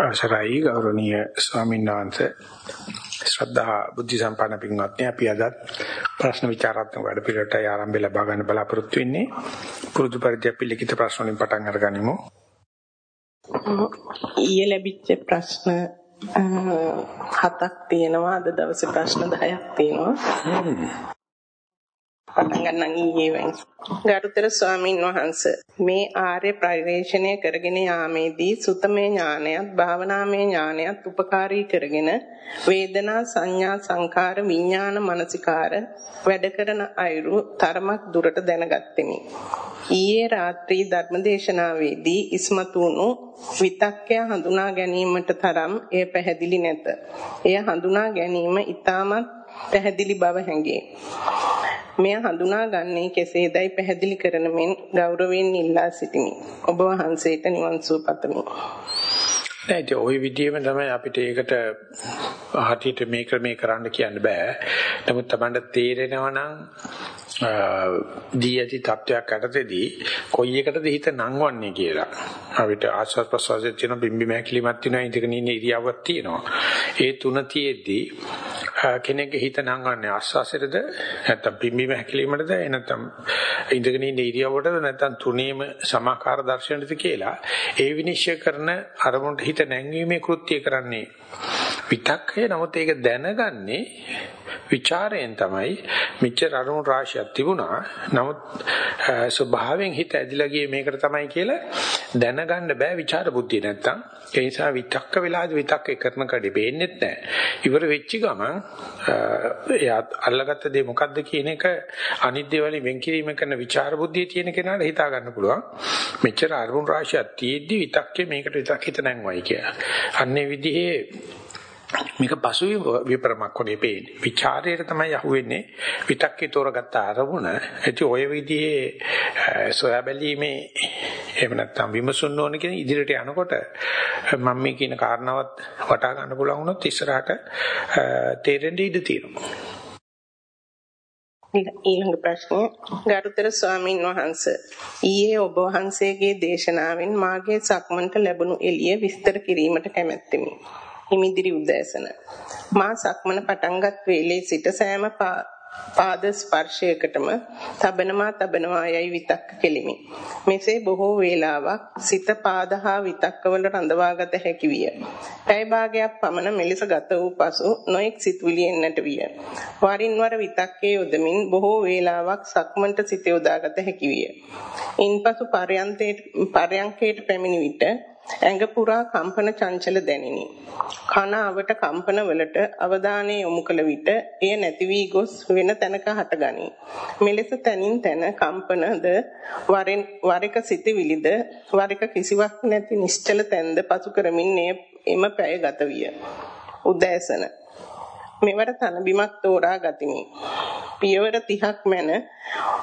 අවසරයි ගෞරවනීය ස්වාමීන් වහන්සේ. ශ්‍රද්ධා බුද්ධ සම්පන්න පින්වත්නි අපි අද ප්‍රශ්න විචාරාත්මක වැඩ පිළිවෙලට ආරම්භය ලබා ගන්න බලාපොරොත්තු වෙන්නේ. පුරුදු පරිදි අපි ලිඛිත ප්‍රශ්න වලින් පටන් අරගනිමු. ඊයේ ලැබිච්ච ප්‍රශ්න හතක් තියෙනවා. අද දවසේ ප්‍රශ්න 10ක් තියෙනවා පටන් ගන්නම් ඊයේ ගරුතර ස්වාමින් වහන්සේ මේ ආර්ය පරිශ්‍රණය කරගෙන යාමේදී සුතමේ ඥානයත් භාවනාමය ඥානයත් උපකාරී කරගෙන වේදනා සංඥා සංකාර විඥාන මනසිකාර වැඩ කරන අයුරු තරමක් දුරට දැනගත්ෙමි. ඊයේ රාත්‍රී ධර්මදේශනාවේදී ඉස්මතු වුණු විතක්කය හඳුනා ගැනීමට තරම් එය පැහැදිලි නැත. එය හඳුනා ගැනීම ඊටමත් පැහැදිලි බව හැඟේ. මෙය හඳුනාගන්නේ කෙසේදයි පැහැදිලි කරන මෙන් ගෞරවයෙන් ඉල්ලා සිටිමි. ඔබ වහන්සේට නිවන් සුව පතමි. නේද ওই විදිහම තමයි අපිට ඒකට හටියට මේ ක්‍රමේ කරන්න කියන්න බෑ. නමුත් Tamanට තේරෙනවා නම් දී ඇති තත්වයක් යටතේදී කොයි එකටද හිත නංවන්නේ කියලා. අපිට ආස්වාද ප්‍රසවාසයේ තියෙන බිම්බි මෑකිලිමත් තියෙනවා ඉඳගෙන ඉන්න ඉරියව්වක් තියෙනවා. ඒ තුන තියෙද්දී කෙනෙක්ගේ හිත නංවන්නේ ආස්වාසයටද නැත්නම් බිම්බි මෑකිලිමටද නැත්නම් ඉඳගෙන ඉන්න ඉරියව්වටද නැත්නම් තුනේම සමාකාර දර්ශනයටද කියලා ඒ විනිශ්චය කරන අරමුණට හිත නැංවීමේ කෘත්‍ය කරන්නේ විතක්කේ නමුත් ඒක දැනගන්නේ ਵਿਚාරයෙන් තමයි මෙච්චර අරමුණු රාශියක් තිබුණා. නමුත් ස්වභාවයෙන් හිත ඇදිලා ගියේ මේකට තමයි කියලා දැනගන්න බෑ විචාර බුද්ධිය නැත්තම්. ඒ නිසා විතක්ක වෙලාද විතක්ක කරන කඩේ බේන්නෙත් නැහැ ඉවර වෙච්ච ගමන් එයා අල්ලගත්ත දේ මොකද්ද කියන එක අනිත් දේවලින් වෙන් කිරීම කරන විචාර බුද්ධිය තියෙන කෙනාට හිතා ගන්න පුළුවන්. මෙච්චර අරමුණු රාශියක් තියෙද්දි විතක්කේ මේකට විතක් හිත නැංවයි කියලා. අන්නේ විදිහේ මේක පසු විපරමක් වගේ පේන්නේ. ਵਿਚාරයට තමයි අහුවෙන්නේ. විතක්කේ තෝරගත්ත අරමුණ. ඒටි ඔය විදිහේ සොයා බැලීමේ එහෙම නැත්නම් විමසුන්න ඕන කියන ඉදිරියට යනකොට මම මේ කියන කාරණාවත් වටා ගන්න පුළුවන් වුණොත් ඉස්සරහට තේරෙන්න ඉඩ තියෙනවා. ඊළඟ ප්‍රශ්නය ගරුතර ස්වාමින් වහන්සේ ඊයේ ඔබ වහන්සේගේ දේශනාවෙන් මාගේ සක්මන්ට ලැබුණු එළිය විස්තර කිරීමට කැමැත්තෙමි. හිමිදිරි උදෑසන මා සක්මන පටන්ගත් වේලේ සිට සෑම පාද ස්පර්ශයකටම තබනවා තබනවා යයි විතක්ක කෙලිමි. මෙසේ බොහෝ වේලාවක් සිත පාද හා විතක්කවල රඳවාගත හැකි විය. පැය භාගයක් පමණ මෙලෙස ගත වූ පසු නොඑක් සිතුවිලි එන්නට විය. වරින් වර විතක්කේ යොදමින් බොහෝ වේලාවක් සක්මන්ට සිත යොදාගත හැකි විය. ඉන්පසු පරයන්තේ පරයන්කේට පැමිණි විට ඇඟ පුරා කම්පන චංචල දැනිනි. කන අවට කම්පන වලට අවධානය යොමු කළ විට එය නැති වී ගොස් වෙන තැනක හටගනී. මෙලෙස තනින් තන කම්පනද වරෙන් වර එක සිටිවිලිද වර එක කිසිවක් නැති නිශ්චල තැන්ද පසු කරමින් එම පැය ගත විය. උදෑසන මෙවර තන බිමක් තෝරා ගතිමි. පියවර 30ක් මැන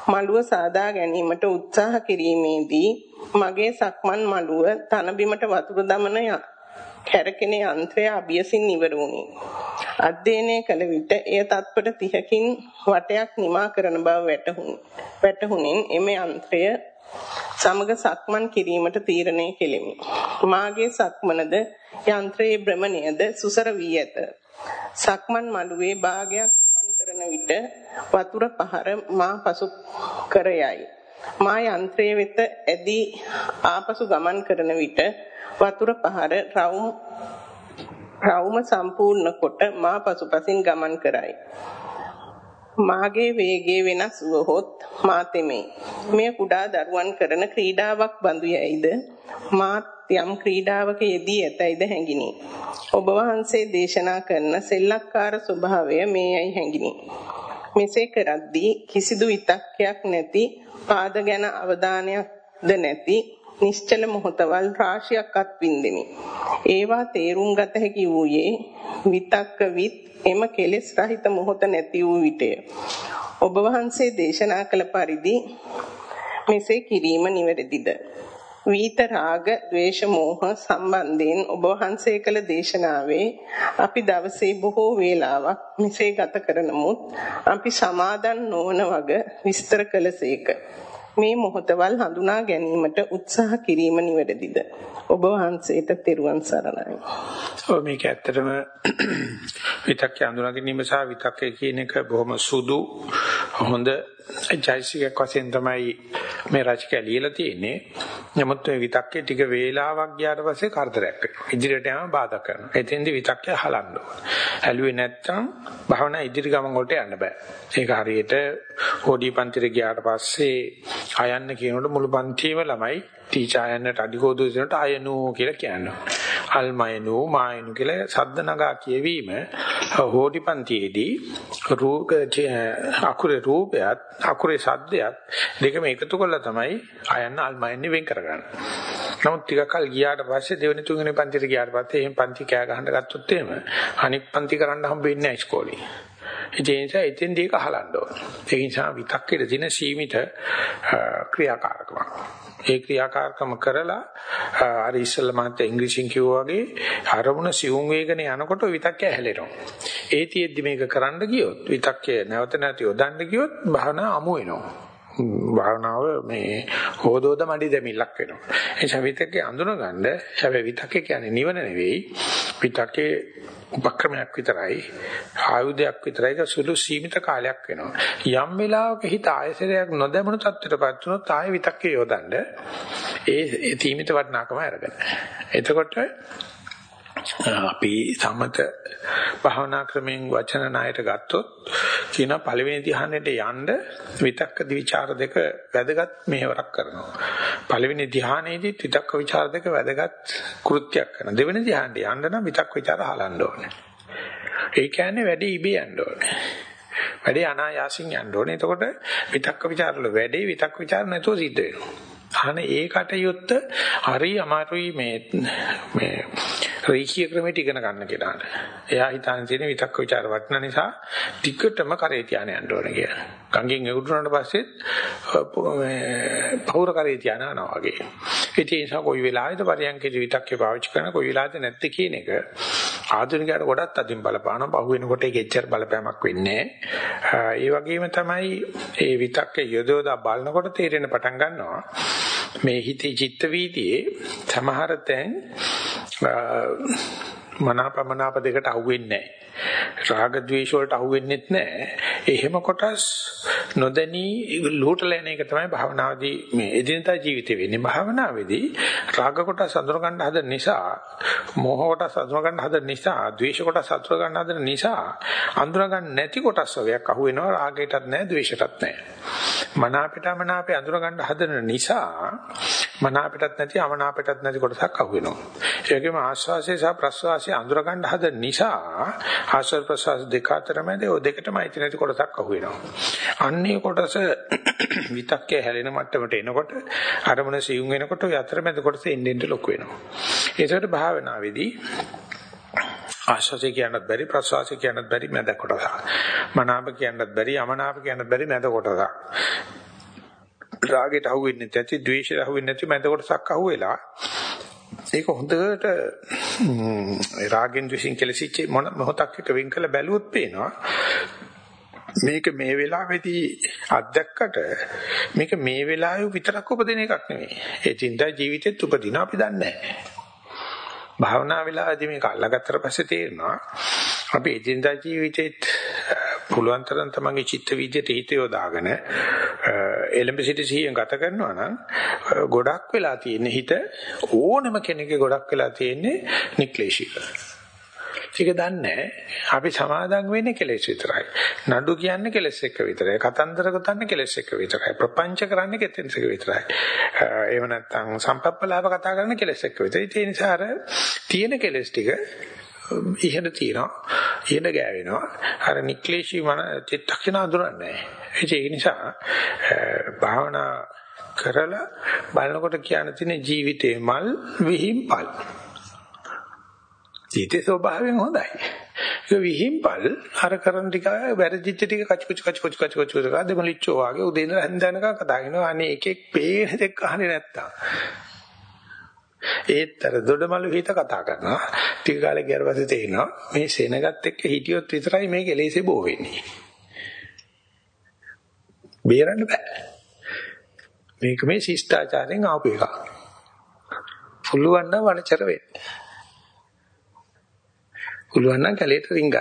මළුව සාදා ගැනීමට උත්සාහ කිරීමේදී මගේ සක්මන් මළුව තන බිමට වතුර දමන කැරකෙන යන්ත්‍රය අභියසින් ඉවර වුණි. අධ්‍යයනය කළ විට එය තත්පර 30කින් වටයක් නිමා කරන බව වැටහුණි. වැටහුණින් එම යන්ත්‍රය සමග සක්මන් කිරීමට තීරණය කෙලිමි. මාගේ සක්මනද යන්ත්‍රයේ භ්‍රමණයද සුසර වී ඇත. සක්මන් මළුවේ භාගයක් සමන් කරන විට වතුර පහර මා පසු කර යයි. මා යන්ත්‍රයේ වෙත ඇදී ආපසු ගමන් කරන විට වතුර පහර රවුම් රවුම සම්පූර්ණ කොට මා පසුපසින් ගමන් කරයි. මාගේ වේගය වෙනස් වුවහොත් මා තෙමේ. මෙය කුඩා දරුවන් කරන ක්‍රීඩාවක් බඳු යයිද මාත් යම් ක්‍රීඩාවක යෙදී ඇතයිද හැඟිනි. ඔබ වහන්සේ දේශනා කරන සෙල්ලක්කාර ස්වභාවය මේයි හැඟිනි. මෙසේ කරද්දී කිසිදු විතක්කයක් නැති පාද ගැන අවධානයක්ද නැති නිශ්චල මොහොතවල් රාශියක් අත්විඳෙමි. ඒවා තේරුම් ගත හැකි වූයේ විතක්ක විත් එම කෙලෙස් රහිත මොහොත නැති වූ විටය. ඔබ වහන්සේ දේශනා කළ පරිදි මෙසේ කිරීම නිවැරදිද? වීත රාග, ద్వේෂ, මෝහ සම්බන්ධයෙන් ඔබ වහන්සේ කළ දේශනාවේ අපි දවසේ බොහෝ වේලාවක් මෙසේ ගත කරනමුත් අපි සමාදන් නොවන වග විස්තර කළසේක. මේ මොහොතවල් හඳුනා ගැනීමට උත්සාහ කිරීම නිවැරදිද? ඔබ වහන්සේට තෙරුවන් සරණයි. ඔව් මේක ඇත්තටම විතක්ක අඳුනා ගැනීම සහ විතක්කේ කියන එක බොහොම සුදු හොඳ ජයිසිකක් වශයෙන් තමයි මේ රචකයා ලියලා තියෙන්නේ. නමුත් මේ විතක්කේ ටික වේලාවක් ගියාට පස්සේ කරදරයක් වෙනවා. ඉදිරියට යෑම බාධා කරනවා. එතෙන්දී විතක්කය හලන්න ඕන. ඇලුවේ නැත්තම් භවනා ඉදිරි ගමන් වලට යන්න බෑ. ඒක හරියට හොඩි පන්තිර ගියාට පස්සේ අයන්න කියනකොට මුළු පන්තියේම ළමයි ටීචර් අයන්නට අඩිකෝදු දෙනට අයනෝ කියලා කියනවා. අල්මයනෝ මායනෝ කියලා සද්ද නගා කියවීම හෝඩි පන්තියේදී රූප අකුරේ රූපයත් අකුරේ සද්දයත් දෙකම එකතු කරලා තමයි අයන්න අල්මයන්නේ වෙන් කරගන්නේ. නමුත් ටිකක් කල් ගියාට පස්සේ දෙවෙනි තුන්වෙනි පන්තියට ගියාට පස්සේ එහෙන් පන්ති කෑ ගහන්න ගත්තොත් එහෙම අනිත් පන්ති කරන්න හම්බෙන්නේ නැහැ ඉස්කෝලේ. ඒ නිසා එතෙන්දී ඒක අහලන්න ඕන. ඒ නිසා විතක්කේට දින සීමිත ක්‍රියාකාරකමක්. ඒ ක්‍රියාකාරකම කරලා අර ඉස්සෙල්ලා මාත් ඉංග්‍රීසියෙන් කිව්වා වගේ අරමුණ සිවුම් වේගන යනකොට විතක්කය හැලෙනවා. ඒ තියෙද්දි මේක කරන්න ගියොත් විතක්කය නැවත නැති යොදන්න ගියොත් භාවනා අමු වෙනවා. භාවනාව මේ හොදෝද මඩි දෙමිල්ලක් වෙනවා. ඒ නිසා විතක්කේ අඳුනගන්න හැබැයි විතක්කේ කියන්නේ නිවන නෙවෙයි. විතක්කේ උපක්‍රමයක් විතරයි ආයුධයක් විතරයි ඒක සුළු සීමිත කාලයක් වෙනවා යම් වෙලාවක හිත ආයසරයක් නොදැමුණු තත්ත්වයටපත් වුණොත් ආයෙ විතක්කේ යොදන්න ඒ සීමිත වටිනාකම අරගෙන එතකොට අපි සමත භාවනා ක්‍රමෙන් වචන ණයට ගත්තොත් කියන පළවෙනි ධ්‍යානෙට යන්න විතක්ක දිවිචාර දෙක වැදගත් මෙහෙවරක් කරනවා. පළවෙනි ධ්‍යානෙදී විතක්ක විචාර දෙක වැදගත් කෘත්‍යයක් කරනවා. දෙවෙනි ධ්‍යානෙට යන්න නම් විතක්ක විචාර හලන්න ඕනේ. ඒ කියන්නේ වැඩි ඉබේ යන්න ඕනේ. වැඩි අනායාසින් යන්න ඕනේ. එතකොට විතක්ක විචාර වල වැඩි විතක්ක විචාර නැතුව සිද්ධ වෙනවා. අනේ ඒ කටයුත්ත හරි අමාරුයි මේ මේ රේඛීය ක්‍රමයට ඉගෙන ගන්න කෙනාට. එයා හිතන්නේ තියෙන විතක්ක ਵਿਚාර වටන නිසා ටිකටම කරේ තියාන යන්න ඕනේ කියලා. ගංගෙන් එවුරුනට පස්සෙත් මේ පෞර කරේ තියාන යනවා වගේ. ඒ නිසා කොයි වෙලාවෙද පරියන්කේ විතක්කේ පාවිච්චි කරන කොයි වෙලාවෙද නැත්තේ කියන එක ආධුනිකයට ගොඩක් අදින් බලපාන පහු වෙනකොට ඒක එච්චර බලපෑමක් වෙන්නේ ඒ වගේම තමයි ඒ විතක්කේ යොදවලා බලනකොට තේරෙන පටන් ගන්නවා මේ හිතේ චිත්ත වීදියේ සමහර තැන් මනාපමනාප දෙකට අහුවෙන්නේ නැහැ. රාග ద్వේෂ වලට අහු වෙන්නෙත් නැහැ. එහෙම කොටස් නොදැනී ලූටලා යන එක තමයි භාවනාදී මේ එදිනදා ජීවිතේ වෙන්නේ. භාවනාවේදී රාග කොටස් අඳුර ගන්න හදන නිසා, මෝහ කොටස් අඳුර ගන්න හදන නිසා, ద్వේෂ කොටස් අඳුර ගන්න හදන නිසා අඳුර ගන්න නැති කොටස් වර්ගයක් අහු වෙනවා. රාගයටත් නැහැ, ద్వේෂයටත් නැහැ. මනාපිට මනාපේ අඳුර ගන්න හදන නිසා මනාපිටත් නැති අමනාපිටත් නැති කොටසක් අහුවෙනවා. ඒ වගේම ආස්වාසය සහ ප්‍රස්වාසය අඳුර ගන්න හදන නිසා ආශ්වාස ප්‍රශ්වාස දෙක අතර මැද ඔය දෙකටම අයිති නැති කොටසක් අහු වෙනවා. අන්නේ කොටස විතක්කේ හැලෙන මට්ටමට එනකොට අරමුණ සියුම් වෙනකොට ඔය අතර මැද කොටස එන්න එන්න ලොකු වෙනවා. ඒකට භාවනාවේදී ආශ්වාසය කියන්නත් බැරි ප්‍රශ්වාසය කියන්නත් බැරි මැද කොටස. මනාප කියන්නත් බැරි අමනාප කියන්නත් බැරි මැද කොටස. රාගයට අහු වෙන්නේ නැති, ද්වේෂයට අහු වෙන්නේ නැති මැද කොටසක් අහු වෙලා ඒක හොඳට රාගෙන් ද්වේෂෙන් කෙලසිච්ච මොන මොහොතක් එක වෙන් කළ බැලුවොත් පේනවා මේක මේ වෙලාවේදී අත්දැක්කට මේක මේ වෙලාවේ විතරක් උපදින එකක් නෙවෙයි. ඒ චින්තා ජීවිතෙත් උපදින අපි දන්නේ නැහැ. භාවනා වෙලාවේදී මේක අල්ලගත්තට පස්සේ තේරෙනවා අපි එදිනදා ජීවිතේත් පුළුවන් තරම් තමන්ගේ චිත්ත විද්‍යට හිත යොදාගෙන එලඹ සිට සිහියෙන් ගත කරනවා නම් ගොඩක් වෙලා තියෙන හිත ඕනම කෙනෙකුගේ ගොඩක් වෙලා තියෙන්නේ නික්ලේශික. ඒක දන්නේ අපි සමාදම් වෙන්නේ කෙලෙස් විතරයි. නඩු කියන්නේ කෙලෙස් එක විතරයි. කතන්දර ගොතන්නේ කෙලෙස් එක විතරයි. ප්‍රපංච කරන්නේ කෙලෙස් එක විතරයි. එහෙම නැත්නම් සම්පප්පලාව කතා කරන්නේ කෙලෙස් එක විතරයි. ඒ නිසා අර තියෙන කෙලෙස් ටික ඉහෙන තියනවා ඉහෙන ගෑවෙනවා අර නික්ලේශී මන චිත්තක්ෂණ අඳුරන්නේ ඒ නිසා භාවනා කරලා බලනකොට කියන්න තියෙන ජීවිතේ මල් විහිම්පල් ජීවිතේ ස්වභාවයෙන් හොඳයි ඒ විහිම්පල් අර කරන ටික වැරදිච්ච ටික කච් කච් කච් කච් කච් කච් කච් කාද මොලිච්චෝ වගේ උදේ ඉඳලා හැන්දනක කතා කරනවා අනේ එකෙක් පේන දෙයක් අහන්නේ නැත්තම් ඒත් අර දොඩමලු හිත කතා කරනවා. ටික කාලෙක ගියාට පස්සේ තේරෙනවා මේ සෙනගත් එක්ක හිටියොත් විතරයි මේක එලෙසේ බෝ වෙන්නේ. බේරන්න බෑ. මේක මේ ශිෂ්ටාචාරයෙන් ආපු එකක්. පුළුවන් නම් වනචර වෙන්න. පුළුවන් නම් කැලේට රිංගන්න.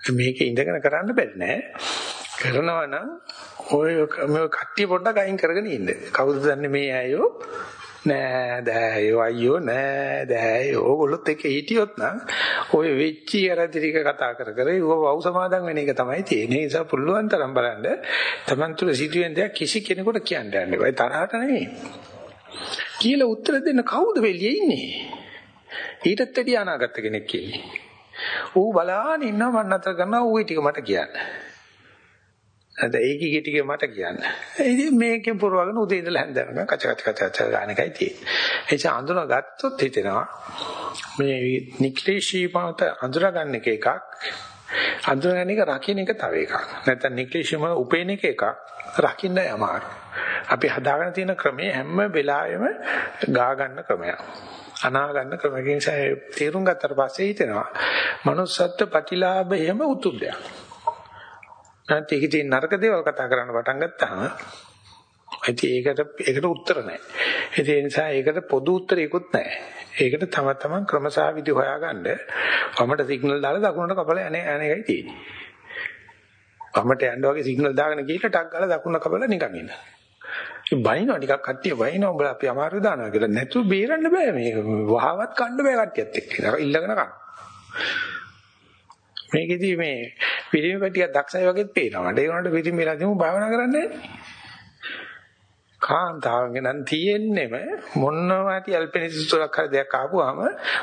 මේක ඉඳගෙන කරන්න බැරි නෑ. කරනවා නම් ඔය මේ කට්ටිය පොඩ්ඩක් අයින් කරගෙන ඉන්න. කවුද දන්නේ මේ අයෝ නෑ දෑයෝ අයියෝ නෑ දෑයෝ ඕගොල්ලොත් එක්ක හිටියොත් නම් ඔය වෙච්චි අරදි ටික කතා කර කර ඒව වව් සමාදන් වෙන එක තමයි තියෙන්නේ. ඒ නිසා පුළුවන් තරම් බලන්න Taman තුල සිදුවෙන දේ කිසි කෙනෙකුට කියන්න යන්න එපා. තරහට නෙමෙයි. කියලා උත්තර දෙන්න කවුද වෙලියේ ඉන්නේ? ඊටත් වැඩි අනාගත කෙනෙක් ඉන්නේ. ඌ බලාගෙන ඉන්නවා මම නතර කරනවා ඌයි ටික මට කියන්න. අද ඒකී ටික මට කියන්න. ඉතින් මේකෙන් පුරවගෙන උදේ ඉඳලා හැන්ද වෙනකන් කච කච කච කච ගාන එකයි තියෙන්නේ. ඒ නිසා අඳුන ගත්තොත් හිතෙනවා මේ නික්ලේශී පාත අඳුර ගන්න එක එකක් අඳුරගෙන එක රකින්න එක තව එකක්. නැත්නම් නික්ලේශීම උපේන එක එකක් රකින්න යමාරු. අපි හදාගෙන තියෙන ක්‍රමේ හැම වෙලාවෙම ගා ගන්න ක්‍රමයක්. අනා ගන්න ක්‍රමකින් තේරුම් ගත්තට පස්සේ හිතෙනවා manussත්ත්ව ප්‍රතිලාභ එහෙම උතුම් දෙයක්. නැත්නම් ඒකේ තියෙන නරක දේවල් කතා කරන්න පටන් ගත්තාම ඉතින් ඒකට ඒකට උත්තර නැහැ. ඉතින් ඒ නිසා ඒකට පොදු උත්තරයක්වත් නැහැ. ඒකට තම තමන් ක්‍රමසා විදි හොයාගන්න වමට සිග්නල් දාලා දකුණට කපලා යන්නේ යන්නේ එකයි තියෙන්නේ. වමට යන්න වගේ සිග්නල් දාගෙන ගිහලා ටක් ගාලා දකුණ කපලා නිකන් ඉන්න. ඉතින් බයිනවා ටිකක් කට්ටිය බයිනවා උඹලා අපි අමාරු දානවා කියලා. නැතුව බේරන්න බෑ මේක. වහවත් කන්න බෑ කට්ටියත් එක්ක. ඉල්ලගෙන කන්න. මේකෙදි මේ පිරිමි පැටිය දක්ෂයි වගේත් පේනවා. ඒ වුණාට පිරිමි වෙලා දෙමු භාවනා කරන්නේ කාන්තාවන්ගේ නම් තියෙන්නෙම මොනවා ඇති ඇල්පෙනිසිස්තුලක් හරි දෙයක් ආපුවාම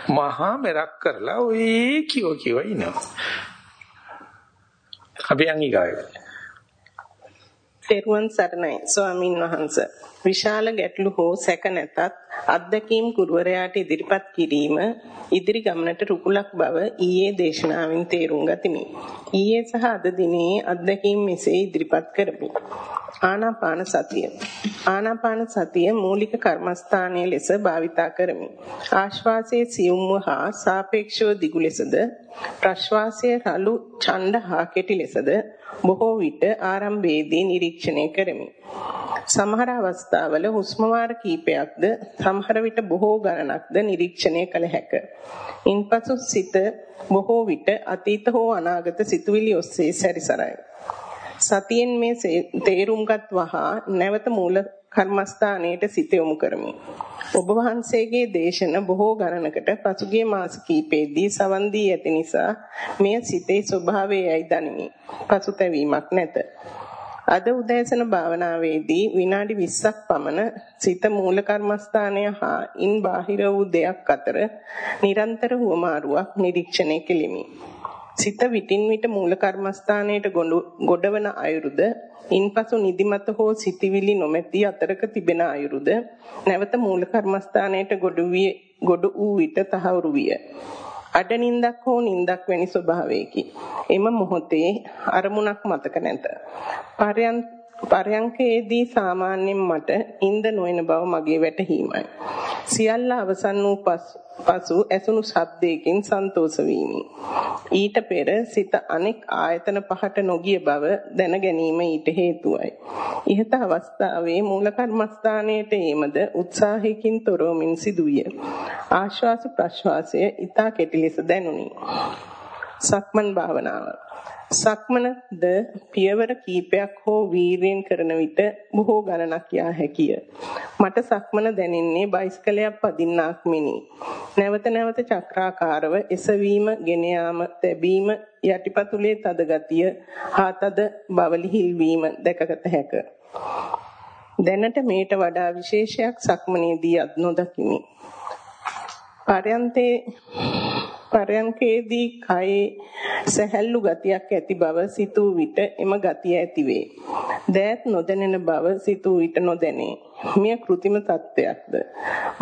මහා මෙරක් කරලා ඔය කිව කිව ඉනවා. අපි අංගිකාවේ. තෙරුවන් සරණයි ස්වාමින් වහන්සේ. විශාල ගැටලු හෝ සැක නැතත් අත්දැකීම් කුරුවරයාට ඉදිරිපත් කිරීම ඉදිරි ගමනට රුකුලක් බව ඊයේ දේශනාවෙන් තේරුම් ගතිමි. ඊයේ සහ අද දිනේ අත්දැකීම් මෙසේ ඉදිරිපත් කරමි. ආනාපාන සතිය. ආනාපාන සතිය මූලික කර්මස්ථානයේ ලෙස භාවිතා කරමි. ආශ්වාසයේ සියුම්ව හා සාපේක්ෂව දිගු ලෙසද ප්‍රශ්වාසයේ රළු ඡණ්ඩ හා කෙටි ලෙසද බොහෝ විට ආරම්භයේදී නිරීක්ෂණය කරමි. සමහර අවස්ථාවල හුස්ම වාර කීපයක්ද සමහර විට බොහෝ ගණනක්ද නිරීක්ෂණය කළ හැක. ඉන්පසු සිත බොහෝ විට අතීත හෝ අනාගත සිතුවිලි ඔස්සේ සැරිසරයි. සතියෙන් මේ තේරුම්ගත් වහා නැවත මූල කර්මස්ථානයට සිත යොමු කරමි. ඔබ වහන්සේගේ දේශන බොහෝ ගණනකට පසුගිය මාස කිහිපෙදී සවන් දී ඇති නිසා මෙය සිතේ ස්වභාවයයි දනිමි. පසුතැවීමක් නැත. අද උදෑසන භාවනාවේදී විනාඩි 20ක් පමණ සිත මූල කර්මස්ථානය හා ඉන් බාහිර වූ දෙයක් අතර නිරන්තර හුවමාරුවක් නිරීක්ෂණය කෙලිමි. සිත විටින් විට මූල කර්මස්ථානයට ගොඩවන අයුරුද ඉන්පසු නිදිමත හෝ සිතිවිලි නොමැති අතරක තිබෙන අයුරුද නැවත මූල කර්මස්ථානයට ගොඩ වූ විට තහවුරු විය. අඩ නින්දක් හෝ නින්දක් වැනි ස්වභාවයකි. එම මොහොතේ අරමුණක් මතක නැත. පරයන්කේදී සාමාන්‍යයෙන් මට ඉන්ද නොයන බව මගේ වැටහීමයි. සියල්ල අවසන් වූ පසු ඇසුණු ශබ්දයකින් සන්තෝෂ වීමි. ඊට පෙර සිත අනෙක් ආයතන පහට නොගිය බව දැන ගැනීම ඊට හේතුවයි. ඉහත අවස්ථාවේ මූල කර්මස්ථානයේට එීමද උත්සාහයකින් තොරවමින් සිදුවිය. ආශ්වාස ප්‍රශ්වාසය ඊතා කෙටි ලෙස දැනුනි. සක්මන් භාවනාව සක්මනද පියවර කීපයක් හෝ වීර්යෙන් කරන විට බොහෝ ගණනක් යා හැකිය. මට සක්මන දැනෙන්නේ බයිස්කලයක් පදින්නාක් මෙනි. නැවත නැවත චක්‍රාකාරව එසවීම, ගෙන යාම, තැබීම, යටිපතුලේ තද ගතිය, හා තද බවලි හිල්වීම දැකගත හැක. දැනට මේට වඩා විශේෂයක් සක්මනේදී අත් නොදකිමි. පරයන්තේ පරයන්කේදී කයේ සැහැල්ලු ගතියක් ඇති බව සිතූ විට එම ගතිය ඇතිවේ. දෑත් නොදැනෙන බව සිතූ විට නොදැනේ. මෙය કૃතිම තත්වයක්ද.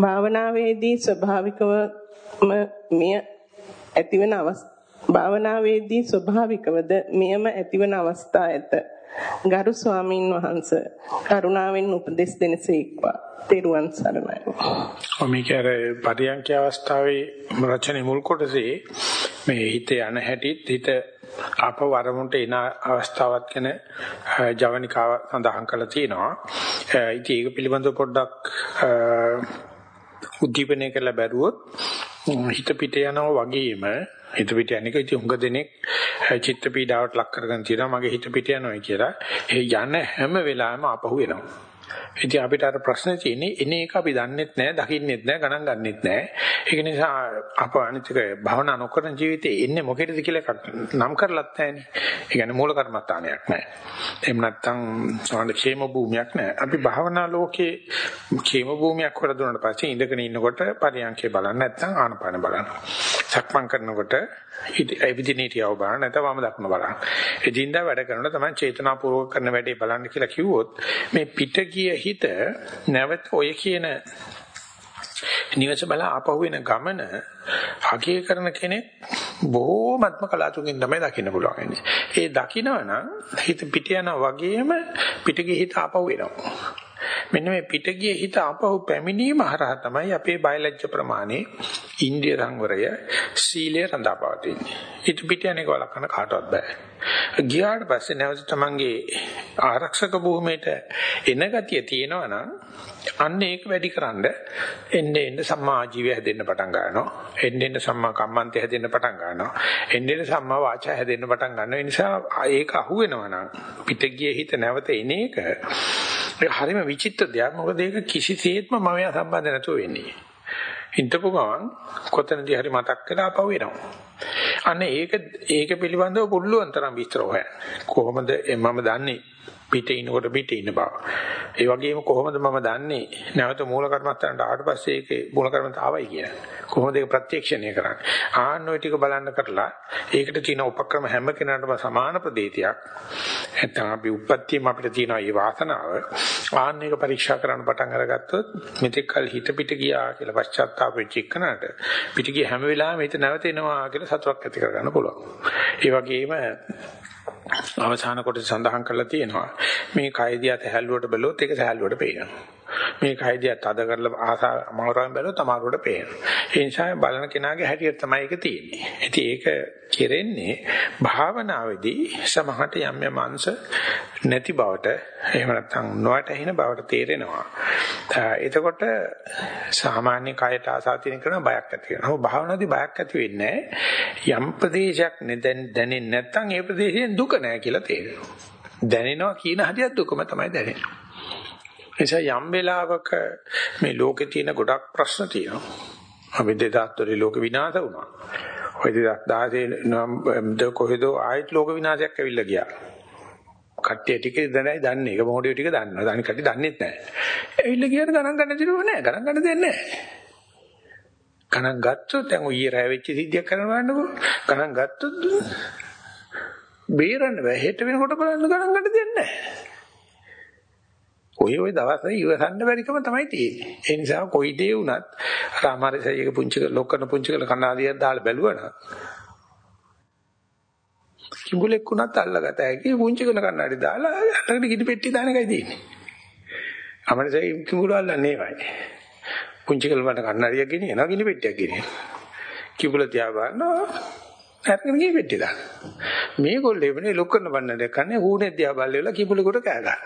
භාවනාවේදී ස්වභාවිකවම මෙය ඇතිවන අවස්ථා භාවනාවේදී ස්වභාවිකවද මෙයම ඇතිවන අවස්ථා ඇත. ගරු ස්වාමින් වහන්සේ කරුණාවෙන් උපදෙස් දෙනසේක්වා. තෙරුවන් සරණයි. මේක අර පරියන්ක අවස්ථාවේ රචනයේ මුල් කොටසේ මේ හිත යන හැටිත් හිත ආපහු අරමුණට එන අවස්ථාවක් ගැන ජවනිකාව සඳහන් කරලා තියෙනවා. ඉතින් ඒක පිළිබඳව පොඩ්ඩක් උද්දීපනය කරලා බැලුවොත් හිත පිට යනවා වගේම හිත පිට යන්නේ කිසි උඟ දෙනෙක් චිත්ත පීඩාවට ලක් කරගෙන තියෙනවා මගේ හිත පිට යනවා කියලා. ඒ යන හැම වෙලාවෙම අපහු වෙනවා. ඉතින් අපිට අර ප්‍රශ්නේ තියෙන්නේ එන එක අපි දන්නෙත් නැහැ, දකින්නෙත් නැහැ, ගණන් ගන්නෙත් නැහැ. ඒක නිසා අප අනිතික භවනා නොකරන ජීවිතේ ඉන්නේ මොකේද කියලා එකක් නම් කරලත් නැහැනේ. ඒ කියන්නේ මූල කර්මස්ථානයක් නැහැ. එහෙම නැත්නම් සාමාන්‍ය ക്ഷേම භූමියක් නැහැ. අපි භවනා ලෝකේ ക്ഷേම භූමියක් හොර දුන්නාට පස්සේ ඉඳගෙන ඉන්නකොට පරියන්කේ බලන්න නැත්නම් ආනපාන බලන්න. සක්මන් කරනකොට එවිදිනේටියව බලන්න නැත්නම් වම දක්න බලන්න. එදින්දා වැඩ කරනකොට තමයි චේතනාපූර්වක කරන වැඩේ බලන්න කියලා කිව්වොත් මේ පිට ගිය හිත නැවත ඔය කියන නිවස බල ආපහු වෙන ගමන අගය කරන කෙනෙක් බොහෝමත්ම කලාතුරකින් තමයි දකින්න පුළුවන් වෙන්නේ. ඒ දකිනවනම් හිත පිට යනවා වගේම පිට ගිය හිත ආපහු එනවා. මෙන්න මේ පිට ගිය හිත ආපහු පැමිණීම හරහා තමයි අපේ බයලජ්‍ය ප්‍රමාණය ඉන්දිය සංවරය සීලය රඳාපවතින්නේ. හිත පිට යන්නේ කොලකන කාටවත් බෑ. ගියාට පස්සේ නැවත තමන්ගේ ආරක්ෂක භූමියට එන ගතිය තියෙනවා නම් අන්න ඒක වැඩිකරනද එන්න එන්න සම්මා ආජීවය හැදෙන්න පටන් ගන්නවා. එන්න එන්න සම්මා කම්මන්තය හැදෙන්න පටන් ගන්නවා. එන්න එන්න සම්මා වාචා හැදෙන්න පටන් ගන්නවා. ඒ නිසා ඒක අහුවෙනවා නම් පිට ගිය හිත නැවත එන එක හරිම විචිත්‍ර දෙයක්. මොකද ඒක කිසිසේත්ම මම යා සම්බන්ධ නැතුව වෙන්නේ. හිතපු ගමන් කොතනදී හරි මතක් වෙලා ආපහු එනවා. අන්න ඒක ඒක පිළිබඳව පුළුවන් තරම් විස්තර හොයන්න. කොහොමද මම දන්නේ පිටේ ඉනකොට පිටේ ඉන්න බව. ඒ වගේම කොහොමද මම දන්නේ නැවත මූල කර්මස්ථානට ආවට පස්සේ ඒකේ මූල කර්මත ආවයි කියලා. කොහොමද ඒක ප්‍රත්‍යක්ෂණය කරන්නේ? ආන්න ඔය ටික බලන්න කරලා ඒකට තියෙන උපක්‍රම හැම කෙනාටම සමාන ප්‍රදේතියක්. නැත්නම් අපි උප්පත්තියම අපිට තියෙන මේ වාසනාව. ආන්න එක පරීක්ෂා කරන්න පටන් අරගත්තොත් මෙතෙක් කල හිත පිට ගියා කියලා පශ්චාත්තාප වෙච්ච එකනට පිට ගිය හැම වෙලාවෙම හිත නැවත එනවා කියලා සතුටක් ඇති කරගන්න පුළුවන්. ඒ වගේම අවසාන කොටස සඳහන් කරලා තියෙනවා. මේ කය දිහා තැහැල්ලුවට බැලුවොත් ඒක තැහැල්ලුවට පේනවා. මේ කය දිහා තද කරලා ආසා අමාරුවෙන් බැලුවොත් අමාරුවට පේනවා. ඒ නිසා බලන කෙනාගේ හැටියට තමයි ඒක තියෙන්නේ. ඉතින් ඒක කෙරෙන්නේ භාවනාවේදී සමහරට යම් යම් අංශ නැති බවට එහෙම නැත්නම් නොවැටෙන බවට තේරෙනවා. එතකොට සාමාන්‍ය කයට ආසා තියෙන කෙනා බයක් ඇති වෙනවා. භාවනාවේදී බයක් ඇති වෙන්නේ යම් ප්‍රදේශයක් දැනෙන්නේ නැත්නම් ඒ ප්‍රදේශයෙන් දුක නැහැ කියලා තේරෙනවා. දැනෙනවා කියන හදියක් දුකම තමයි දැනෙන්නේ. එනිසා යම් වෙලාවක මේ ලෝකේ තියෙන ගොඩක් ප්‍රශ්න තියෙනවා. අපි 2003 ලෝක විනාශ වුණා. ඔය 2016 කොහෙද ආයෙත් ලෝක විනාශයක් ඇවිල්ලා ගියා. කට්ටිය ටික දැනයි දන්නේ. ඒක මොහොතේ ටික දන්නවා. අනිත් කට්ටිය දන්නේත් නැහැ. ඇවිල්ලා ගියාට ගණන් ගන්න දිනුව නැහැ. ගණන් ගන්න දෙන්නේ නැහැ. ගණන් ගත්තොත් දැන් ඔය ඊරා වෙච්ච සිද්ධියක් කරන බලන්නකෝ. ගණන් ගත්තොත් බේරන්න බෑ. හෙට වෙනකොට බලන්න ගණන් ගන්න දෙන්නේ නැහැ. ඔය ඔය දවසේ ඉවසන්න බැරිකම තමයි තියෙන්නේ. ඒ නිසා කොයි දේ වුණත් රාමාරසයක පුංචි ලොක්කන පුංචි කළ කණ්ණාඩියක් දාලා බැලුවනම් කිඹුලෙක් වුණත් අල්ලගත හැකි පුංචි කළ කණ්ණාඩි දාලා අතකට ගිනි පෙට්ටි දාන එකයි තියෙන්නේ. අමරසයි කිඹුල අල්ලන්නේ වයි. පුංචි කළ මට කණ්ණාඩියක් ගෙනියනවා ගිනි පෙට්ටියක් ගෙනියනවා. කිඹුල තියා බලනවා අරගෙන ගියේ පෙට්ටිය දාන්න. මේගොල්ලෝ එවනේ ලොක් කරන බන්න දැක්කන්නේ ඌනේ දිහා බල්ලෙලා කිඹුලෙකුට කෑ ගන්න.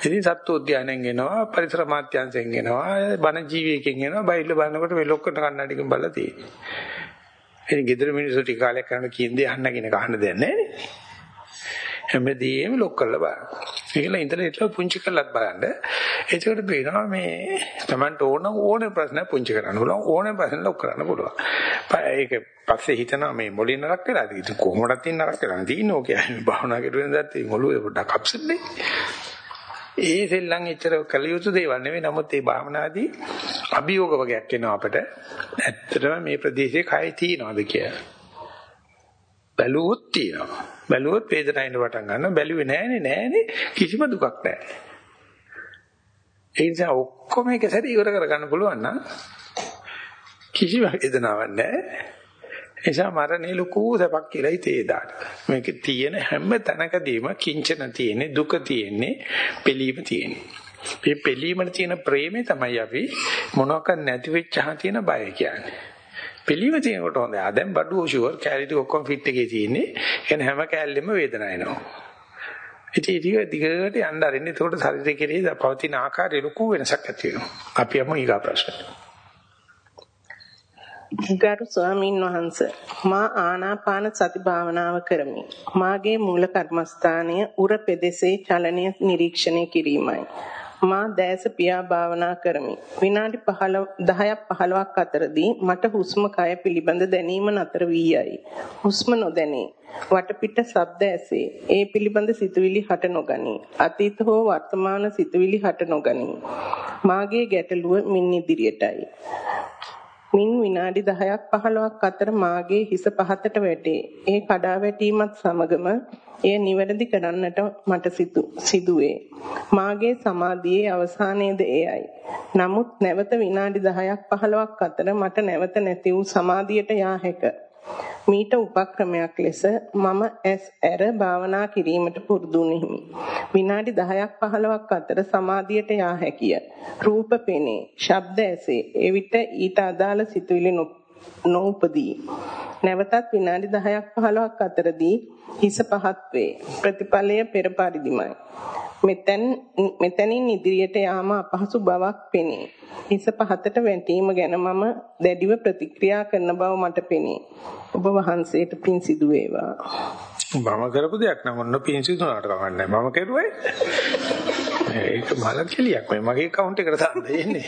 ඉතින් සත්තු උද්‍යානයෙන් එනවා පරිසර මාත්‍යංශයෙන් එනවා බණ ජීවියකින් එනවා බයිල බලනකොට මේ ලොක් කරන කන්නඩියකින් බලලා තියෙන්නේ. ඉතින් ගෙදර මිනිස්සු ටික කාලයක් කරන කියන්නේ අහන්න කියන කහන්න දෙයක් නැහැ නේ. හැමදේම ලොක් කරලා බලන්න. ඒකලා ඉඳලා ඉట్లా පුංචි කරලත් බලන්න. එතකොට පේනවා මේ Tamanට ඕන ඕනේ ප්‍රශ්න පුංචි කරන්න පුළුවන් ඕනේ ප්‍රශ්න ලොක් කරන්න පුළුවන්. ඒක පස්සේ හිතනවා මේ මොළේ නරක් වෙලාද? ඉතින් කොහොමදත් ඉන්න නරක් වෙලා තියෙන්නේ ඕකේ. භාවනා කරුවෙන් දැත් මොළුවේ පොඩ්ඩක් අප්සෙට් නේ. ඒ සෙල්ලම් එච්චර කළ යුතු දේවල් නෙවෙයි. නමුත් මේ භාවනාදී අභියෝග වගේක් එනවා අපිට. ඇත්තටම මේ ප්‍රදේශයේ කය තියනවාද කියලා. බැලුවොත් තියෙනවා. බැලුවොත් වේදනায়න පටන් ගන්නවා. බැලුවේ නෑනේ නෑනේ කිසිම දුකක් නෑ. ඒ නිසා ඔක්කොම එක සැරේ ඉවර කරගන්න පුළුවන් නම් කිසිම වේදනාවක් නෑ. එසා මරණේ ලොකු සැපක් කියලායි තේදාට. මේක තියෙන හැම තැනකදීම කිංචන තියෙන්නේ දුක තියෙන්නේ පිළීම තියෙන්නේ. මේ පිළීමට තියෙන ප්‍රේමේ තමයි අපි මොනවාක් නැති වෙච්චහම තියෙන බය කියන්නේ. පිළිම තියෙනකොට හොඳයි. ආ දැන් බඩුව ෂුවර් කැලිටි ඔක්කොම ෆිට එකේ තියෙන්නේ. එන හැම කැලෙම වේදනාව එනවා. ඉතින් ඒක දිගට යන්න ආරින්න. ඒකට ශරීරය කෙරෙහි පවතින ආකාරය ලොකු වෙනසක් ඇති වෙනවා. අපි යමු ඊගා ප්‍රශ්න. ගරු ස්වාමීන් වහන්ස මා ආනාපාන සති භාවනාව කරමි. මාගේ මූල කර්මස්ථානය උර පෙදෙසේ චලනය නිරීක්ෂණය කිරීමයි. මා දැස පියා භාවනා කරමි. විනාඩි 15 10ක් 15ක් අතරදී මට හුස්ම කය පිළිබඳ දැනීම නතර වී යයි. හුස්ම නොදැනේ. වටපිට ශබ්ද ඇසේ. ඒ පිළිබඳ සිතුවිලි හට නොගනී. අතීත හෝ වර්තමාන සිතුවිලි හට නොගනී. මාගේ ගැටලුව මින් ඉදිරියටයි. මින් විනාඩි 10ක් 15ක් අතර මාගේ හිස පහතට වැටේ. ඒ කඩා වැටීමත් සමගම එය නිවැරදි කරන්නට මට සිදුවේ. මාගේ සමාධියේ අවසානයේද එයයි. නමුත් නැවත විනාඩි 10ක් 15ක් අතර මට නැවත නැති වූ සමාධියට යා හැකිය. මීට උපක්‍රමයක් ලෙස මම ඇස් ඇර භාවනා කිරීමට පුරුදු නිමි. විනාඩි 10ක් 15ක් අතර සමාධියට යා හැකිය. රූප පෙනේ, ශබ්ද ඇසේ. එවිට ඊට අදාළ සිතුවිලි නොඋපදී. නැවතත් විනාඩි 10ක් 15ක් අතරදී හිස පහත් වේ. ප්‍රතිඵලය පෙර පරිදිමයි. මෙතෙන් මෙතනින් ඉදිරියට යාම අපහසු බවක් පෙනේ. හිස පහතට වැටීම ගැන මම දැඩිව ප්‍රතික්‍රියා කරන බව මට පෙනේ. ඔබ වහන්සේට පින් සිදු වේවා. මම කරපු දෙයක් නම් ඔන්න පින් සිදුනාට කවන්නේ මම කරුවයි. ඒක මල කෙලියක් මේ මගේ account එකට දාන්න දෙන්නේ.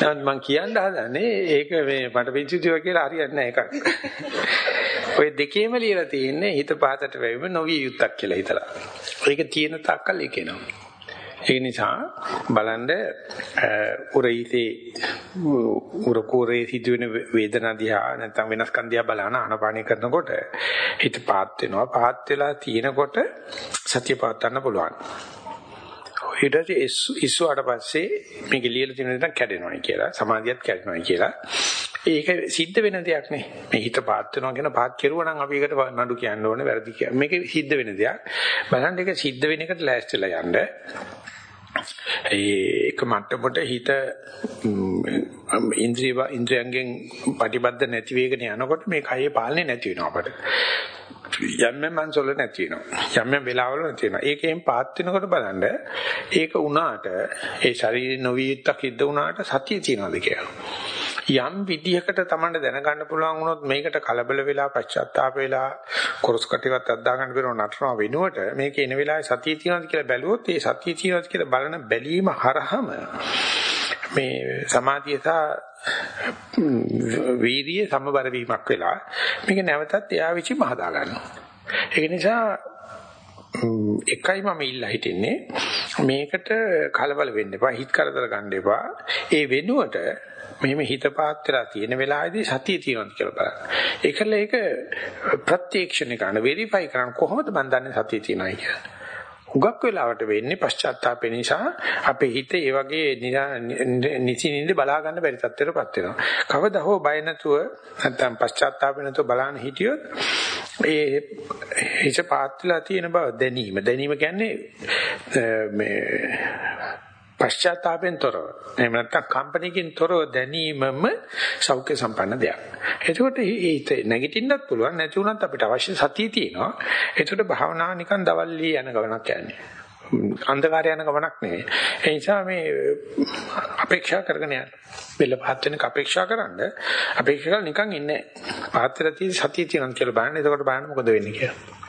නමුත් මම කියන්න හදන්නේ ඒක මේ මට පින් සිදුවා කියලා හරියන්නේ නැහැ එකක්. ඔය දෙකේම ලියලා තියෙන්නේ හිත පහතට වැවීම නොවිය යුත්තක් කියලා හිතලා. ඒක තියෙන තාක්කල් ඒක එනවා. ඒ නිසා බලන්න උරයිතේ උර කෝරේ සිදුවෙන වේදනා දිහා නැත්නම් වෙනස්කම් දිහා බලන ආනපානය කරනකොට හිත පාත් වෙනවා. පාත් වෙලා තියෙනකොට සතිය පාත් ගන්න පුළුවන්. ඊට පස්සේ ඉස්සුවාට පස්සේ මේක ලියලා තියෙන දේ කැඩෙනවා කියලා සමාධියත් කැඩෙනවා කියලා. ඒක සිද්ධ වෙන දෙයක් නේ. මේ හිත පාත් වෙනවා කියන පාත් කෙරුවා නම් අපි ඒකට නඩු කියන්න ඕනේ වැරදි කියන. මේක සිද්ධ වෙන දෙයක්. බලන්න ඒක සිද්ධ වෙන එකට ලෑස්තිලා යන්න. ඒක මට්ටමට හිත ඉන්ද්‍රිය ඉන්ද්‍රයන්ගෙන් ප්‍රතිබද්ධ නැති වෙගෙන යනකොට මේ කයේ පාලනේ නැති වෙනවා අපට. යම් යම් මන්සොල නැති වෙනවා. යම් යම් වෙලාවල නැති වෙනවා. ඒකෙන් පාත් වෙනකොට බලන්න ඒක උනාට ඒ ශරීරේ නොවියුත්තක් ඉද්ද උනාට සතිය තියනවාද කියලා. යම් විදිහකට Tamanne දැනගන්න පුළුවන් වුණොත් මේකට කලබල වෙලා පශ්චාත්තාප වෙලා කොරස් කටිවත් අද්දා ගන්න බැරව නටනවා වෙනුවට මේක එන වෙලාවේ සතිය තියනවාද කියලා බැලුවොත් ඒ සතිය තියනවාද කියලා බලන බැලීම හරහම මේ සමාධිය සහ වීර්යය සමබර වීමක් වෙලා මේක නැවතත් එයා විචිම හදා ගන්නවා. ඒක නිසා එකයි මම ඉල්ලා හිටින්නේ මේකට කලබල වෙන්න එපා හිත කරදර ගන්න එපා ඒ වෙනුවට මෙහෙම හිත පාත් වෙලා තියෙන වෙලාවේදී සතිය තියෙනවද කියලා බලන්න. ඒකල ඒක ප්‍රත්‍යක්ෂණය කරන වෙරිෆයි කරන කොහොමද මන් දන්නේ සතිය තියෙනවයි කියලා. හුඟක් වෙලාවට වෙන්නේ පශ්චාත්තාපය නිසා අපේ හිත ඒ වගේ නිසින්ින්ද බලා ගන්න බැරි තත්ත්වයකටපත් වෙනවා. කවදා හෝ බය නැතුව නැත්නම් පශ්චාත්තාපය නැතුව බලන්න හිටියොත් ඒ හිත පාත්ලා තියෙන බව දැනීම. දැනීම කියන්නේ මේ පශ්චාත්තාපයෙන් තොරව එහෙම නැත්නම් කම්පැනිකින් තොරව දැනීමම සෞඛ්‍ය සම්පන්න දෙයක්. එතකොට හිත නැගිටින්නත් පුළුවන් නැති වුණත් අපිට අවශ්‍ය සතිය තියෙනවා. එතකොට භාවනාව නිකන් දවල්ලි යන ගමනක් යන්නේ. අන්ධකාරය යන ගමනක් නෙවෙයි. ඒ නිසා මේ අපේක්ෂා කරගෙන යන්න. බෙල්ල පහත් වෙනක අපේක්ෂා කරන්න අපේක්ෂා කරලා නිකන් ඉන්නේ නැහැ. පහත් වෙලා තියෙන සතිය තියෙනවා කියලා බලන්න. එතකොට බලන්න මොකද වෙන්නේ කියලා.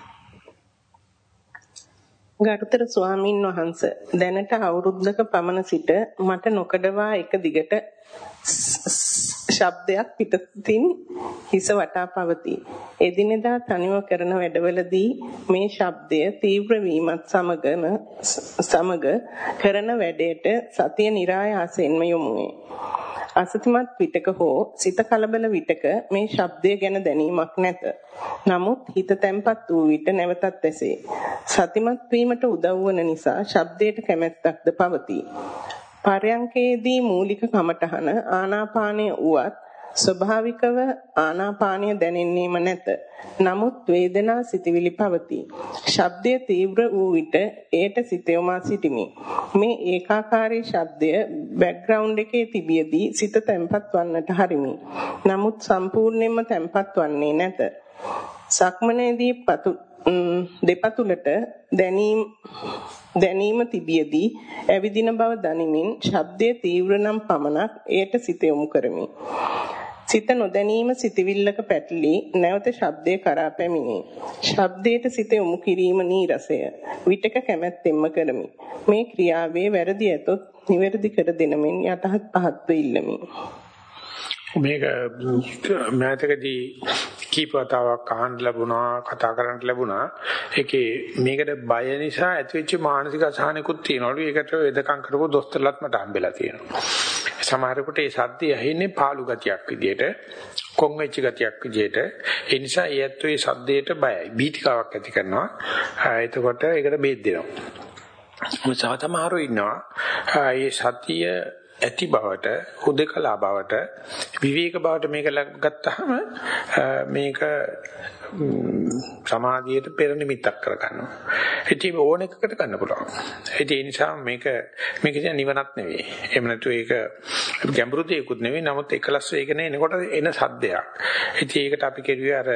ගරුතර ස්වාමින් වහන්ස දැනට අවුරුද්දක පමණ සිට මට නොකඩවා එක දිගට ශබ්දයක් පිටතින් හිස වටා පවතී. එදිනෙදා තනිව කරන වැඩවලදී මේ ශබ්දය තීව්‍ර වීමත් සමගම සමග කරන වැඩේට සතිය નિરાයාසයෙන්ම යොමු වේ. අසතිමත් විටක හෝ සිත කලබල විටක මේ ශබ්දය ගැන දැනීමක් නැත. නමුත් හිත තැම්පත් වූ විට නැවතත් ඇසේ. සතිමත් වීමට උදව් වන නිසා ශබ්දයට කැමැත්තක්ද පවතී. පරයන්කේදී මූලික කමඨහන ආනාපානය වුවත් ස්වභාවිකව ආනාපානය දැනෙන්නේම නැත. නමුත් වේදනා සිතවිලි පවතී. ශබ්දය තීව්‍ර වූ විට ඒට සිත යොමා සිටිමි. මේ ඒකාකාරී ශබ්දය බෑග්ග්‍රවුන්ඩ් එකේ තිබියදී සිත තැම්පත් වන්නට හරිමි. නමුත් සම්පූර්ණයෙන්ම තැම්පත් වන්නේ නැත. සක්මනේදී පතු දෙපතුලට දැනීම දැනීම තිබියදී ඇවිදින බව දනිමින් ශබ්දයේ තීව්‍ර නම් පමණක් එයට සිත යොමු කරමි. සිත නොදැනීම සිතවිල්ලක පැටලි නැවත ශබ්දයේ කරා පැමිණේ. ශබ්දයට සිත යොමු කිරීම නීරසය. විටක කැමැත්තෙන්ම කරමි. මේ ක්‍රියාවේ වැරදි ඇතොත් නිවැරදි කර දෙනමින් යටහත් පහත්ව ඉල්ලමි. මේක මෑතකදී කීපවතාවක් අහන්න ලැබුණා කතා කරන්න ලැබුණා. ඒකේ මේකට බය නිසා ඇතිවෙච්ච මානසික අසහනකුත් තියෙනවලු ඒකට වෙදකම් කරපු දොස්තරලත් මට හම්බෙලා තියෙනවා. සමහරකට ඒ සද්දය ඇහෙන්නේ පාළු ගතියක් විදියට කොන් වෙච්ච ගතියක් විදියට. ඒ නිසා ඒ ඇත්තෝ ඒ සද්දයට බයයි. බීතිකාවක් ඇති කරනවා. එතකොට ඒකට බේත් දෙනවා. මොකද සමහරව ඉන්නවා. ඒ සතිය ඇති බවට හුදකලා බවට විවේක බවට මේක ගත්තාම මේක සමාධියට පෙර නිමිත්තක් කරගන්නවා. ඉතින් ඕන එකකට ගන්න පුළුවන්. ඒ නිසා මේක මේක කියන්නේ නිවනක් නෙවෙයි. එහෙම නැතු ඒක ගැඹුරු දෙයක්ුත් නෙවෙයි. නමුත් එකලස් වේගන එනකොට එන සද්දයක්. ඉතින් ඒකට අපි කියුවේ අර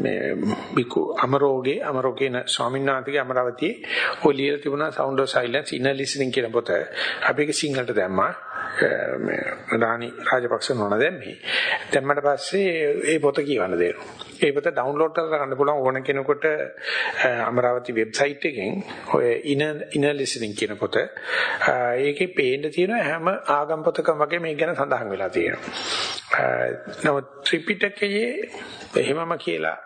මේ බිකු අමරෝගේ අමරෝගේන ස්වාමීන් වහන්සේගේ අමරවතියේ ඔය ලියලා තිබුණා sound of silence inner listening කියන පොත. අපි ඒක සිංහලට දැම්මා. මේ රාණි රාජපක්ෂ නෝන දැම්මේ. දැම්මට පස්සේ ඒ පොත කියවන්න දෙනවා. ඒ පොත ඩවුන්ලෝඩ් කරලා ගන්න පුළුවන් ඕන කෙනෙකුට අමරාවති වෙබ්සයිට් එකෙන් ඔය inner inner listening කියන පොත. ඒකේ පේන්න තියෙන හැම ආගම් පොතකම වගේ මේක ගැන සඳහන් වෙලා තියෙනවා. නමුත් ත්‍රිපිටකයේ එහෙමම කියලා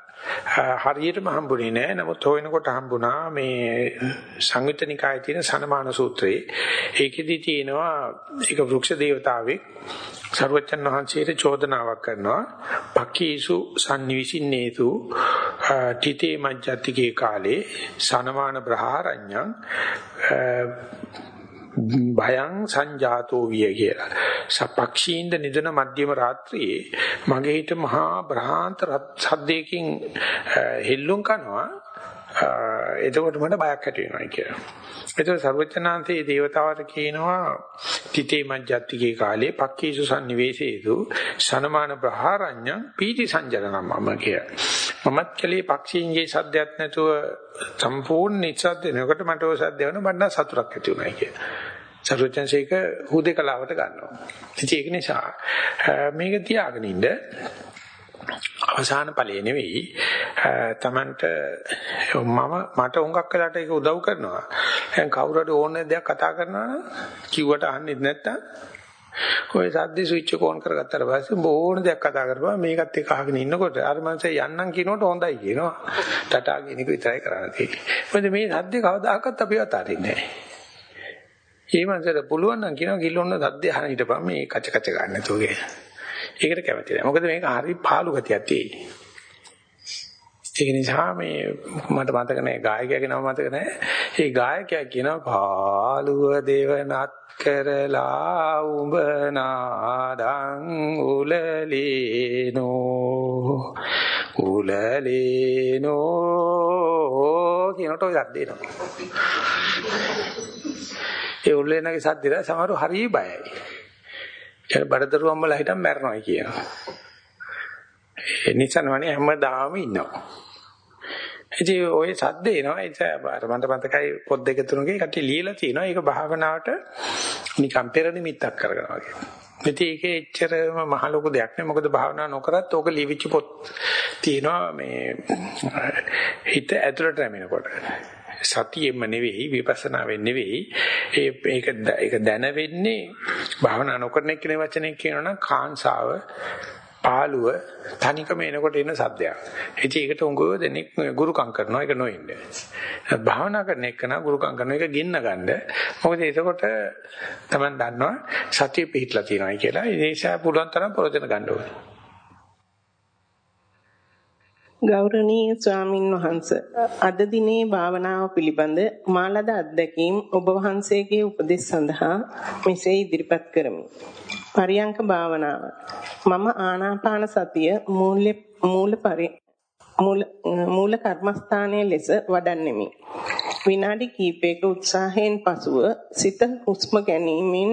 හරියටම හම්බුනේ නෑ. නමුත් හොයනකොට හම්බුණා මේ සංයුත්ත නිකායේ තියෙන සනමාන සූත්‍රයේ. ඒකෙදි තියෙනවා ඒක වෘක්ෂ දේවතාවෙක් සර්වචන් වහන්සේට චෝදනාවක් කරනවා. පක්ඛීසු sannivisinnetu තිතේ මජ්ජතිකේ කාලේ සනමාන බ්‍රහාරඤ්ඤං භයං සංජාතෝ විය කියලා. සපක්ෂීන්ද නිදන මධ්‍යම රාත්‍රියේ මගේ හිත මහා බ්‍රහාන්ත සද්දයකින් හෙල්ලුම් කරනවා. එතකොට මට බයක් ඇති වෙනවා කියලා. එතකොට සර්වචනාන්තයේ දේවතාවට කියනවා තිතේ මජ්ජත්තිකේ කාලේ පක්කීසු sanniveseetu සනමාන ප්‍රහාරඤ්ඤ පීති සංජනනම් මම කිය. මමත් කලේ පක්ෂීන්ගේ සද්දයක් නැතුව සම්පූර්ණ නිස්සද්ද වෙනකොට මට ඔය සද්ද වෙන බණ්ඩ සතුටක් ඇති වුණා කිය. සර්වචන්සේක හුදේකලාවට ගන්නවා. ඉතින් ඒක නිසා මේක තියාගෙන ඉන්න අවසාන ඵලය නෙවෙයි තමන්ට මම මට හුඟක් වෙලාට ඒක උදව් කරනවා දැන් කවුරු හරි ඕන දෙයක් කතා කරනවා නම් කිව්වට අහන්නේ නැත්තම් ඔය සද්දේ ස්විච් එක ඔන් කරගත්තාට පස්සේ ඕන දෙයක් කතා කරපුවා මේකත් එක්ක අහගෙන ඉන්නකොට අර මංසේ යන්නම් කියනකොට හොඳයි කියනවා ටටා කියන එක විතරයි කරන්න තියෙන්නේ මොකද මේ සද්දේ කවදාකවත් අපි අතාරින්නේ නැහැ මේ මංසට පුළුවන් නම් කියනවා කිල්ලොන්න සද්දේ අහන හිටපන් මේ කච කච ගන්න නැතුව කියලා ඒකට කැමති නැහැ. මොකද මේක හරි පාළු ගතියක් තියෙන්නේ. ඒක නිසා මේ මට මතක නැහැ ගායකයාගේ නම මතක නැහැ. ඒ ගායකයා කියනවා පාළුව දේවනත් කරලා උඹ නාදං උලලේනෝ උලලේනෝ කියනට ඔය සද්ද එනවා. ඒ උලේනගේ සද්දේට සමහරව හරි බයයි. ඒ බඩදරුවම්මලා හිටන් මැරනවා කියනවා. ඒ නිසා නෝනේ හැමදාම ඉන්නවා. ඉතින් ওই සද්ද එනවා ඒ අර මන්ට මතකයි පොත් දෙක තුනකේ කටි ලියලා තියෙනවා. ඒක භාවනාවට නිකම් පෙර නිමිත්තක් කරගන්නවා කියන්නේ. ඉතින් ඒකේ එච්චරම මහ ලොකු දෙයක් නෙවෙයි. මොකද භාවනා නොකරත් ඕක ලිවිච්ච පොත් තියෙනවා මේ හිත ඇතුළට රැමෙනකොට. සතියෙම නෙවෙයි විපස්සනාවෙන් නෙවෙයි ඒ ඒක ඒක දැන වෙන්නේ භාවනා නොකරන එක්කනේ වචනේ කියනවනම් කාංසාව පාළුව තනිකම එනකොට එන සද්දයක්. ඉතින් ඒකට උංගව දෙනෙක් ගුරුකම් කරනවා ඒක නොඉන්න. භාවනා කරන එක නා ගුරුකම් කරන එක ගෙන්න ගන්න. මොකද එතකොට තමයි දන්නවා සතිය පිහිටලා තියෙනවා කියලා. ඒ නිසා පුළුවන් තරම් ප්‍රයෝජන ගන්න ඕනේ. ගෞරවනීය ස්වාමින් වහන්ස අද දිනේ භාවනාව පිළිබඳ මාලද අත්දැකීම් ඔබ වහන්සේගේ උපදෙස් සඳහා මෙසේ ඉදිරිපත් කරමි. පරියංක භාවනාව මම ආනාපාන සතිය මූල්‍ය මූල පරි මූල කර්මස්ථානයේ ලෙස වඩන්නෙමි. විනාඩි කිහිපයක උත්සාහයෙන් පසුව සිත හුස්ම ගැනීමෙන්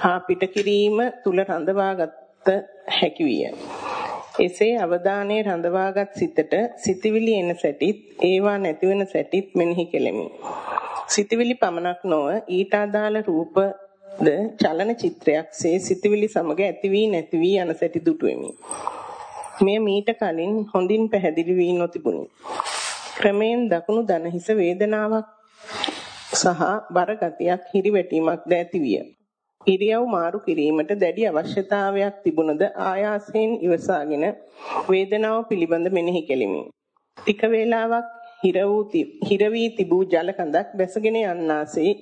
හා පිට කිරීම තුල රඳවාගත හැකි විය. එසේ අවධානයේ රඳවාගත් සිතට සිතවිලි එන සැටිත් ඒවා නැතිවෙන සැටිත් මෙනෙහි කෙලෙමි. සිතවිලි පමණක් නොව ඊට අදාළ රූපද චලන චිත්‍රයක්සේ සිතවිලි සමග ඇති වී නැති වී යන සැටි දුටුවෙමි. මෙය මීට කලින් හොඳින් පැහැදිලි වී නොතිබුණි. ක්‍රමෙන් දකුණු දන හිස වේදනාවක් සහ බර ගතියක් හිරිවැටීමක් ද ඇති විය. ඉරියව් මාරු කිරීමට දැඩි අවශ්‍යතාවයක් තිබුණද ආයාසයෙන් ඉවසාගෙන වේදනාව පිළිබඳ මෙනෙහි කෙලිමි. ටික වේලාවක් හිර වූ හිර වී තිබූ ජල කඳක් බැසගෙන යන්නාසේ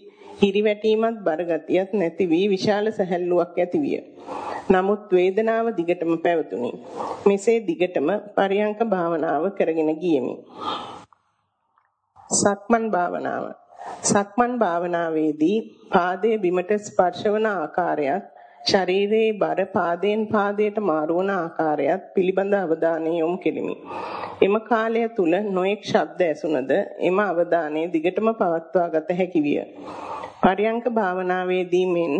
හිරිවැටීමත් බරගතියක් නැති වී විශාල සැහැල්ලුවක් ඇති විය. නමුත් වේදනාව දිගටම පැවතුණි. මෙසේ දිගටම පරියංක භාවනාව කරගෙන ගියෙමි. සක්මන් භාවනාව සක්මන් භාවනාවේදී පාදයේ බිමට ස්පර්ශවන ආකාරයත් ශරීරයේ බර පාදයෙන් පාදයට මාරුවන ආකාරයත් පිළිබඳ අවධානය යොමු කෙලිමි. එම කාලය තුල නොඑක් ශබ්ද ඇසුනද එම අවධානය දිගටම පවත්වා ගත හැකි විය. පරියංක භාවනාවේදී මෙන්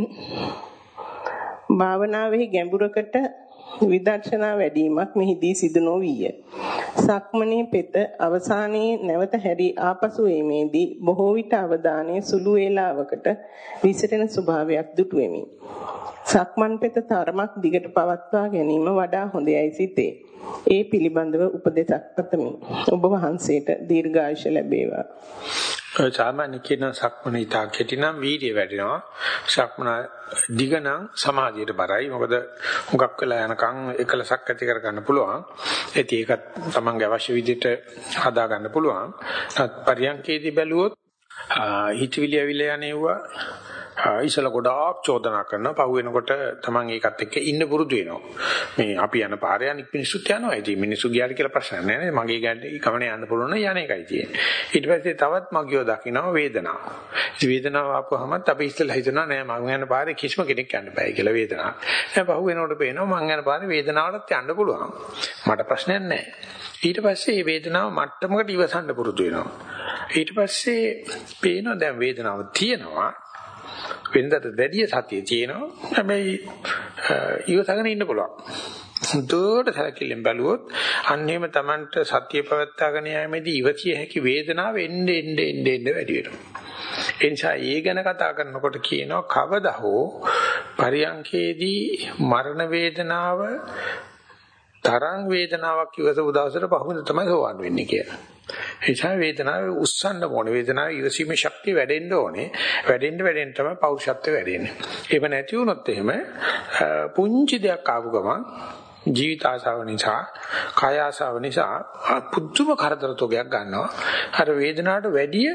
භාවනාවෙහි ගැඹුරකට විදර්ශනා වැඩිමක් මෙහිදී සිදු නොවිය. සක්මණේ පෙත අවසානයේ නැවත හැරි ආපසු එීමේදී බොහෝ විට අවධානයේ සුළු වේලාවකට විසිරෙන ස්වභාවයක් දුටුවෙමි. සක්මන් පෙත තරමක් දිගට පවත්වා ගැනීම වඩා හොඳයයි සිතේ. ඒ පිළිබඳව උපදෙසක් පතමි. ඔබ වහන්සේට දීර්ඝායුෂ ලැබේවා. සාමාන්‍ය කියන සක්මන ඊටා කෙටි නම් වීර්ය වැඩෙනවා. සක්මන දිග නම් සමාධියට බරයි. මොකද හුඟක් වෙලා යනකම් එකලසක් ඇති කරගන්න පුළුවන්. ඒත් ඒකත් තමන්ගේ අවශ්‍ය විදිහට හදා ගන්න පුළුවන්. පරියන්කේදී බැලුවොත් හිතවිලි ඇවිල්ලා යන්නේවා ඉසල ගොඩාක් චෝදනා කරනවා. පහු වෙනකොට Taman ඒකත් එක්ක ඉන්න පුරුදු වෙනවා. මේ අපි යන පාරේ අනික් මිනිස්සුත් යනවා. ඉතින් මිනිස්සු ගියාට කියලා ප්‍රශ්නයක් නැහැ නේද මගේ ගැටේ ගමනේ යන්න පුළුවන් නම් යන එකයි තියෙන්නේ. ඊට පස්සේ තවත් මගියෝ දකිනවා වේදනාව. ඉතින් වේදනාව ආපුවමත් අපි ඉස්සෙල්ලා හිතනවා නෑ මම යන පාරේ කිසිම කෙනෙක් යන්න බෑ කියලා වේදනාව. දැන් පහු වෙනකොට පේනවා මම යන පාරේ වේදනාවටත් යන්න පුළුවන්. මට ප්‍රශ්නයක් නැහැ ඊට පස්සේ මේ වේදනාව මට්ටමකට ඉවසන්න පුරුදු වෙනවා. ඊට පස්සේ පේනවා දැන් වේදනාව තියෙනවා. වෙනදට වැඩිය සතිය තියෙනවා. හැබැයි ඉවසගෙන ඉන්න පුළුවන්. හුදුට සැලකිල්ලෙන් බැලුවොත් අන්නේම Tamanට සතිය පවත්වාගෙන යෑමේදී ඉවසිය හැකි වේදනාව එන්නේ එන්නේ එන්නේ වැඩි වෙනවා. ඒ නිසා ඒ ගැන කතා කරනකොට කියනවා කවදා හෝ පරියංකේදී මරණ වේදනාව තරං වේදනාවක් ඉවසපු දවසට පහුවෙන්ද තමයි සෝවන් වෙන්නේ කියලා. ඒ නිසා වේදනාව උස්සන්න ඕනේ. වේදනාව ඉවසීමේ ශක්තිය වැඩෙන්න ඕනේ. වැඩෙන්න වැඩෙන්න තමයි පෞරුෂත්වය වැඩෙන්නේ. ඒව නැති වුණොත් එහෙම පුංචි දෙයක් ආපු ගමන් ජීවිත ආසාව නිසා, කාය ආසාව නිසා පුදුම කරදර තෝගයක් ගන්නවා. අර වේදනාවට වැඩිය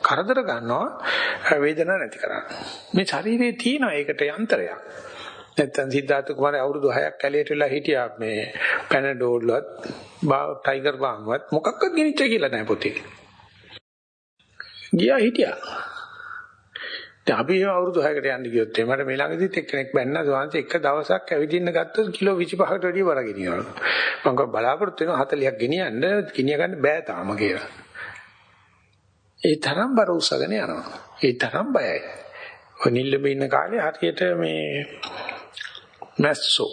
කරදර ගන්නවා වේදනාවක් නැති කරන්න. මේ ශරීරයේ තියෙන ඒකට යන්ත්‍රයක්. නැත්තම් සිද්ධාර්ථ කුමාරය අවුරුදු 6ක් කැලේට වෙලා හිටියා මේ පැනඩෝල්වත් ටයිගර් බාම්වත් මොකක්වත් ගෙනිච්ච කියලා නැහැ පොතේ. ගියා හිටියා. දැන් අපි අවුරුදු 6කට යන්න ගියොත් මට මේ ළඟදිත් එක්කෙනෙක් බැන්නා සෝන්ස එක දවසක් ඇවිදින්න ගත්තොත් කිලෝ 25කට වැඩිය බර ගෙනියනවා. මම බලාපොරොත්තු වෙනවා 40ක් ගෙනියන්න ගෙනිය ගන්න බෑ තාම කියලා. ඒ තරම් බර උසගෙන යනවා. ඒ තරම් බයයි. ඔය නිල්ලඹ ඉන්න කාලේ හරියට මේ මැස්සෝ.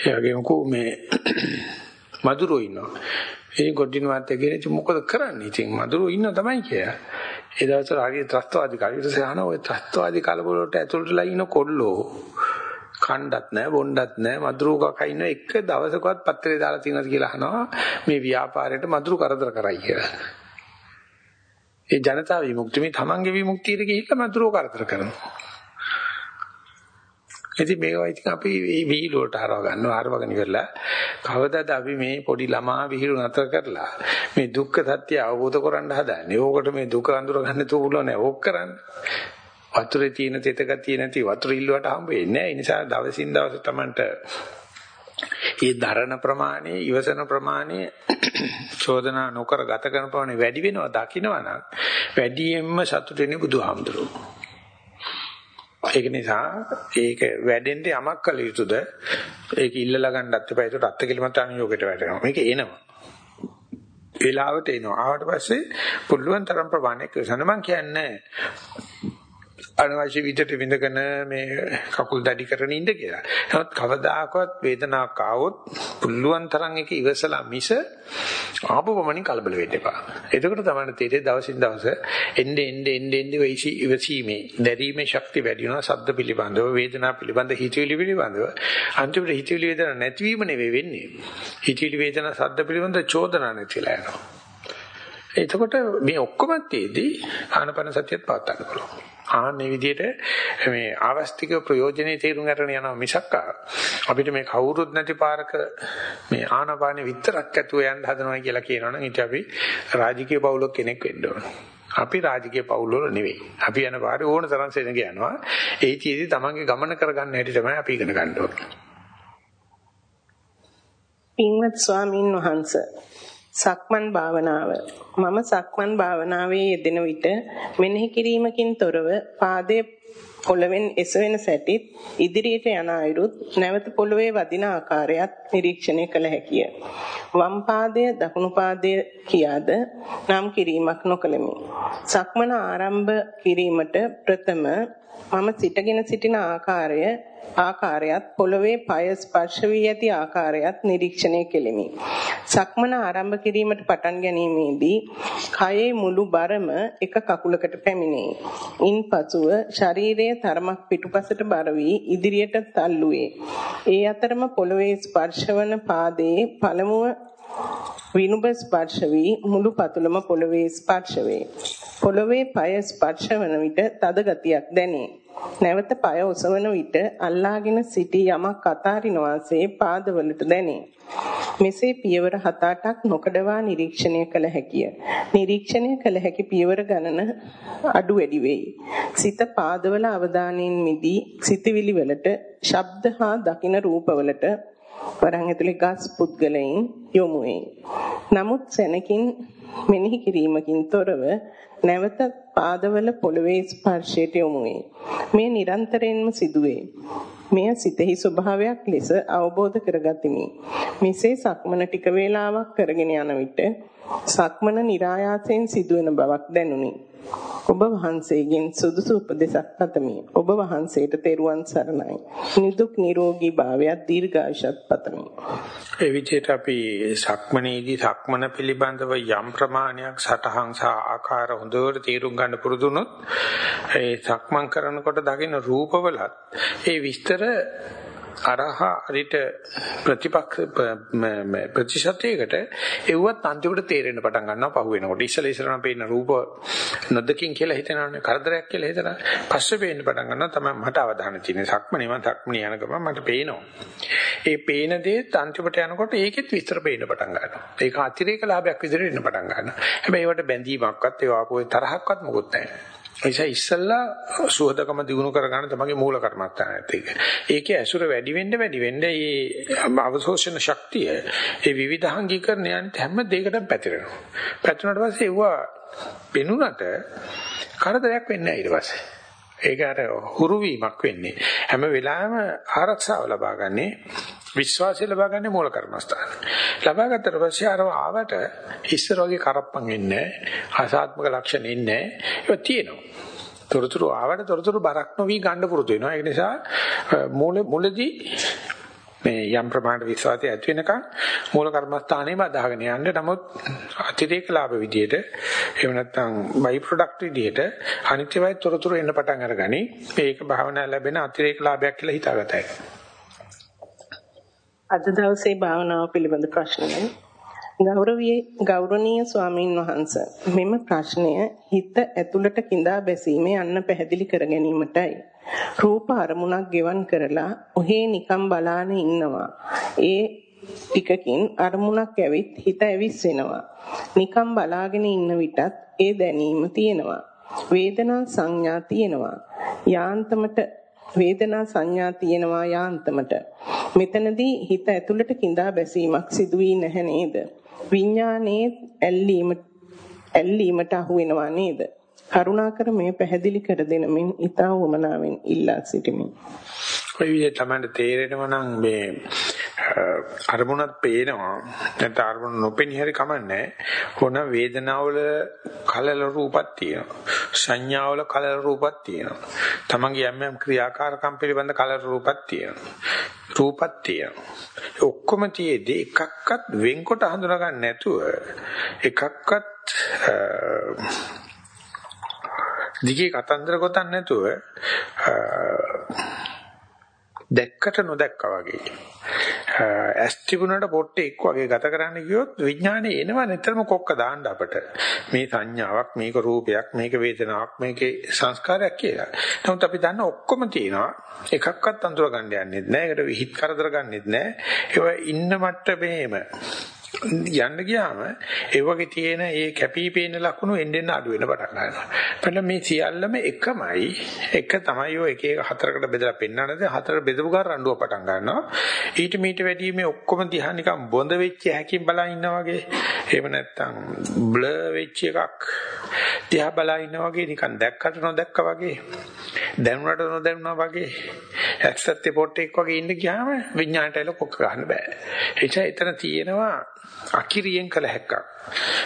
එයාගේ මොකෝ මේ මදුරෝ ඉන්නවා. ඒ ගොඩින් වාත්තේ කියන මොකද කරන්නේ? ඉතින් මදුරෝ ඉන්න තමයි කියලා. ඒ දවස්වල හරිය ත්‍ස්තවාදී කාලේ ඊට සහන ඔය ත්‍ස්තවාදී කාලවල වලට ඇතුළටලා ඉන්න කොල්ලෝ කණ්ඩත් නැහැ බොණ්ඩත් නැහැ මදුරු කකා ඉන්න එක දවසකවත් පත්‍රේ දාලා තියෙනවද කියලා අහනවා මේ ව්‍යාපාරයට මදුරු කරදර කරයි කියලා. ඒ ජනතා විමුක්තිය මේ තමන්ගේ විමුක්තියට ගිහිල්ලා මදුරු කරදර කරනවා. ඉතින් මේවා ඉතින් අපි මේ විහිළුවට හරව ගන්නවා හරවගෙන ඉවරලා කවදාද අපි මේ පොඩි ළමා විහිළු නතර කරලා මේ දුක්ඛ සත්‍ය අවබෝධ කරගන්න හදන්නේ. ඕකට මේ දුක අඳුර ගන්න තුබුල නැහැ. ඕක කරන්නේ. වතුරේ තියෙන තෙත ගතිය නැති වතුර ඉල්ලුවට හම්බ වෙන්නේ නැහැ. ඒ නිසා දවසින් දවස Tamanට ඒ දරණ ප්‍රමාණය, ඉවසන ප්‍රමාණය, චෝදනා නොකර ගත කරන ප්‍රමාණය වැඩි වෙනවා දකින්නවනම් වැඩියෙන්ම සතුට වෙන්නේ බුදුහාමුදුරුවෝ. ඒක නිසා ඒක වැඩෙන්න යමක් කළ යුතුද? ඒක ඉල්ලලා ගන්නත් එපා. ඒකට අත්කලමත් අනුയോഗයට වැටෙනවා. මේක එනවා. වෙලාවට එනවා. ආවට පස්සේ පුළුවන් තරම් ප්‍රමාණයක් විසඳ මම කියන්නේ අනවශ්‍ය විදිහට විඳගෙන මේ කකුල් දඩි කරගෙන ඉන්න කියලා. නමුත් කවදාකවත් වේදනාවක් ආවොත් පුළුවන් තරම් ඒක ඉවසලා මිස ආපු පමණින් කලබල වෙන්න එපා. එතකොට තමයි තේරෙන්නේ දවසින් දවස එන්නේ එන්නේ එන්නේ එන්නේ වෙයිසි ඉවසීමේ දැරීමේ ශක්තිය වැඩි වෙනවා. සද්ද පිළිබඳව, වේදනා පිළිබඳව, හිතවිලි පිළිබඳව. අන්තිමට හිතවිලි වේදනා නැතිවීම නෙවෙයි වෙන්නේ. හිතවිලි වේදනා සද්ද පිළිබඳව චෝදනා නැතිලා යනවා. එතකොට මේ ඔක්කොම තියේදී ආනපන සතියත් පවත් ගන්න පුළුවන්. ආන්නේ විදිහට මේ ආවස්තික ප්‍රයෝජනේ තේරුම් ගන්න යනවා මිසක් අපිට මේ කවුරුත් නැති පාරක මේ ආනපානෙ විතරක් ඇතුව යන්න හදනවා කියලා කියනවනම් ඊට අපි රාජකීය පවුලක කෙනෙක් වෙන්න ඕන. අපි රාජකීය පවුල් වල නෙවෙයි. අපි යන පාරේ ඕන තරම් සෙනග යනවා. ඒ චීදී තමන්ගේ ගමන කරගන්න හැටි තමයි අපි ඉගෙන ගන්න ඕනේ. පින්වත් ස්වාමින් වහන්සේ සක්මන් භාවනාව මම සක්මන් භාවනාවේ යෙදෙන විට මෙනෙහි කිරීමකින් තොරව පාදයේ පොළවෙන් එසවෙන සැටිත් ඉදිරියට යන අයුරුත් නැවත පොළවේ වදින ආකාරයත් නිරීක්ෂණය කළ හැකිය. වම් පාදය දකුණු පාදය කියාද නම් කිරීමක් නොකළෙමි. සක්මන ආරම්භ කිරීමට ප්‍රථම මම සිටගෙන සිටින ආකාරය ආකාරයත් පොළවේ පය ස්පර්ශ වී ඇති ආකාරයත් නිරීක්ෂණය කෙලිමි. සක්මන ආරම්භ කිරීමට පටන් ගැනීමේදී කයේ මුළු බරම එක කකුලකට පැමිණේ. ඉන්පසුව ශරීරයේ තරමක් පිටුපසට බර වී ඉදිරියට තල්ලු වේ. ඒ අතරම පොළවේ ස්පර්ශවන පාදයේ පළමුව විනුබ ස්පර්ශ වී මුළු පතුලම පොළවේ ස්පර්ශ වේ. පොළවේ පය ස්පර්ශ වන විට තද ගතියක් දැනේ. නැවත পায় ඔසවන විට අල්ලාගෙන සිටි යමක් අතාරින වාසේ පාදවලට දැනේ. මෙසේ පියවර 7-8ක් නොකඩවා නිරීක්ෂණය කළ හැකිය. නිරීක්ෂණය කළ හැකි පියවර ගණන අඩු වැඩි වෙයි. සිත පාදවල අවධානයෙන් මිදී සිතවිලි වලට, ශබ්ද හා දකින රූපවලට වරන් ඇතුලේ ගස් පුද්ගලයන් යොමු වෙයි. නමුත් සෙනකින් මෙනෙහි කිරීමකින් තොරව නැවත පාදවල පොළවේ ස්පර්ශයට යොමු වේ. මේ නිරන්තරයෙන්ම සිදුවේ. මෙය සිතෙහි ස්වභාවයක් ලෙස අවබෝධ කරගතිමි. මෙසේ සක්මන ටික වේලාවක් කරගෙන යන විට සක්මන નિરાයාසයෙන් සිදුවෙන බවක් දැනුනි. ඔබ වහන්සේගෙන් සුදුසු උපදෙසක් පතමි. ඔබ වහන්සේට තෙරුවන් සරණයි. නිදුක් නිරෝගී භාවයත් දීර්ඝායුෂත් පතමි. ඒ විදිහට අපි සක්මනේදී සක්මන පිළිබඳව යම් ප්‍රමාණයක් සටහන් සහ ආකාර හොඳට තේරුම් ගන්න පුරුදු වුණොත් ඒ සක්මන් කරනකොට දකින්න රූපවලත් ඒ විස්තර අරහ හරිට ප්‍රතිපක්ෂ ප්‍රතිශතයකට එව්වත් අන්තිමට තේරෙන්න පටන් ගන්නවා පහු වෙනකොට. ඉස්සල ඉස්සරහම පේන රූප නොදකින් කියලා හිතනවානේ කරදරයක් කියලා හිතනවා පස්සේ පේන්න පටන් ගන්නවා. තමයි මට අවධානය තියෙන සක්මනේ මම සක්මනේ යන ගමන් මට පේනවා. ඒ පේන දේත් අන්තිමට යනකොට ඒකෙත් විස්තර පේන්න පටන් ගන්නවා. ඒක අතිරේක ලාභයක් විදිහට එන්න පටන් ගන්නවා. හැබැයි ඒවට බැඳීමක්වත් ඒවා ආපුවේ තරහක්වත් මොකුත් නැහැ. නිසා ඉස්සල්ලා සුහදකම දිනු කරගන්න තමගේ මූල කර්මස්ථානයත් ඒක. ඒකේ ඇසුර වැඩි වෙන්න වැඩි වෙන්න මේ අවශෝෂණ ශක්තිය ඒ විවිධාංගීකරණයන් හැම දෙයකටම පැතිරෙනවා. පැතිරුණාට පස්සේ ඒවා පෙනුනට කරදරයක් වෙන්නේ නැහැ ඊට පස්සේ. ඒක අර හුරු වීමක් වෙන්නේ. හැම වෙලාවෙම ආරක්ෂාව ලබා ගන්නේ විශ්වාසය ලබා ගන්න මූල කර්මස්ථාන. ලබා ගත්තට පස්සේ අර ආවට ඉස්සර වගේ කරප්පන් එන්නේ නැහැ. ආසාත්මක ලක්ෂණ එන්නේ නැහැ. ඒක තියෙනවා. තොරතුරු ආවට තොරතුරු බරක් නොවි ගන්න පුරුදු වෙනවා. ඒ නිසා මූල මුලදී මේ යම් ප්‍රමාණයට විශ්වාසය ඇති වෙනකන් මූල කර්මස්ථානෙම අදාගෙන යන්න. නමුත් අතිරේක ලාභ විදියට එහෙම නැත්නම් බයි ප්‍රොඩක්ට් විදියට අනිත්‍යවයි තොරතුරු එන්න පටන් අරගනි. මේක භාවනා ලැබෙන අතිරේක ලාභයක් කියලා හිතාගතයි. අද දවසේ භාවනාව පිළිබඳ ප්‍රශ්නයයි ගෞරවීය ගෞරවනීය ස්වාමීන් වහන්ස මෙම ප්‍රශ්නය හිත ඇතුළට கிඳා බැසීමේ අන්න පැහැදිලි කර ගැනීමටයි රූප අරමුණක් ගෙවන් කරලා ඔහේ නිකම් බලාන ඉන්නවා. ඒ ටිකකින් අරමුණක් ඇවිත් හිත ඇවිස් වෙනවා නිකම් බලාගෙන ඉන්න විටත් ඒ දැනීම තියෙනවා. වේදනා සංඥා තියෙනවා. යාන්තමට වේදනා සංඥා තියෙනවා යාන්තමට. මෙතනදී හිත ඇතුළට கிඳා බැසීමක් සිදු වී නැහැ නේද? විඥානයේ ඇල්ලීම ඇල්ලීමට අහු වෙනවා නේද? කරුණාකර මේ පැහැදිලි කර දෙන මෙන් ඊතා වමනාවෙන් ඉල්ලා සිටිමි. ඔය විදිහට තමයි තේරෙනවා නම් මේ අරමුණක් පේනවා. නැත්නම් අරමුණ නොපෙනී හරි කමන්නේ කොන වේදනාවල කලල රූපක් තියෙනවා. සංඥාවල කලල රූපක් තියෙනවා. තමන්ගේ යම් යම් ක්‍රියාකාරකම් පිළිබඳ කලල රූපක් තියෙනවා. රූපක් තියෙනවා. ඔක්කොම තියේදී එකක්වත් වෙන්කොට හඳුනා ගන්න නැතුව එකක්වත් දිගේ කතන්දර ගොතන්න නැතුව දැක්කට නොදැක්කා වගේ. ඇස් තිබුණාට පොට්ටේ එක් වගේ ගත කරන්න ගියොත් විඥානේ එනවා නිතරම කොක්ක දාන්න අපට. මේ සංඥාවක්, මේක රූපයක්, මේක වේදනාවක්, මේකේ සංස්කාරයක් කියලා. නමුත් අපි දන්න ඔක්කොම තියෙනවා. එකක්වත් අඳුර ගන්න යන්නෙත් නෑ. ඒකට විහිත් කරදර ගන්නෙත් නෑ. ඒවා ඉන්න මට්ටමේම යන්න ගියාම ඒ වගේ තියෙන ඒ කැපිපේන ලක්ෂණ එන්න එන්න අඩු වෙන පටන් ගන්නවා. බලන්න මේ සියල්ලම එකමයි. එක තමයි ඔය එක එක හතරකට බෙදලා පෙන්නනද හතර බෙදපු ගාන රණ්ඩුව පටන් ගන්නවා. ඊට මීට වැඩි මේ ඔක්කොම දිහා නිකන් බොඳ වෙච්ච හැකින් බලා ඉන්නා වගේ. එහෙම නැත්තම් බ්ලර් වෙච්ච එකක් දිහා බලා ඉන්නා වගේ නිකන් දැක්කට නොදැක්කා වගේ. දැනුණට නොදැනුණා වගේ. ඇක්සත් පොට්ටෙක් වගේ ඉන්න ගියාම විඥාණයට එල කොක්ක ගන්න බෑ. එචා එතන තියෙනවා අකිරියෙන් කළ හැක්කක්.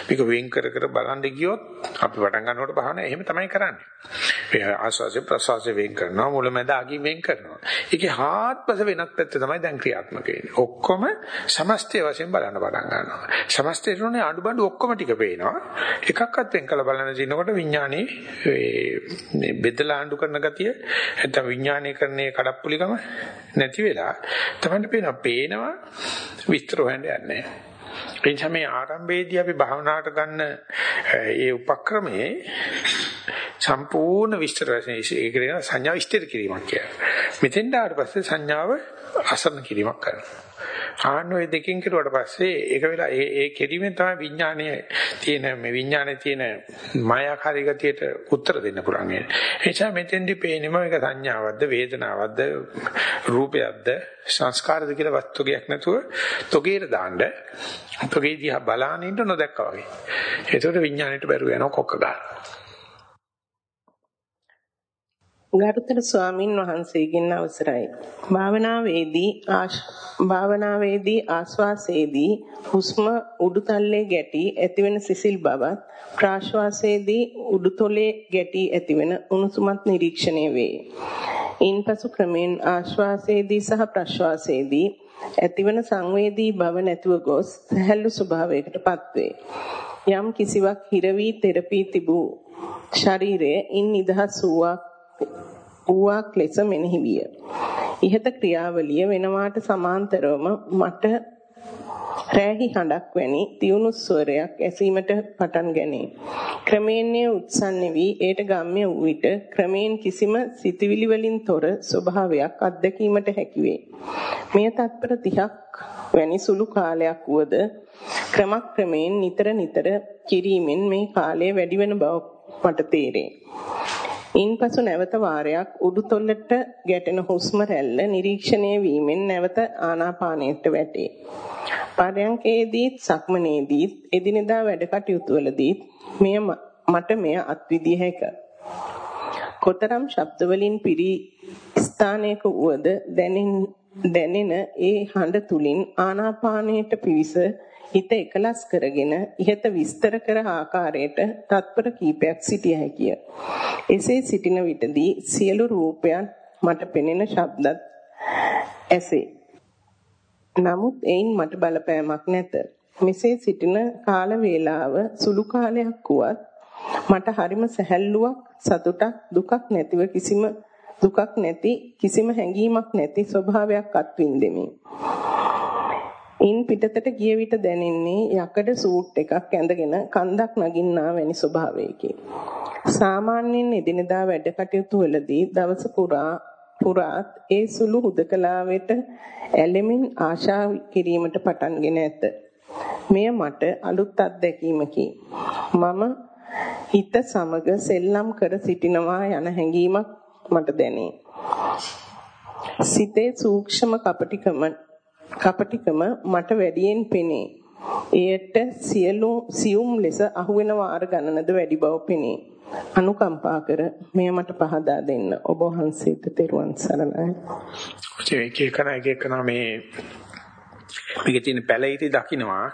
මේක වෙන් කර කර බලන්න ගියොත් අපි පටන් ගන්නකොට බහන එහෙම තමයි කරන්නේ. මේ ආස්වාසේ ප්‍රසවාසේ වෙන් කරනවා මුලමෙද අගින් වෙන් කරනවා. ඒකේ හාත්පස වෙනත් පැත්ත තමයි දැන් ක්‍රියාත්මක වෙන්නේ. ඔක්කොම සමස්තය වශයෙන් බලන්න පටන් ගන්නවා. සමස්තයට උනේ අඩුබඩු ඔක්කොම ටික පේනවා. එකක්වත් වෙන් කළ බලන දිනකොට විඥානේ මේ බෙදලා ආණ්ඩු කරන ගතිය නැත්නම් විඥානීය කරන්නේ කඩප්පුලිකම නැති වෙලා තමයි පේනවා. පේනවා විස්තර හොයන්න යන්නේ නැහැ. එනිසා මේ ආරම්භයේදී අපි භාවනාවට ගන්න ඒ උපක්‍රමයේ සම්පූර්ණ විස්තර වශයෙන් ඒක කියන සංඥා විස්තර කිරීමක් කියලා. මෙතෙන් ඩාට පස්සේ සංඥාව අසරණ කිරීමක් කරනවා. ආන්න ඔය දෙකෙන් කෙරුවට පස්සේ ඒක වෙලා ඒ ඒ කෙරීමෙන් තමයි විඥානයේ තියෙන මේ විඥානයේ තියෙන මායාකාරී ගතියට උත්තර දෙන්න පුළුවන්. ඒ නිසා මෙතෙන්දි පේන්නේ මේක සංඥාවක්ද වේදනාවක්ද රූපයක්ද සංස්කාරද කියලා වස්තුකයක් නැතුව තොගේට දාන්න තොගේ දිහා බලාගෙන ඉන්න නොදැක්කා වගේ. ඒකට විඥාණයට බැරුව යනවා කොක්ක ගන්න. ගරුතර ස්වාමින් වහන්සේගෙන් අවසරයි. භාවනාවේදී භාවනාවේදී ආස්වාසේදී හුස්ම උඩුතල්ලේ ගැටි ඇතිවෙන සිසිල් බවත් ප්‍රාශ්වාසයේදී උඩුතොලේ ගැටි ඇතිවෙන උණුසුමත් නිරීක්ෂණය වේ. ඉන්පසු ක්‍රමෙන් ආශ්වාසයේදී සහ ප්‍රශ්වාසයේදී ඇතිවන සංවේදී බව නැතුව ගොස් සැහැල්ලු ස්වභාවයකටපත් වේ. යම් කිසිවක් හිර වී තෙරපී තිබූ ශරීරයේ ඉන් නිදහස් වූවක් වූවක් ලෙස මෙනෙහි විය. ඉහත ක්‍රියාවලිය වෙනවාට සමාන්තරවම මට රෑහි හඬක් වැනි තියුණු ස්වරයක් ඇසීමට පටන් ගැනේ. ක්‍රමයෙන් උත්සන්න වී ඒට ගම්ම්‍ය වූ විට ක්‍රමයෙන් කිසිම සිතවිලි වලින් තොර ස්වභාවයක් අත්දැකීමට හැකිවේ. මෙය තත්පර 30ක් වැනි සුළු කාලයක් වුවද ක්‍රමක්‍රමයෙන් නිතර නිතර කිරීමෙන් මේ කාලය වැඩි වෙන බව මට තේරේ. ඉන්පසු නැවත වාරයක් උඩුතොල්ලට ගැටෙන හුස්ම රැල්ල නිරීක්ෂණය වීමෙන් නැවත ආනාපානයට වැටේ. පරයන්කේදී සක්මනේදී එදිනෙදා වැඩ කටයුතු වලදී මෙය මට මෙය අත්විදිය හැක. කොතරම් ශබ්ද වලින් පිරි ස්ථානයක වුවද දැනෙන දැනෙන ඒ හඬ තුලින් ආනාපානයට පිවිස හිත එකලස් කරගෙන ඉහත විස්තර කර ආකාරයට තත්පර කීපයක් සිටිය හැකිය. එසේ සිටින විටදී සියලු රූපයන් මට පෙනෙන ශබ්දත් ඇසේ. නමුත් එයින් මට බලපෑමක් නැත. මෙසේ සිටින කාල වේලාව සුළු කාලයක් වුවත් මට හරිම සැහැල්ලුවක් සතුටක් දුකක් නැතිව කිසිම දුකක් නැති කිසිම හැඟීමක් නැති ස්වභාවයක් අත්විඳෙමි. ඉන් පිටතට ගිය විට දැනෙන්නේ යකඩ සූට් එකක් ඇඳගෙන කන්දක් නගින්නා වැනි ස්වභාවයකි. සාමාන්‍යයෙන් එදිනදා වැඩ කටයුතු වලදී දවස පුරා පුරාත් ඒ සුළු හුදකලාවට ඇලෙමින් ආශා කිරීමට පටන්ගෙන ඇත. මෙය මට අලුත් අත්දැකීමකි. මම හිත සමග සෙල්ලම් කර සිටිනවා යන හැඟීමක් මට දැනේ. සිතේ සූක්ෂම කපටිකම කපටිකම මට වැඩියෙන් පෙනේ. එයට සියලු සියුම් ලෙස අහුවෙන වාර ගණනද වැඩි බව පෙනේ. අනුකම්පා කර මෙය මට පහදා දෙන්න. ඔබ වහන්සේට තෙරුවන් සරණයි. ඒක එකන එක එකන මේ මේකේ තියෙන පැලිරි දකින්නවා.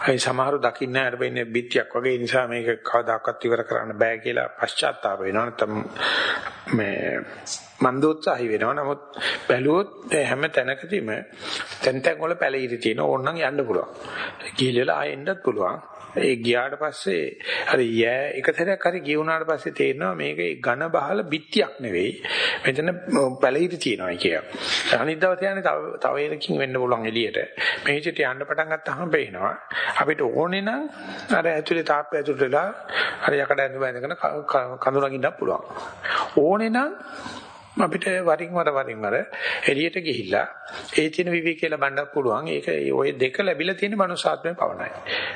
අයි සමහරු දකින්න අර වෙන්නේ බිත්තියක් වගේ නිසා මේක කවදාකවත් ඉවර කරන්න බෑ කියලා පශ්චාත්තාප වෙනවා. නැත්නම් මේ මන්දෝත්සාහි වෙනවා. නමුත් බැලුවොත් හැම තැනකදීම තැන් තැන් වල පැලිරි තියෙන ඕනනම් යන්න පුළුවන්. ගිහිල්ලා ආයෙන්නත් පුළුවන්. ඒ ගියාට පස්සේ අර යෑ එක සැරයක් හරි ගියුණාට පස්සේ තේරෙනවා මේක ඝන බහල බිත්තියක් නෙවෙයි. මෙතන පැලිරි තියෙනවා කිය. අනිත් දවසේ යන්නේ තව තව එකකින් වෙන්න පුළුවන් එළියට. මේ විදිහට යන්න පටන් ගත්තාම පේනවා අපිට ඕනේ නම් අර ඇතුලේ තාප්ප ඇතුලට වෙලා අර යකඩ ඇඳුම ඇඳගෙන කඳු නගින්නත් පුළුවන්. ඕනේ නම් අපිට වරින් වර වරින් වර එළියට ගිහිල්ලා ඒ තියෙන විවේකී ලබන්න පුළුවන්. ඒක ඔය දෙක ලැබිලා තියෙන මනුස්සාත්මේ පවණයි.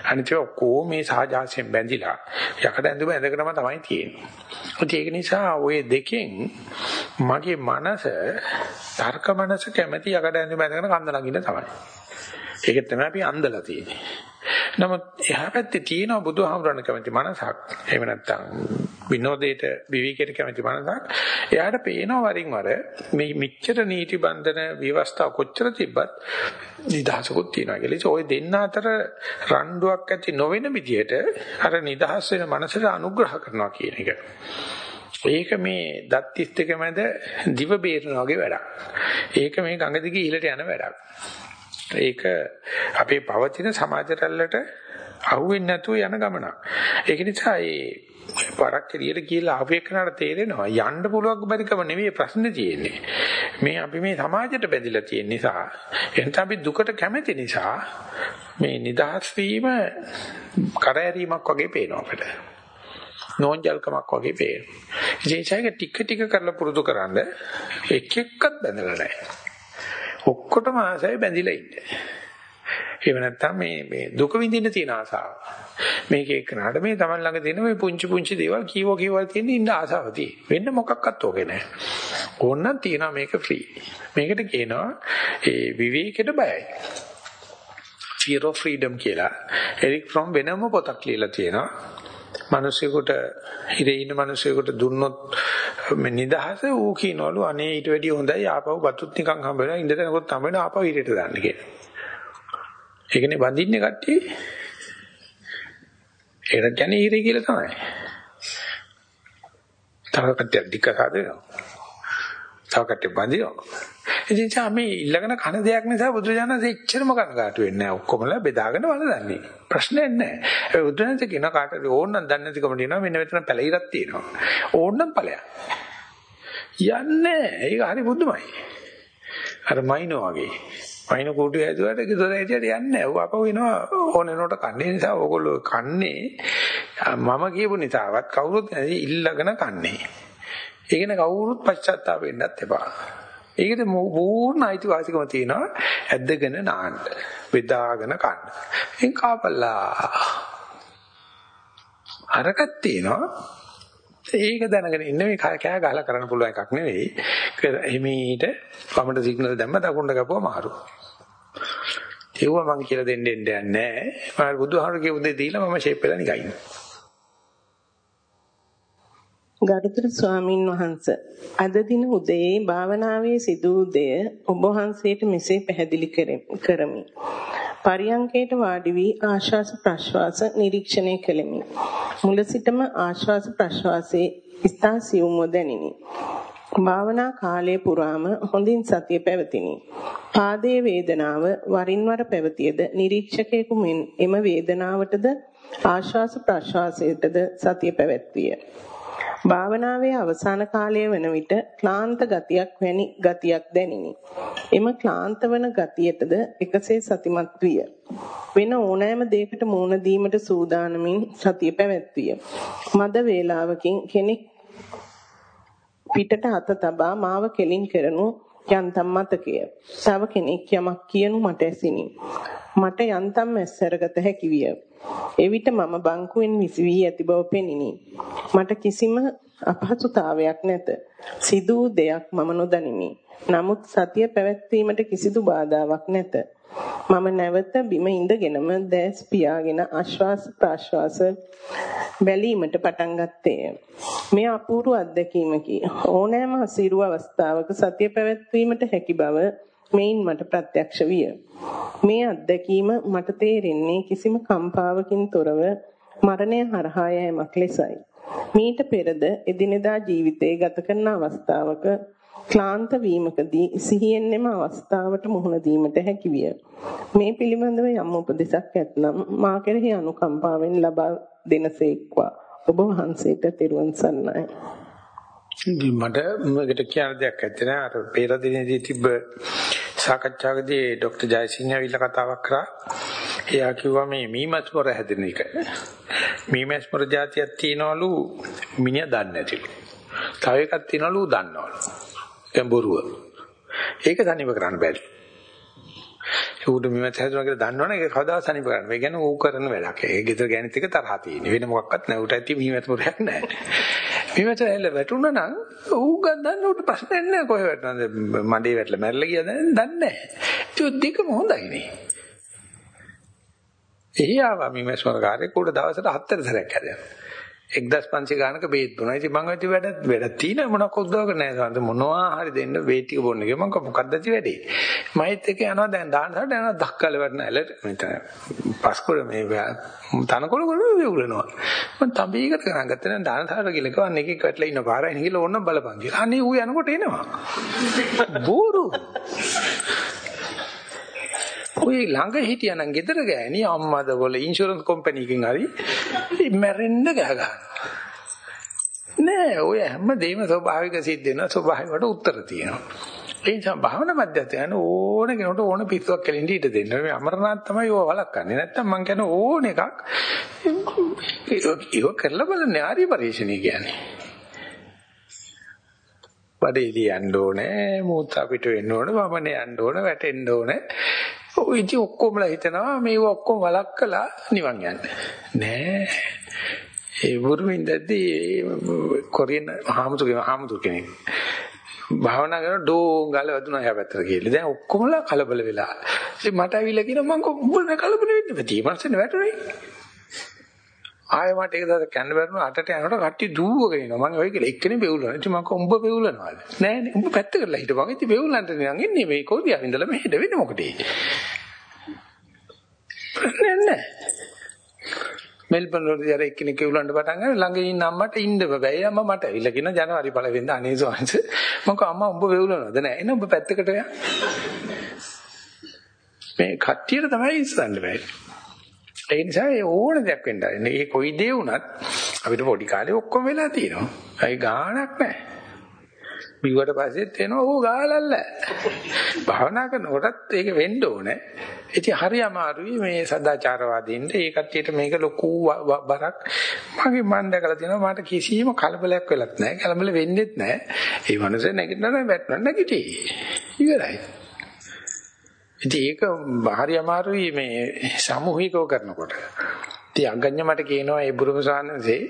අනිත් ඒවා කොහොම මේ සහජාසයෙන් බැඳිලා යකඩ ඇඳුම ඇඳගෙනම තමයි තියෙන්නේ. ඒක නිසා ඔය දෙකෙන් මගේ මනස තර්ක මනස කැමැති යකඩ ඇඳුම ඇඳගෙන කන්ද නගින්න තමයි. ඒක තමයි අපි අන්දලා තියෙන්නේ. නමුත් එහා පැත්තේ තියෙන බුදුහාමුදුරන් කැමති මනසක්. එහෙම නැත්නම් විනෝදයට විවිකයට කැමති මනසක්. එයාට පේනවා වරින් වර මේ මිච්ඡර නීති බන්ධන විවස්ථා කොච්චර තිබ්බත් නිදහසකුත් තියෙනවා කියලා. ඒ ඔය දෙන්න අතර රණ්ඩුවක් ඇති නොවන විදිහට අර නිදහස් වෙන මනසට අනුග්‍රහ කරනවා කියන එක. ඒක මේ දත් 32 මැද දිව බේරන වගේ වැඩක්. ඒක මේ ගඟ දිගේ ඉහළට යන වැඩක්. ඒක අපේ පවතින සමාජ රැල්ලට අහුවෙන්නේ නැතුව යන ගමනක්. ඒක නිසා ඒ පරක් එළියට කියලා ආපේකනට තේරෙනවා යන්න පුළුවන් බැරිකම නෙවෙයි ප්‍රශ්නේ තියෙන්නේ. මේ අපි මේ සමාජයට බැඳිලා තියෙන නිසා එතන අපි දුකට කැමති නිසා මේ නිදහස් වීම කරදරීමක් වගේ පේනවා අපිට. නෝන්ජල්කමක් වගේ පේනවා. ජීවිතයක ටික ටික කරලා පුරුදු කරන්ද එක් එක්කත් බැඳලා නැහැ. ඔක්කොටම ආසයි බැඳිලා ඉන්නේ. එහෙම නැත්නම් මේ මේ දුක විඳින්න තියෙන ආසාව. මේක එක්කනට මේ Taman ළඟ තියෙන මේ පුංචි පුංචි දේවල් කීවෝ කීවල් තියෙන ඉන්න ආසාව තියෙන්නේ. වෙන්න මොකක්වත් ඕකේ නැහැ. ඕනනම් තියනවා මේක ෆ්‍රී. මේකට කියනවා ඒ විවේකයට බයයි. fear of freedom කියලා. එරික් ෆ්‍රොම් වෙනම පොතක් ලියලා තියෙනවා. මිනිසෙකුට හිරේ ඉන්න මිනිසෙකුට දුන්නොත් මේ නිදහස ඌ කියනවලු අනේ ඊට වැඩිය හොඳයි ආපහු බතුත් නිකන් හම්බ වෙනවා ඉඳනකොත් හම්බ වෙනවා ආපහු හිරේට දාන්න කියලා. ඒකනේ බඳින්නේ කට්ටිය. ඒකට කියන්නේ හිරේ කියලා තමයි. තව කට්ටිය ඩික හදනවා. තව කට්ටිය බඳිනවා. ඉතින් මේ ඊළඟන කන දෙයක් නිසා බුදුරජාණන් එච්චරම කනගාටු වෙන්නේ නැහැ. ඔක්කොමලා බෙදාගෙන වලදන්නේ. ප්‍රශ්නයක් නැහැ. ඒ බුදුරජාණන් කියන කාටද ඕනනම් දන්නේ නැතිකම තියෙනවා. මෙන්න මෙතන පැලිරක් තියෙනවා. ඕනනම් ඵලයක්. යන්නේ. ඒක හරි බුදුමයි. අර මයින්ෝ වගේ. වයින් කුටු ඇදුවට ගෙදර හිටියට යන්නේ නැහැ. ඌ අපව වෙනවා ඕනෙනොට කන්නේ නිසා ඕගොල්ලෝ කන්නේ මම කියපු නිසාවත් කවුරුත් ඉල්ලගෙන කන්නේ. ඒකන කවුරුත් පශ්චාත්තාප වෙන්නත් එපා. ඒකට පූර්ණ අයිතිවාසිකම තියෙනවා ඇද්දගෙන නාන්න. බෙදාගෙන කන්න. එන් කාපල්ලා. අරකට තියෙනවා ඒක දැනගෙන ඉන්න මේ කෑ ගහලා කරන්න පුළුවන් එකක් නෙවෙයි. එමීට වමට සිග්නල් දැම්ම දකුණට ගපුවා මාරු. ඒව මම කියලා දෙන්න දෙන්නේ නැහැ. මම බුදුහාමුදුරුවෝ කියපු දේ දීලා මම ෂේප් වෙලා නිකන් ඉන්නවා. ගරුතර ස්වාමින් වහන්ස අද දින උදේ භාවනාවේ සිදු දෙය ඔබ වහන්සේට මෙසේ පැහැදිලි කරමි. පරියංකේට වාඩි වී ආශ්වාස ප්‍රශ්වාස නිරීක්ෂණය කෙලිමි. මුල සිටම ආශ්වාස ප්‍රශ්වාසයේ ස්ථා සියුම්ව දැනිනි. භාවනා කාලය පුරාම හොඳින් සතිය පැවතිනි. පාදයේ වේදනාව වරින් වර පැවතියද නිරීක්ෂකයෙකු මෙන් එම වේදනාවටද ආශ්වාස ප්‍රශ්වාසයටද සතිය පැවැත්විය. භාවනාවේ අවසාන කාලය වන විට ක්ලාන්ත ගතියක් වැනි ගතියක් දැනිනි. එම ක්ලාන්ත වන ගතියටද එකසේ සතිමත් විය. වෙන ඕනෑම දෙයකට මුහුණ දීමට සූදානමින් සතිය පැවැත්විය. මද වේලාවකින් කෙනෙක් පිටට අත තබා මාව කෙලින් කරනු යන්තම් මතකය. තව කෙනෙක් යමක් කියනු මට ඇසිනි. මට යන්තම් ඇස්සරගත හැකි විය. එවිට මම බංකුවෙන් විසි වී ඇති බව පෙනිනි. මට කිසිම අපහසුතාවයක් නැත. සිදු දෙයක් මම නොදනිමි. නමුත් සතිය පැවැත්වීමට කිසිදු බාධාවක් නැත. මම නැවත බිම ඉඳගෙනම දැස් පියාගෙන ආශ්වාස ප්‍රාශ්වාස බැලීමට පටන් ගත්තේය. මේ අපූර්ව අත්දැකීමකි. ඕනෑම අසීරු අවස්ථාවක සතිය පැවැත්වීමට හැකි බව මෙයින් මට ප්‍රත්‍යක්ෂ විය. මේ අත්දැකීම මට තේරෙන්නේ කිසිම කම්පාවකින් තොරව මරණය හරහා යෑමක් ලෙසයි. මීට පෙරද එදිනෙදා ජීවිතයේ ගත කරන අවස්ථාවක ක්ලාන්ත වීමකදී සිහියෙන්ම අවස්ථාවට මුහුණ දීමට හැකි විය. මේ පිළිබඳව යම් උපදෙසක් ඇතනම් මා කෙරෙහි අනුකම්පාවෙන් ලබා දෙනසේක්වා. ඔබ වහන්සේට තෙරුවන් සරණයි. මට මේකට කියන දෙයක් ඇත්තේ නෑ අර පෙර දිනේදී තිබ්බ සාකච්ඡාවකදී ડોક્ટર ජයසිංහ අවිල කතාවක් කරා. එයා කිව්වා මේ මීමස්පොර හැදෙන එක. මීමස්පොර జాතියක් තියනවලු මිනිහා දන්නේ නැතිලු. තව එකක් තියනවලු දන්නවලු. ගැඹුරුව. ඒක තනිව කරන්න බැරි. ඌට මීමස් හැදුණා කියලා දන්නවනේ ඒක කවදා සනිප කරන්න. මේ කියන්නේ ඌ කරන වැඩක්. ඒ ගෙදර ගෑනිත් එක තරහ තියෙන. වෙන මොකක්වත් නැහැ. ඌට ඇති මීමස්පොරයක් නැහැ. මෙහෙමත් ඇල්ල වැටුණා නම් ඌ ගන්න ඌට ප්‍රශ්නයක් නැහැ කොහෙ වැටුණාද? මඩේ වැටලා මැරලා ගියාද? දන්නේ නැහැ. ඒක දෙකම හොඳයිනේ. එහි ආවා මිමස්වර කාර්යයක් උඩ දවසට හතර සැරයක් හැදෙනවා. 1500 ගානක බේත් බොනවා. ඉතින් මම හිතුව වැඩ වැඩක් තියෙන මොනක් උද්දවක නැහැ. සාන්ත මොනවා හරි දෙන්න බේත් ටික බොන්න ගියා. මම මොකක්ද ඇති වැඩේ. මයිත් එක යනවා දැන් දානසට යනවා දක්කල වටන ඇලට මෙතන පස්කොල මේ තනකොළ කොළ වෙවුලනවා. මම තඹීකට ගණන් ගත්තා නම් දානසට ගිහලා කවන්න එකෙක් වැටලා ඉන්න පාරයි ගිහලා ඕන්න බලපන් කියලා. අනේ ඌ යනකොට එනවා. බෝරු ඔය ළඟ හිටියනම් ගෙදර ගෑණි අම්මද වල ඉන්ෂුරන්ස් කම්පැනි එකකින් හරි මැරෙන්න ගහ ගන්නවා. නෑ ඔය හැම දෙයක්ම ස්වභාවික සිද්ධ වෙනවා ස්වභාවයට උත්තර තියෙනවා. ඒ නිසා භාවනා මධ්‍යස්ථාන ඕන කෙනෙකුට ඕන පිස්සුවක් කෙලින්ද ඉඩ දෙන්න. මේ අමරනාත් තමයි ඔය වලක්වන්නේ. නැත්තම් මං කියන ඕන එකක් ඒක කරලා බලන්න ආරි පරිශ්‍රණය කියන්නේ. බඩේදී යන්න ඕනේ, මූත්‍රා පිට වෙන්න ඕනේ, වමනේ යන්න ඕනේ, වැටෙන්න ඕනේ. ඔය ඉති ඔක්කොමලා හිතනවා මේව ඔක්කොම වලක්කලා නිවන් යන්න. නෑ. ඒ වුරුමින්දදී කොරියන් හාමුදුරුවෝ හාමුදුරු කෙනෙක් භාවනා කරන ඩෝංගල වදුනා එහා පැත්තට කියලා. දැන් ඔක්කොමලා කලබල වෙලා. ඉතින් මට ඇවිල්ලා කියනවා මං කොහොමද කලබල වෙන්නේ? ප්‍රති මනසෙන් වැටුනේ. ආයෙ මට ඒක දැක කන්න බැරුණා අටට යනකොට කට්ටිය දූවගෙන එනවා. මම ඔය කියලා එක්කනේ බෙවුලනවා. ඉතින් මම උඹ බෙවුලනවාද? නෑ නේ උඹ පැත්ත කරලා හිටපන්. ඉතින් බෙවුලන්ට නිකන් ඉන්නේ මේ කොදියා ඉඳලා මෙහෙට වෙන්නේ මොකටේ? නෑ නෑ. මෙල්බන් වලදී අර එක්කෙනෙක් කිව්ලන්න පටන් ගන්න ළඟ ඉන්න අම්මට ඉන්න බෑ. ඒ අම්මා මට ඇවිල්ලා කියන ජනවාරි පළවෙනිදා අනේ සෝන්ස් මම කව අම්මා උඹ වෙවුලනවද නෑ. එන උඹ පැත්තකට යන්න. මේ කට්ටියට තමයි ඉස්සන්න බෑ. ඒ නිසා ඒ ඕන දෙයක් වෙන්න ආරෙන්නේ. ඒ කොයි දේ වුණත් අපිට පොඩි කාලේ ඔක්කොම වෙලා තියෙනවා. අයි ගාණක් නැහැ. බිව්වට පස්සෙත් එනවා ඕ ගාලල්ල. භාවනා කරනකොටත් ඒක වෙන්න ඕනේ. ඉතින් හරි අමාරුයි මේ සදාචාරවාදීන්ට ඒ කට්ටියට මේක ලොකු බරක්. මගේ මන් දැකලා තියෙනවා මට කිසිම කලබලයක් වෙලත් නැහැ. කලබල වෙන්නෙත් නැහැ. ඒ මනස නැගිටිනවා වැටෙනවා නැගිටි. ඉවරයි. ඉතින් ඒක හරි අමාරුයි මේ සමූහිකව කරනකොට. ඉතින් අගඤ්ඤ මට කියනවා ඒ බුරුම සානසේ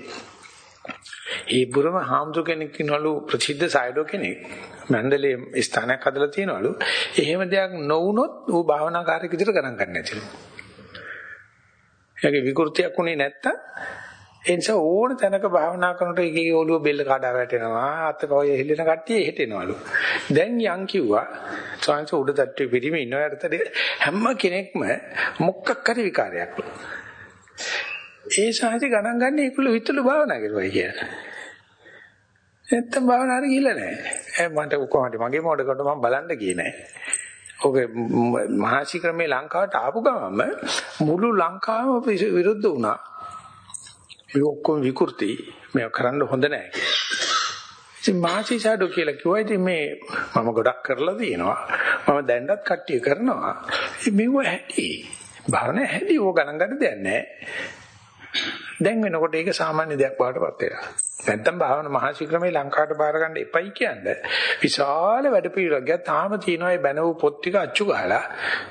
ඒ බුරුම හාමුදුර කෙනෙක් ඉන්නවලු ප්‍රසිද්ධ සයිඩෝ කෙනෙක්. මණ්ඩලයේ ස්ථානයක් හදලා තියෙනවලු. එහෙම දෙයක් නොවුනොත් ඌ භාවනාකාරයෙක් විදිහට ගණන් ගන්න නැතිලු. එයාගේ විකෘතියක් උනේ නැත්තම් ඒ නිසා ඕන තැනක භාවනා කරනකොට එකේ ඔළුව බෙල්ල කඩා වැටෙනවා අත පය හෙල්ලෙන කට්ටිය එහෙට එනවලු දැන් යන් කිව්වා සාංශ උඩ තට්ටුවේ පිරිමි ඉන්නවටද හැම කෙනෙක්ම මොකක් හරි විකාරයක්ලු ඒ සාහිත්‍ය ගණන් ගන්න ඒකුළු විතර භාවනා කරුවයි කියලා. නැත්තම් භාවනා හරි ගිහලා නැහැ. මට කොහොමද? මගේ මොඩකට මම බලන්න ගියේ නැහැ. ඔගේ මහාශි ක්‍රමේ ලංකාවට ආපු ගමම මුළු ලංකාවම විරුද්ධ වුණා. මේ ඔක්කොම විකෘති. මේක කරන්න හොඳ නැහැ ඉතින් මාසි ෂැඩෝ කියලා කිව්වා. ඉතින් මේ මම ගොඩක් කරලා තියෙනවා. මම දැන්නත් කට්ටිය කරනවා. මේව ඇති භාවනා ඇති ඕක ගණන් ගන්න දෙයක් නැහැ දැන් වෙනකොට ඒක සාමාන්‍ය දෙයක් බවටපත් වෙනවා. නැත්තම් භාවන මහසි ක්‍රමේ ලංකාවට බාර ගන්න එපයි කියන්නේ. විශාල වැඩ පිළිවෙලක් ගියා. තාම තියෙනවා මේ බැනව පොත් ටික අච්චු ගහලා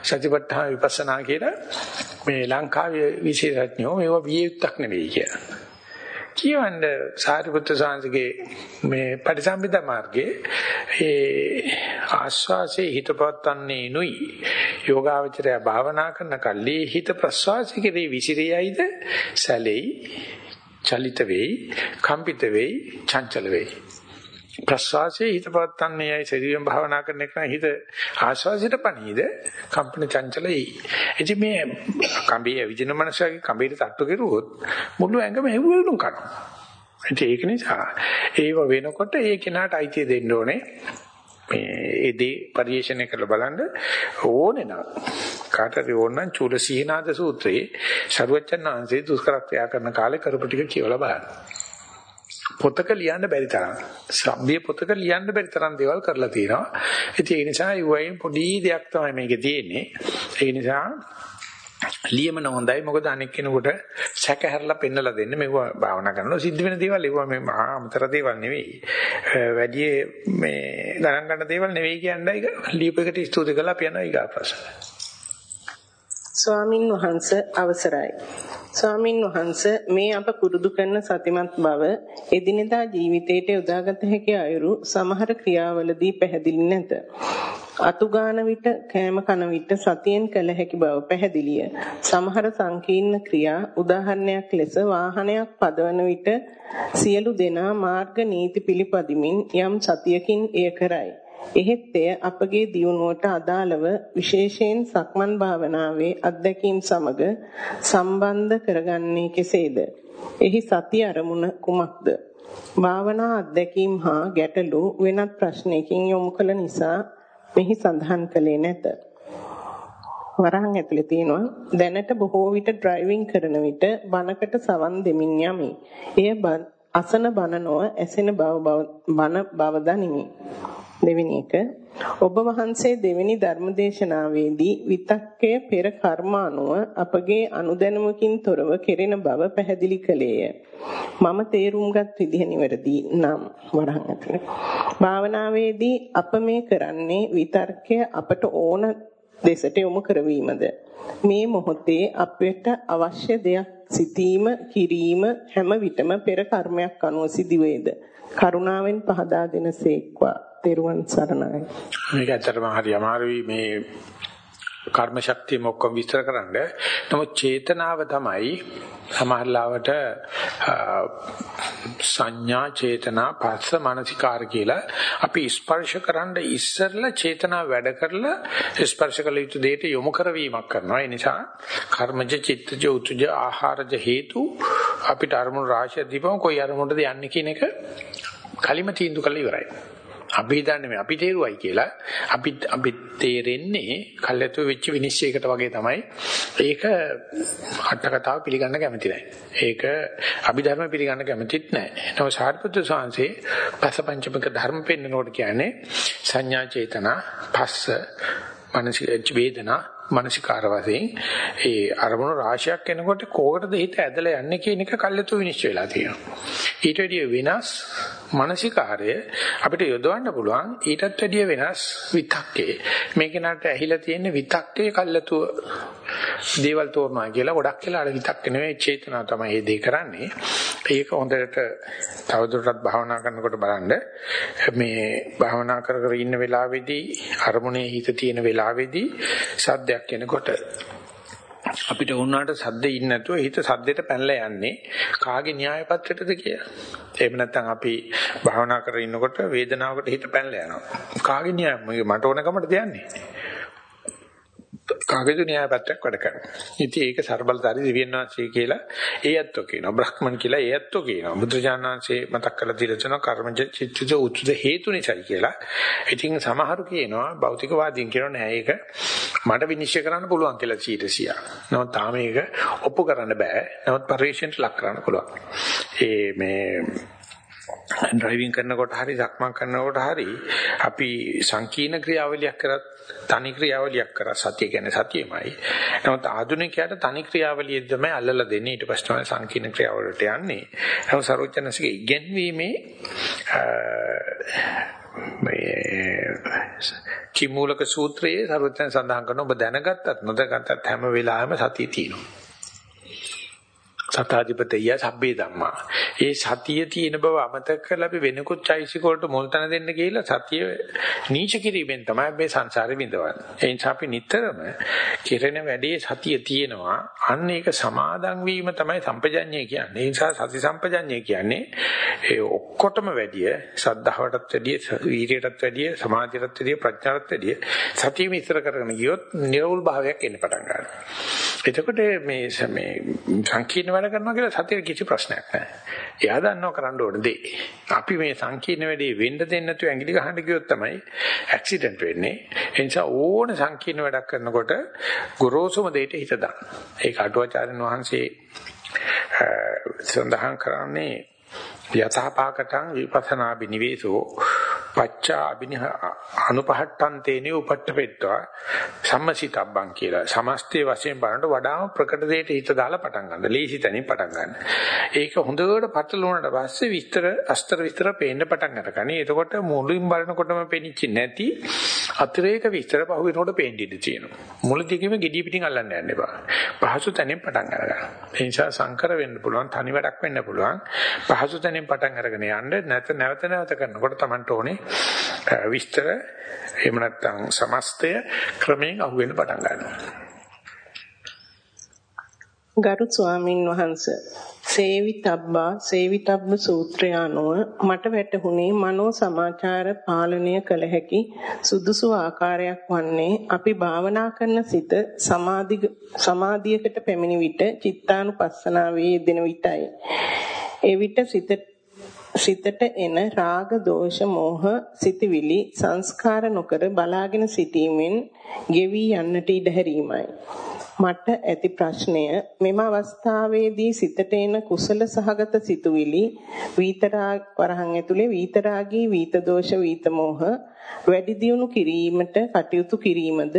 සතිපට්ඨාන විපස්සනා කියලා මේ ලංකාවේ විශේෂඥයෝ මේවා විය යුක්තක් නෙවෙයි කියලා. කියවන්න සාරිපුත්‍ර සාංශගේ මේ පරිසම්පදා මාර්ගයේ ඒ ආස්වාසේ හිත පවත්න්නේ නුයි යෝගාවචරය භාවනා කරන කල්ලි හිත ප්‍රස්වාසිකේ විසිරියයිද සැලෙයි චලිත වෙයි කම්පිත වෙයි චංචල වෙයි ප්‍රස්වාසයේ හිත පවත්න්නේ යයි ශරීරයෙන් භාවනා කරන එක හිත ආස්වාසයට පණීද කම්පන චංචලයි. ඉතින් මේ කම්බිය විදින මනසගේ කම්බියට තට්ටු කෙරුවොත් මුළු ඇඟම හෙව්වෙලුම් කරනවා. ඉතින් ඒක නිසා ඒව වෙනකොට ඒ කෙනාට අයිතිය දෙන්න ඕනේ. මේ ඒ දේ පරිශීලනය කරලා බලන්න ඕනේ නා. කාටද ඕන නම් චූල සීනාද සූත්‍රයේ ਸਰුවචන් ආංශේ දුෂ්කර ක්‍රියා කරන කාලේ කරපු ටික කියවලා බලන්න. පොතක ලියන්න බැරි තරම් සබ්බිය පොතක ලියන්න බැරි තරම් දේවල් කරලා තියෙනවා. ඉතින් ඒ නිසා ඊවයින් පොඩි දෙයක් තමයි මේකේ තියෙන්නේ. ඒ නිසා ලියමන හොඳයි මොකද අනෙක් කෙනෙකුට සැක හැරලා පෙන්නලා දෙන්න මේව භාවනා කරනවා සිද්ධ වෙන දේවල් ඒවා මේ අමතර දේවල් නෙවෙයි වැඩි මේ ගණන් ගන්න දේවල් නෙවෙයි කියන්නේ ලියපෙකට ස්තුති කරලා අපි යනවා ඊගා ප්‍රශ්න ස්වාමින් වහන්සේ අවසරයි ස්වාමින් වහන්ස මේ අප පුරුදු කරන සතිමත් බව එදිනෙදා ජීවිතයට යොදාගත හැකි අයුරු සමහර ක්‍රියාවලදී පැහැදිලි නැත. අතුගාන විට කෑම කන විට සතියෙන් කළ හැකි බව පැහැදිලිය. සමහර සංකීර්ණ ක්‍රියා උදාහරණයක් ලෙස වාහනයක් පදවන විට සියලු දෙනා මාර්ග නීති පිළිපදිමින් යම් සතියකින් එය කරයි. එහෙත් එය අපගේ දියුණුවට අදාළව විශේෂයෙන් සක්මන් භාවනාවේ අත්දැකීම් සමග සම්බන්ධ කරගන්නේ කෙසේද? එහි සති අරමුණ කුමක්ද? භාවනා අත්දැකීම් හා ගැටලු වෙනත් ප්‍රශ්නයකින් යොමු කළ නිසා මෙහි සඳහන් කළේ නැත. වරහන් ඇතුලේ තියෙනවා දැනට බොහෝ විට ඩ්‍රයිවිං කරන විට බනකට සවන් දෙමින් යමි. එය අසන බන නොව ඇසෙන බව බන බව දනිමි. දෙවෙනි එක ඔබ වහන්සේ දෙවෙනි ධර්මදේශනාවේදී විතක්කය පෙර කර්මානුව අපගේ අනුදැනුමකින් තොරව කෙරෙන බව පැහැදිලි කළේය. මම තේරුම්ගත් විදිහ නිවැරදි නම් වරහන් ඇතුලේ. භාවනාවේදී අප මේ කරන්නේ විතර්කය අපට ඕන දෙසට යොමු කරවීමද මේ මොහොතේ අපට අවශ්‍ය දෙයක් සිතීම කිරීම හැම විටම පෙර කර්මයක් අනුව සිදුවේද කරුණාවෙන් පහදා දෙනසේක්වා තෙරුවන් සරණයි. මේක ඇත්තටම හරි අමාරුයි මේ කර්ම ශක්තිය මොක්කම විස්තර කරන්න. නමුත් චේතනාව තමයි සමහරලාවට සංඥා චේතනා පස්ස මානසිකාර කියලා අපි ස්පර්ශ කරන්න ඉස්සරලා චේතනා වැඩ කරලා ස්පර්ශ කළ යුතු දෙයට යොමු කරවීමක් කරනවා. ඒ නිසා කර්මජ චිත්තජ උතුජ ආහාරජ හේතු අපිට අරමුණු රාශිය දීපම කොයි අරමුණටද යන්නේ කියන එක කලිම තීන්දුව කරලා ඉවරයි. අපි හිතන්නේ මේ අපි තේරුවයි කියලා. අපි අපි තේරෙන්නේ කල්ැතු වෙච්ච විනිශ්චයකට වගේ තමයි. ඒක අට කතාව පිළිගන්න කැමති නැහැ. ඒක අභිධර්ම පිළිගන්න කැමතිත් නැහැ. නම සාරිපුත්‍ර ස්වාමීන් පසපංචමක ධර්ම පෙන්නනකොට කියන්නේ සංඥා චේතනා පස්ස මානසික වේදනා මානසිකාර වශයෙන් ඒ අරමුණු රාශියක් එනකොට කෝකටද හිත ඇදලා යන්නේ කියන එක කල්යතු විනිශ්චය වෙලා තියෙනවා. ඊට වැඩිය වෙනස් මානසිකාරය අපිට යොදවන්න පුළුවන් ඊටත් වැඩිය වෙනස් විතක්කේ. මේක නට ඇහිලා තියෙන විතක්කේ කල්යතු දේවල් තෝරනවා කියලා ගොඩක් වෙලා අර විතක්ක නෙවෙයි චේතනාව තමයි මේ දේ කරන්නේ. ඒක හොඳට තවදුරටත් භාවනා කරනකොට බලන්න මේ භාවනා කර කර ඉන්න වෙලාවේදී අරමුණේ හිත තියෙන වෙලාවේදී සද්දයක් සද්දයක් එනකොට අපිට වුණාට සද්දේ ඉන්නේ නැතුව හිත සද්දෙට පැනලා යන්නේ කාගේ න්‍යාය පත්‍රයටද කියලා. එහෙම නැත්නම් අපි භාවනා කරගෙන ඉන්නකොට වේදනාවකට හිත පැනලා යනවා. කාගේ න්‍යාය මට ඕන කමටද යන්නේ? කාගේද න්‍යාය පත්‍රයක් වැඩ කරනවා. ඉතින් ඒක ਸਰබලධාරී දිව්‍යන් වහන්සේ කියලා ඒ ඇත්තෝ කියනවා. බ්‍රහ්මන් කියලා ඒ ඇත්තෝ කියනවා. බුදුජානන වහන්සේ මතක් කරලා දීලා තියෙනවා කර්මජ චිත්තජ උච්චද හේතු නිසායි කියලා. ඉතින් සමහරු කියනවා භෞතිකවාදීන් කියනවා නෑ ඒක මට විනිශ්චය කරන්න පුළුවන් කියලා 100%. නමුත් තාම ඒක ඔප්පු කරන්න බෑ. නමුත් පරිශ්‍රයට ලක් කරන්න පුළුවන්. ඒ මේ ඩ්‍රයිවිං කරනකොට හරි සක්මන් කරනකොට හරි අපි සංකීර්ණ ක්‍රියාවලියක් කරත් තනි ක්‍රියාවලියක් කරා සතිය කියන්නේ සතියමයි. නමුත් ආධුනිකයාට තනි ක්‍රියාවලිය තමයි අල්ලලා දෙන්නේ ඊට පස්සේ තමයි සංකීර්ණ ක්‍රියාවලට යන්නේ. නමුත් සරෝජනසික ඉගෙනීමේ මේ කිමූලක සූත්‍රයේ සරෝජන සඳහන් කරන ඔබ දැනගත්තත් නොදැනගත්තත් හැම වෙලාවෙම සතිය තියෙනවා. සතාධිපතිය සබ්බේ ධම්මා. ඒ සතිය තියෙන බව අමතක කරලා අපි වෙනකුත් චෛසික වලට මුල් තැන දෙන්න ගිහිල්ලා සතිය නීච කිරීමෙන් තමයි මේ සංසාරේ විඳවන්නේ. ඒ නිසා අපි නිතරම කෙරෙන වැඩේ සතිය තියෙනවා. අන්න ඒක සමාදන් වීම තමයි සම්පජඤ්ඤය කියන්නේ. ඒ නිසා සති සම්පජඤ්ඤය කියන්නේ ඒ ඔක්කොටම වැඩිය සද්ධාවටත් වැඩිය වීර්යයටත් වැඩිය සමාධියටත් වැඩිය ප්‍රඥාටත් වැඩිය සතිය මිශ්‍ර කරගෙන ගියොත් නිර්වුල් භාවයක් එන්න පටන් ගන්නවා. එතකොට මේ මේ සංකීර්ණ වැඩ කරනවා කියලා සතියේ කිසි ප්‍රශ්නයක් නැහැ. එයා දන්නව කරන්න ඕන දේ. අපි මේ සංකීර්ණ වැඩේ වෙන්න දෙන්නේ නැතුව ඇඟිලි ගහන්න ගියොත් තමයි ඇක්සිඩන්ට් වෙන්නේ. ඒ නිසා ඕන සංකීර්ණ වැඩක් කරනකොට ගොරෝසුම දෙයට හිත දාන්න. ඒක අටුවාචාර්යන් වහන්සේ සඳහන් කරන්නේ යථාපාකටං විපස්සනා බිනිවේසෝ පච්චා අබිනිහ අනුපහට්ටන් තේනේ උපට්ඨපෙත්වා සම්මසිතබ්බං කියලා. සමස්තයේ වශයෙන් බලනකොට වඩාම ප්‍රකට දෙයට හිත දාලා පටන් ගන්න. ලීසි තැනින් පටන් ගන්න. ඒක හොඳට පටලුණාට පස්සේ විස්තර අස්තර විස්තර පේන්න පටන් අරගනි. එතකොට මුලින් බලනකොටම පෙනිච්චි නැති අතිරේක විස්තර පහුවෙනකොට පේන්න ඉඩ තියෙනවා. මුලදීකම gediy පිටින් අල්ලන්න යන්න එපා. පහසු තැනින් පටන් අරගන්න. ඒ නිසා සංකර වෙන්න පුළුවන්, තනි වැඩක් වෙන්න පුළුවන්. පහසු තැනින් පටන් අරගෙන යන්න නැත නැවත නැවත කරනකොට Tamanට ඕනේ විස්තර එහෙම නැත්නම් සමස්තය ක්‍රමයෙන් අහුවෙන්න පටන් ගන්නවා. ගරු ස්වාමින් වහන්සේ සේවිතබ්බා සේවිතබ්බ සූත්‍රය අනුව මට වැටහුණේ මනෝ සමාචාර පාලනය කළ හැකි සුදුසු ආකාරයක් වන්නේ අපි භාවනා කරන සිත සමාධි සමාධියකට පැමිණි විට චිත්තානුපස්සනාවේ යෙදෙන විටයි. එවිට සිතට සිතට එන රාග දෝෂ මෝහ සිතවිලි සංස්කාර නොකර බලාගෙන සිටීමෙන් ගෙවි යන්නට ඉඩ හැරීමයි. මට ඇති ප්‍රශ්නය මෙම අවස්ථාවේදී සිතට එන කුසල සහගත සිතුවිලි වීතරාග වරහන් ඇතුලේ වීතරාගී වීත දෝෂ වීත මෝහ වැඩි දියුණු කිරීමට කටයුතු කිරීමද?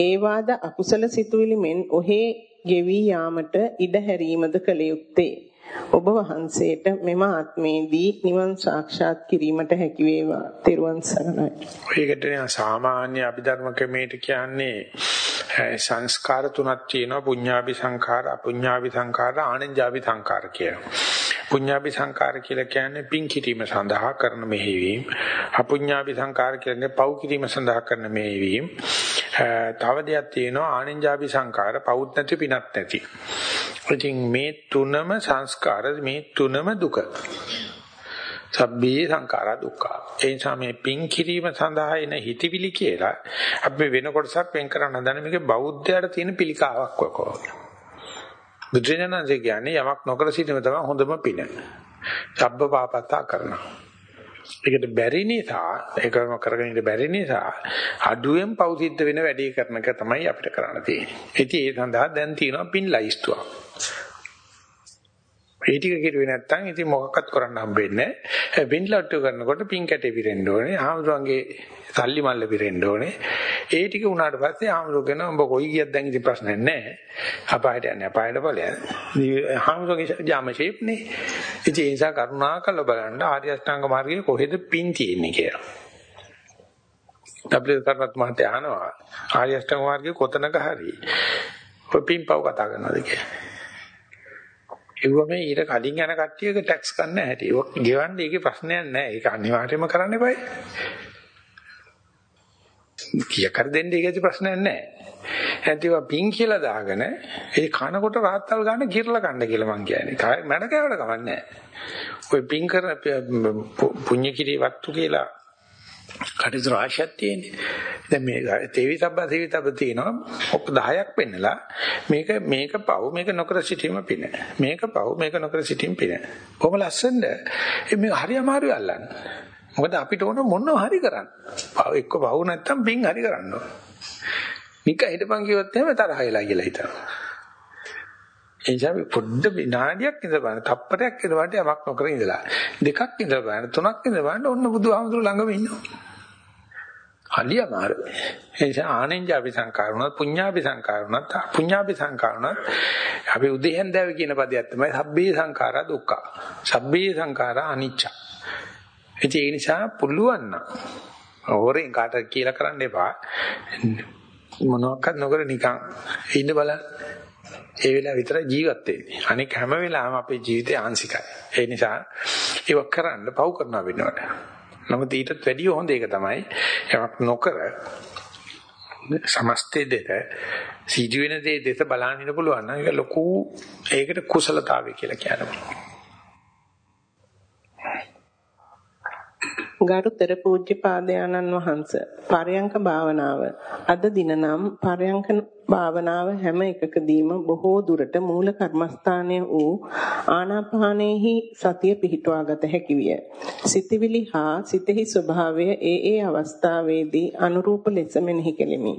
ඒවාද අකුසල සිතුවිලි මෙන් ඔහේ ගෙවි යාමට ඉඩ හැරීමද කළ යුත්තේ? ඔබ වහන්සේට මෙම ආත්මේදී නිවන් සාක්ෂාත් කිරීමට හැකි වේවා. තෙරුවන් සරණයි. ඔයකට සාමාන්‍ය අභිධර්ම ක්‍රමයට කියන්නේ සංස්කාර තුනක් තියෙනවා පුඤ්ඤාභි සංඛාර, අපුඤ්ඤාභි සංඛාර, ආනන්ජාභි සංඛාර කියලා. පුඤ්ඤාභි සංඛාර කියලා කියන්නේ පින් කිරීම සඳහා කරන මෙහෙවීම. අපුඤ්ඤාභි සංඛාර කියන්නේ පව් කිරීම සඳහා කරන මෙහෙවීම. තව දෙයක් තියෙනවා ආනන්ජාභි සංඛාර, පවුත් නැති පිනත් නැති. ඉතින් මේ තුනම සංස්කාර මේ තුනම දුක. සබ්බේ සංඛාරා දුක්ඛ. ඒ නිසා මේ පින් කිරීම සඳහා එන හිතවිලි කියලා අපි වෙන කොටසක් වෙන් කරන්න හදන මේක බෞද්ධයාට තියෙන පිළිකාවක් වගේ. බුදුරජාණන්සේ කියන්නේ යමක් නොකර සිටීම තමයි හොඳම පින. සබ්බ පාපත්තා කරනවා. ඒකට බැරි නිසා ඒකම කරගෙන ඉන්න බැරි නිසා අඩුවෙන් පව් සිද්ධ වෙන වැඩේ කරන එක තමයි අපිට කරන්න තියෙන්නේ. ඉතින් ඒ සඳහා දැන් තියෙනවා පින් ලයිස්තුවක්. ඒ ටික කිරුවේ නැත්නම් ඉතින් මොකක්වත් කරන්න හම්බෙන්නේ නැහැ. පින්ලට්ටු කරනකොට පින් කැටේ පිරෙන්න ඕනේ. ආමුදුරන්ගේ සල්ලි මල්ල පිරෙන්න ඕනේ. ඒ ටික උනාට පස්සේ ආමුදුර කියන උඹ කොයි ගියත් දැන් ඉතින් ප්‍රශ්නයක් නැහැ. අපායට යන්නේ අපායට ඵලයන්. ආමුදුරගේ ජාම ෂේප්නේ. ඉතින් ඒ නිසා කරුණාකරලා බලන්න ආර්ය අෂ්ටාංග මාර්ගයේ කොහෙද පින් තියෙන්නේ කියලා. ඩබ්ලිව් කරනත් මහත්තයා අහනවා ආර්ය අෂ්ටාංග මාර්ගයේ කොතනක හරි ඔය පින් පව් කතා කරනවාද කියලා. ඒවම ඊට කලින් යන කට්ටියක ටැක්ස් ගන්න හැටි. ඒක ගෙවන්නේ ඒකේ ප්‍රශ්නයක් නැහැ. ඒක අනිවාර්යයෙන්ම කරන්න eBay. කිය කර දෙන්නේ ඒකේ ප්‍රශ්නයක් නැහැ. හැටිව පින් කියලා දාගෙන ඒ කනකොට රාත්තල් ගන්න කිරලා කන්න කියලා මං කියන්නේ. මඩ කෑවට කමන්නේ නැහැ. ඔය පින් කර පුණ්‍ය කිරි වත්තු කියලා කටයුතු රාශියක් තියෙන්නේ. දැන් මේ තේවිතබ්බ තේවිතබ්බ තියෙනවා ඔක් 10ක් පෙන්නලා මේක මේක පව් මේක නොකර සිටීම පින. මේක පව් මේක නොකර සිටීම පින. කොහොම ලස්සනද? මේ හරි අමාරුයි අල්ලන්න. මොකද අපිට ඕන මොනව හරි කරන්න. පව් එක්ක පව් නැත්තම් පින් හරි කරන්න ඕන. නික හිටපන් කිව්වොත් එහෙම තරහ වෙලා කියලා හිතනවා. එනිසා පොඩ්ඩ විනාඩියක් ඉඳපන් තප්පරයක් ඉඳපන් යමක් නොකර ඉඳලා දෙකක් ඉඳපන් තුනක් ඉඳපන් ඔන්න බුදුහාමුදුරු ළඟම ඉන්නවා. හරි අමාරු. ඒ නිසා ආනෙන්ජාපි සංකාරුණත් පුඤ්ඤාපි සංකාරුණත් පුඤ්ඤාපි සංකාරුණත් අපි උදේහෙන්දාව කියන පදයක් තමයි සබ්බේ සංඛාරා දුක්ඛ. සබ්බේ සංඛාරා අනිච්ච. ඒ නිසා පුළුවන් නම් ඕරෙන් කාට කියලා කරන්න එපා. මොනවාක්වත් නොකර නිකන් ඉන්න බලන්න. ඒ වෙලාව විතර ජීවත් වෙන්නේ. අනික හැම වෙලාවෙම අපේ ජීවිතය ආංශිකයි. ඒ නිසා ඒක කරන්න පව් කරනවා වෙනවට. නමුත් ඊටත් වැඩිය හොඳ එක තමයි යමක් නොකර සමස්තයේ දෙත සිදුවෙන දේ දෙත බලන්න ඉන්න පුළුවන් නම් ඒක ලොකු ඒකට කුසලතාවය කියලා කියනවා. ගරුතර පූජ්‍ය පාදයාණන් වහන්ස පරයන්ක භාවනාව අද දිනනම් පරයන්ක භාවනාව හැම එකකදීම බොහෝ දුරට මූල කර්මස්ථානය වූ ආනාපානෙහි සතිය පිහිටුවාගත හැකි විය. සිතවිලි හා සිතෙහි ස්වභාවය ඒ ඒ අවස්ථාවේදී අනුරූප ලෙස මෙනෙහි කෙලිමි.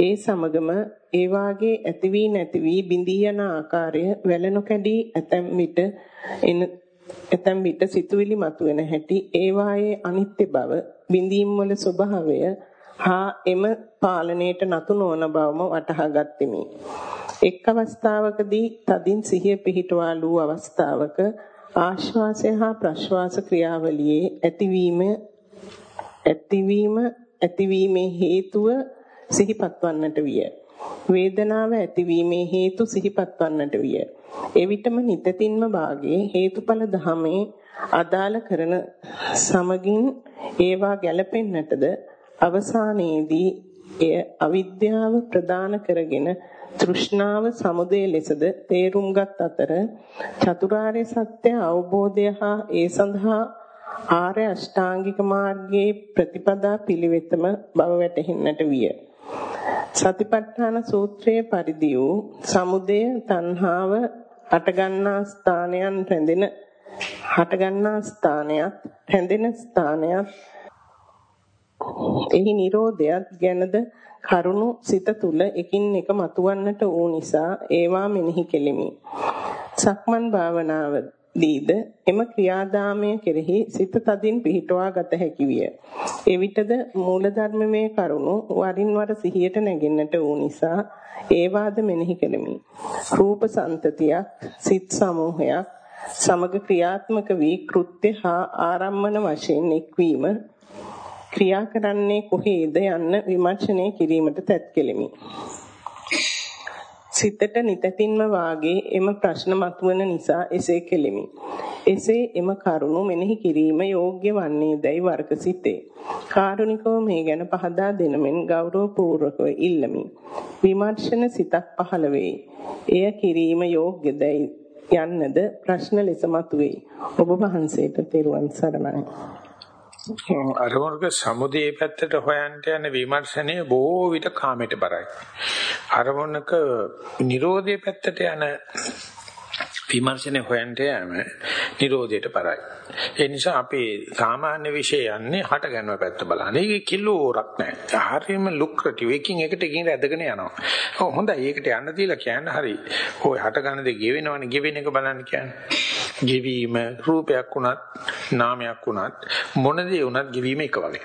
ඒ සමගම ඒ වාගේ ඇති වී නැති වී බිඳී යන ආකාරය වැළනු කැඩී ඇතැම් විට එන ඇතැම් විට සිතුවිලි මතුවෙන හැටි ඒවායේ අනිත්‍ය බව බිඳීම් වල ස්වභාවය හා එම පාලනයට නතු නොවන බවම වටහා ගත්ෙමි. එක් අවස්ථාවකදී තදින් සිහිය පිහිටවාලු අවස්ථාවක ආශ්වාසය හා ප්‍රශ්වාස ක්‍රියාවලියේ ඇතිවීම ඇතිවීම ඇතිවීමේ හේතුව සිහිපත් වන්නට විය. වේදනාව ඇතිවීමේ හේතු සිහිපත් වන්නට විය. එවිටම නිතින්ම වාගේ හේතුඵල ධමේ අදාළ කරන සමගින් ඒවා ගැලපෙන්නටද අවසානයේදී එය අවිද්‍යාව ප්‍රදාන කරගෙන තෘෂ්ණාව සමුදය ලෙසද තේරුම්ගත් අතර චතුරාර්ය සත්‍ය අවබෝධය හා ඒ සඳහා ආර්ය අෂ්ටාංගික මාර්ගයේ ප්‍රතිපදා පිළිවෙතම බව වැටහෙන්නට විය. සතිපට්ඨාන සූත්‍රයේ පරිදි වූ සමුදය තණ්හාව හටගන්නා ස්ථානයන් රැඳෙන හටගන්නා ස්ථානයත් රැඳෙන ස්ථානයත් එහි Nirodhayat ගැනද කරුණු සිත තුල එකින් එක මතුවන්නට වූ නිසා ඒවා මෙනෙහි කෙලිමි. සක්මන් භාවනාව දීද එම ක්‍රියාදාමය කෙරෙහි සිත තදින් පිහිටුවා ගත හැකි විය. එවිටද මූලධර්මමේ කරුණු වරින් වර සිහියට නැගෙන්නට වූ නිසා ඒවාද මෙනෙහි කෙලිමි. රූප සන්තතියක්, සිත් සමූහයක් සමග ක්‍රියාත්මක වී කෘත්‍ය හා ආරම්මන වශයෙන් එක්වීම ක්‍රියා කරන්නේ කොහේද යන්න විමර්ශනය කිරීමට තැත් කෙලිමි. සිතට නිතැතින්ම වාගේ එම ප්‍රශ්න මතුවන නිසා එසේ කෙලිමි. එසේ එම කරුණු මෙනෙහි කිරීම යෝග්‍ය වන්නේ දැයි වර්ග සිතේ. කාරුණිකව මේ ගැන පහදා දෙනමෙන් ගෞරවපූර්වකව ඉල්ලමි. විමර්ශන සිතක් පහළ වේ. එය කිරීම යෝග්‍යදයි යන්නද ප්‍රශ්න ලෙස මතුවේ. ඔබ වහන්සේට තෙරුවන් සරණයි. අරමුණක සමුදේ පැත්තට හොයන්න යන විමර්ශනය බොහෝ විට කාමයට බරයි. අරමුණක Nirodhe පැත්තට යන විමර්ශනය හොයන්න යෑම Nirodheට බරයි. ඒ නිසා අපි සාමාන්‍ය විෂය යන්නේ හට ගන්නව පැත්ත බලන්න. ඒක කිලෝරක් නැහැ. හරියම ලුක්‍රටිව් එකකින් එකට එකින් රැඳගෙන යනවා. ඔව් හොඳයි. ඒකට යන්න දීලා කියන්න හරි. ඔය හට ගන්න දේ ගෙවෙනවනේ ගෙවෙන එක බලන්න කියන්නේ. ගෙවීම රූපයක් වුණත් නාමයක් වුණත් මොන දේ වුණත් ගෙවීම එක වගේ.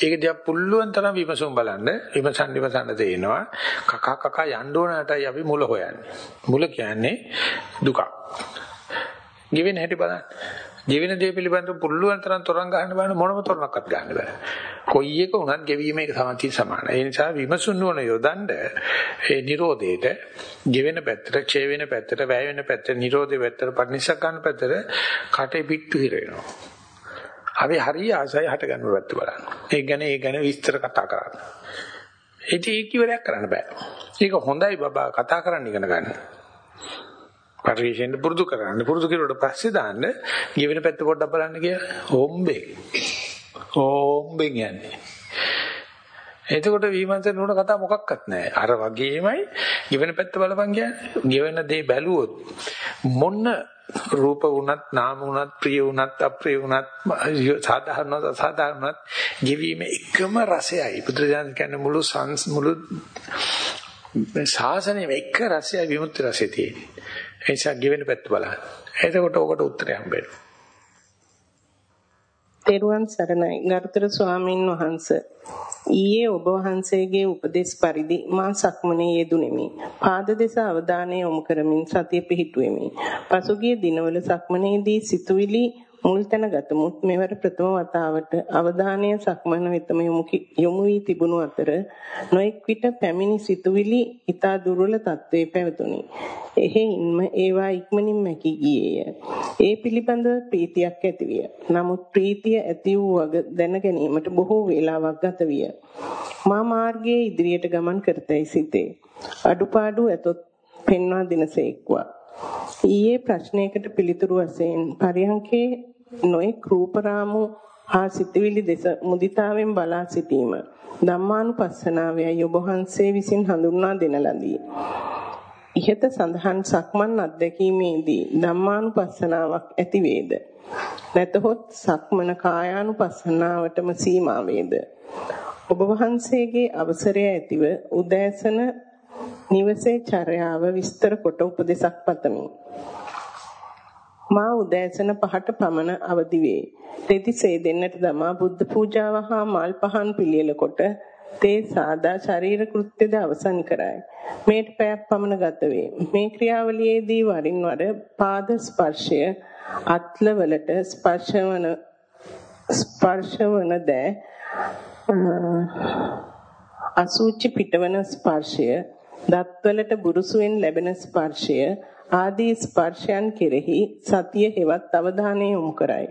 ඒක දිහා පුළුවන් තරම් විමසුම් බලන්න විමසන් විමසන්න තේනවා කකා කකා යන්න ඕනටයි අපි මුල හොයන්නේ. මුල කියන්නේ දුක. ගෙවෙන හැටි බලන්න. ගෙවෙන දේ පිළිබඳව පුළුවන් තරම් තරංග ගන්න බෑ මොනම තරණක්වත් ගන්න බෑ. කොයි එක වුණත් ගෙවීම එක සමාන්ති සමානයි. ඒ නිසා විමසුන් නොවන යොදන්න ඒ Nirodheට ගෙවෙන පැත්තට, ඡේ වෙන පැත්තට, වැය වෙන පැත්තට, Nirodhe පැත්තට, පරිනිස්සක් ගන්න පැත්තට කටේ පිට්ටු හිර වෙනවා. අපි හරිය ආසයි හට ගන්න පැත්ත බලන්න. ඒ ගැන ඒ ගැන විස්තර කතා කරන්න. ඒක ඉක්වරයක් කරන්න බෑ. ඒක හොඳයි බබා කතා කරන්න ඉගෙන ගන්න. පරිශෙන් පුරුදු කරන්න. පුරුදු කෙරුවට පස්සේ දාන්න ගෙවෙන පැත්ත පොඩ්ඩක් බලන්න කියලා. හොම්බේ. හොම්බෙන් යන්නේ. එතකොට විමර්ශන නුන කතා මොකක්වත් නැහැ. අර වගේමයි ගෙවෙන පැත්ත බලපන් කියන්නේ. ගෙවෙන දේ බැලුවොත් මොන රූප වුණත් නාම වුණත් ප්‍රිය වුණත් අප්‍රිය වුණත් සාධාරණවත් අසාධාරණවත් ගෙවීම එකම රසයයි. බුදුරජාණන් කියන්නේ මුළු සංස් මුළු ශාසනයම එක රසයයි විමුක්ති රසය තියෙන්නේ. ඒ නිසා ගෙවෙන පැත්ත බලන්න. එතකොට ඔකට උත්තරය හම්බෙනවා. තෙරුවන් සරණයි ගරුතර ස්වාමින් වහන්ස ඊයේ ඔබ වහන්සේගේ උපදේශ පරිදි මා සක්මනේ යෙදුණෙමි පාද දෙස අවධානය යොමු කරමින් සතිය පිහිටුවෙමි පසුගිය දිනවල සක්මනේදී සිතුවිලි මුල් තැන ගතමුත් මෙවර ප්‍රථම වතාවට අවධානය සක්මන වෙතම යොමු වී තිබුණු අතර නොඑක් විට පැමිණි සිතුවිලි ඊතා දුර්වල තත්ත්වයේ පැවතුණි. එහෙයින්ම ඒවා ඉක්මනින් මැකී ගියේය. ඒ පිළිබඳව ප්‍රීතියක් ඇතිවිය. නමුත් ප්‍රීතිය ඇති වූ වග දැන ගැනීමට බොහෝ වේලාවක් ගත විය. මා මාර්ගයේ ඉදිරියට ගමන් කරතයි සිටේ. අඩුපාඩු ඇතොත් පෙන්වා දිනසේක්වා. ඊයේ ප්‍රශ්නයකට පිළිතුරු වශයෙන් පරියන්කේ නොඑක් රූපරාමු හා සිතවිලි දෙස මුදිතාවෙන් බලා සිටීම ධම්මානුපස්සනාවයි ඔබ වහන්සේ විසින් හඳුන්වා දෙන ලදී. ඉහත සඳහන් සක්මන් අධ්‍යක්ීමේදී ධම්මානුපස්සනාවක් ඇති වේද? නැතහොත් සක්මන කායානුපස්සනාවටම සීමා වේද? ඔබ වහන්සේගේ අවසරය ඇතිව උදෑසන නිවසේ චර්යාව විස්තර කොට උපදේශක් පතමි. මා උදෑසන පහට පමණ අවදි වේ. තෙතිසේ දෙන්නට දමා බුද්ධ පූජාව හා මල් පහන් පිළියෙල කොට තේ සාදා ශරීර කෘත්‍යද අවසන් කරයි. මේට පැයක් පමණ ගත වේ. මේ ක්‍රියාවලියේදී වරින් වර පාද ස්පර්ශය අත්ලවලට ස්පර්ශවන ස්පර්ශවන ද අසුචි පිටවන ස්පර්ශය දත්වලට බුරුසුවෙන් ලැබෙන ස්පර්ශය ආදී ස්පර්ශයන් කෙරෙහි සතිය හෙවත් අවධානය යොමු කරයි.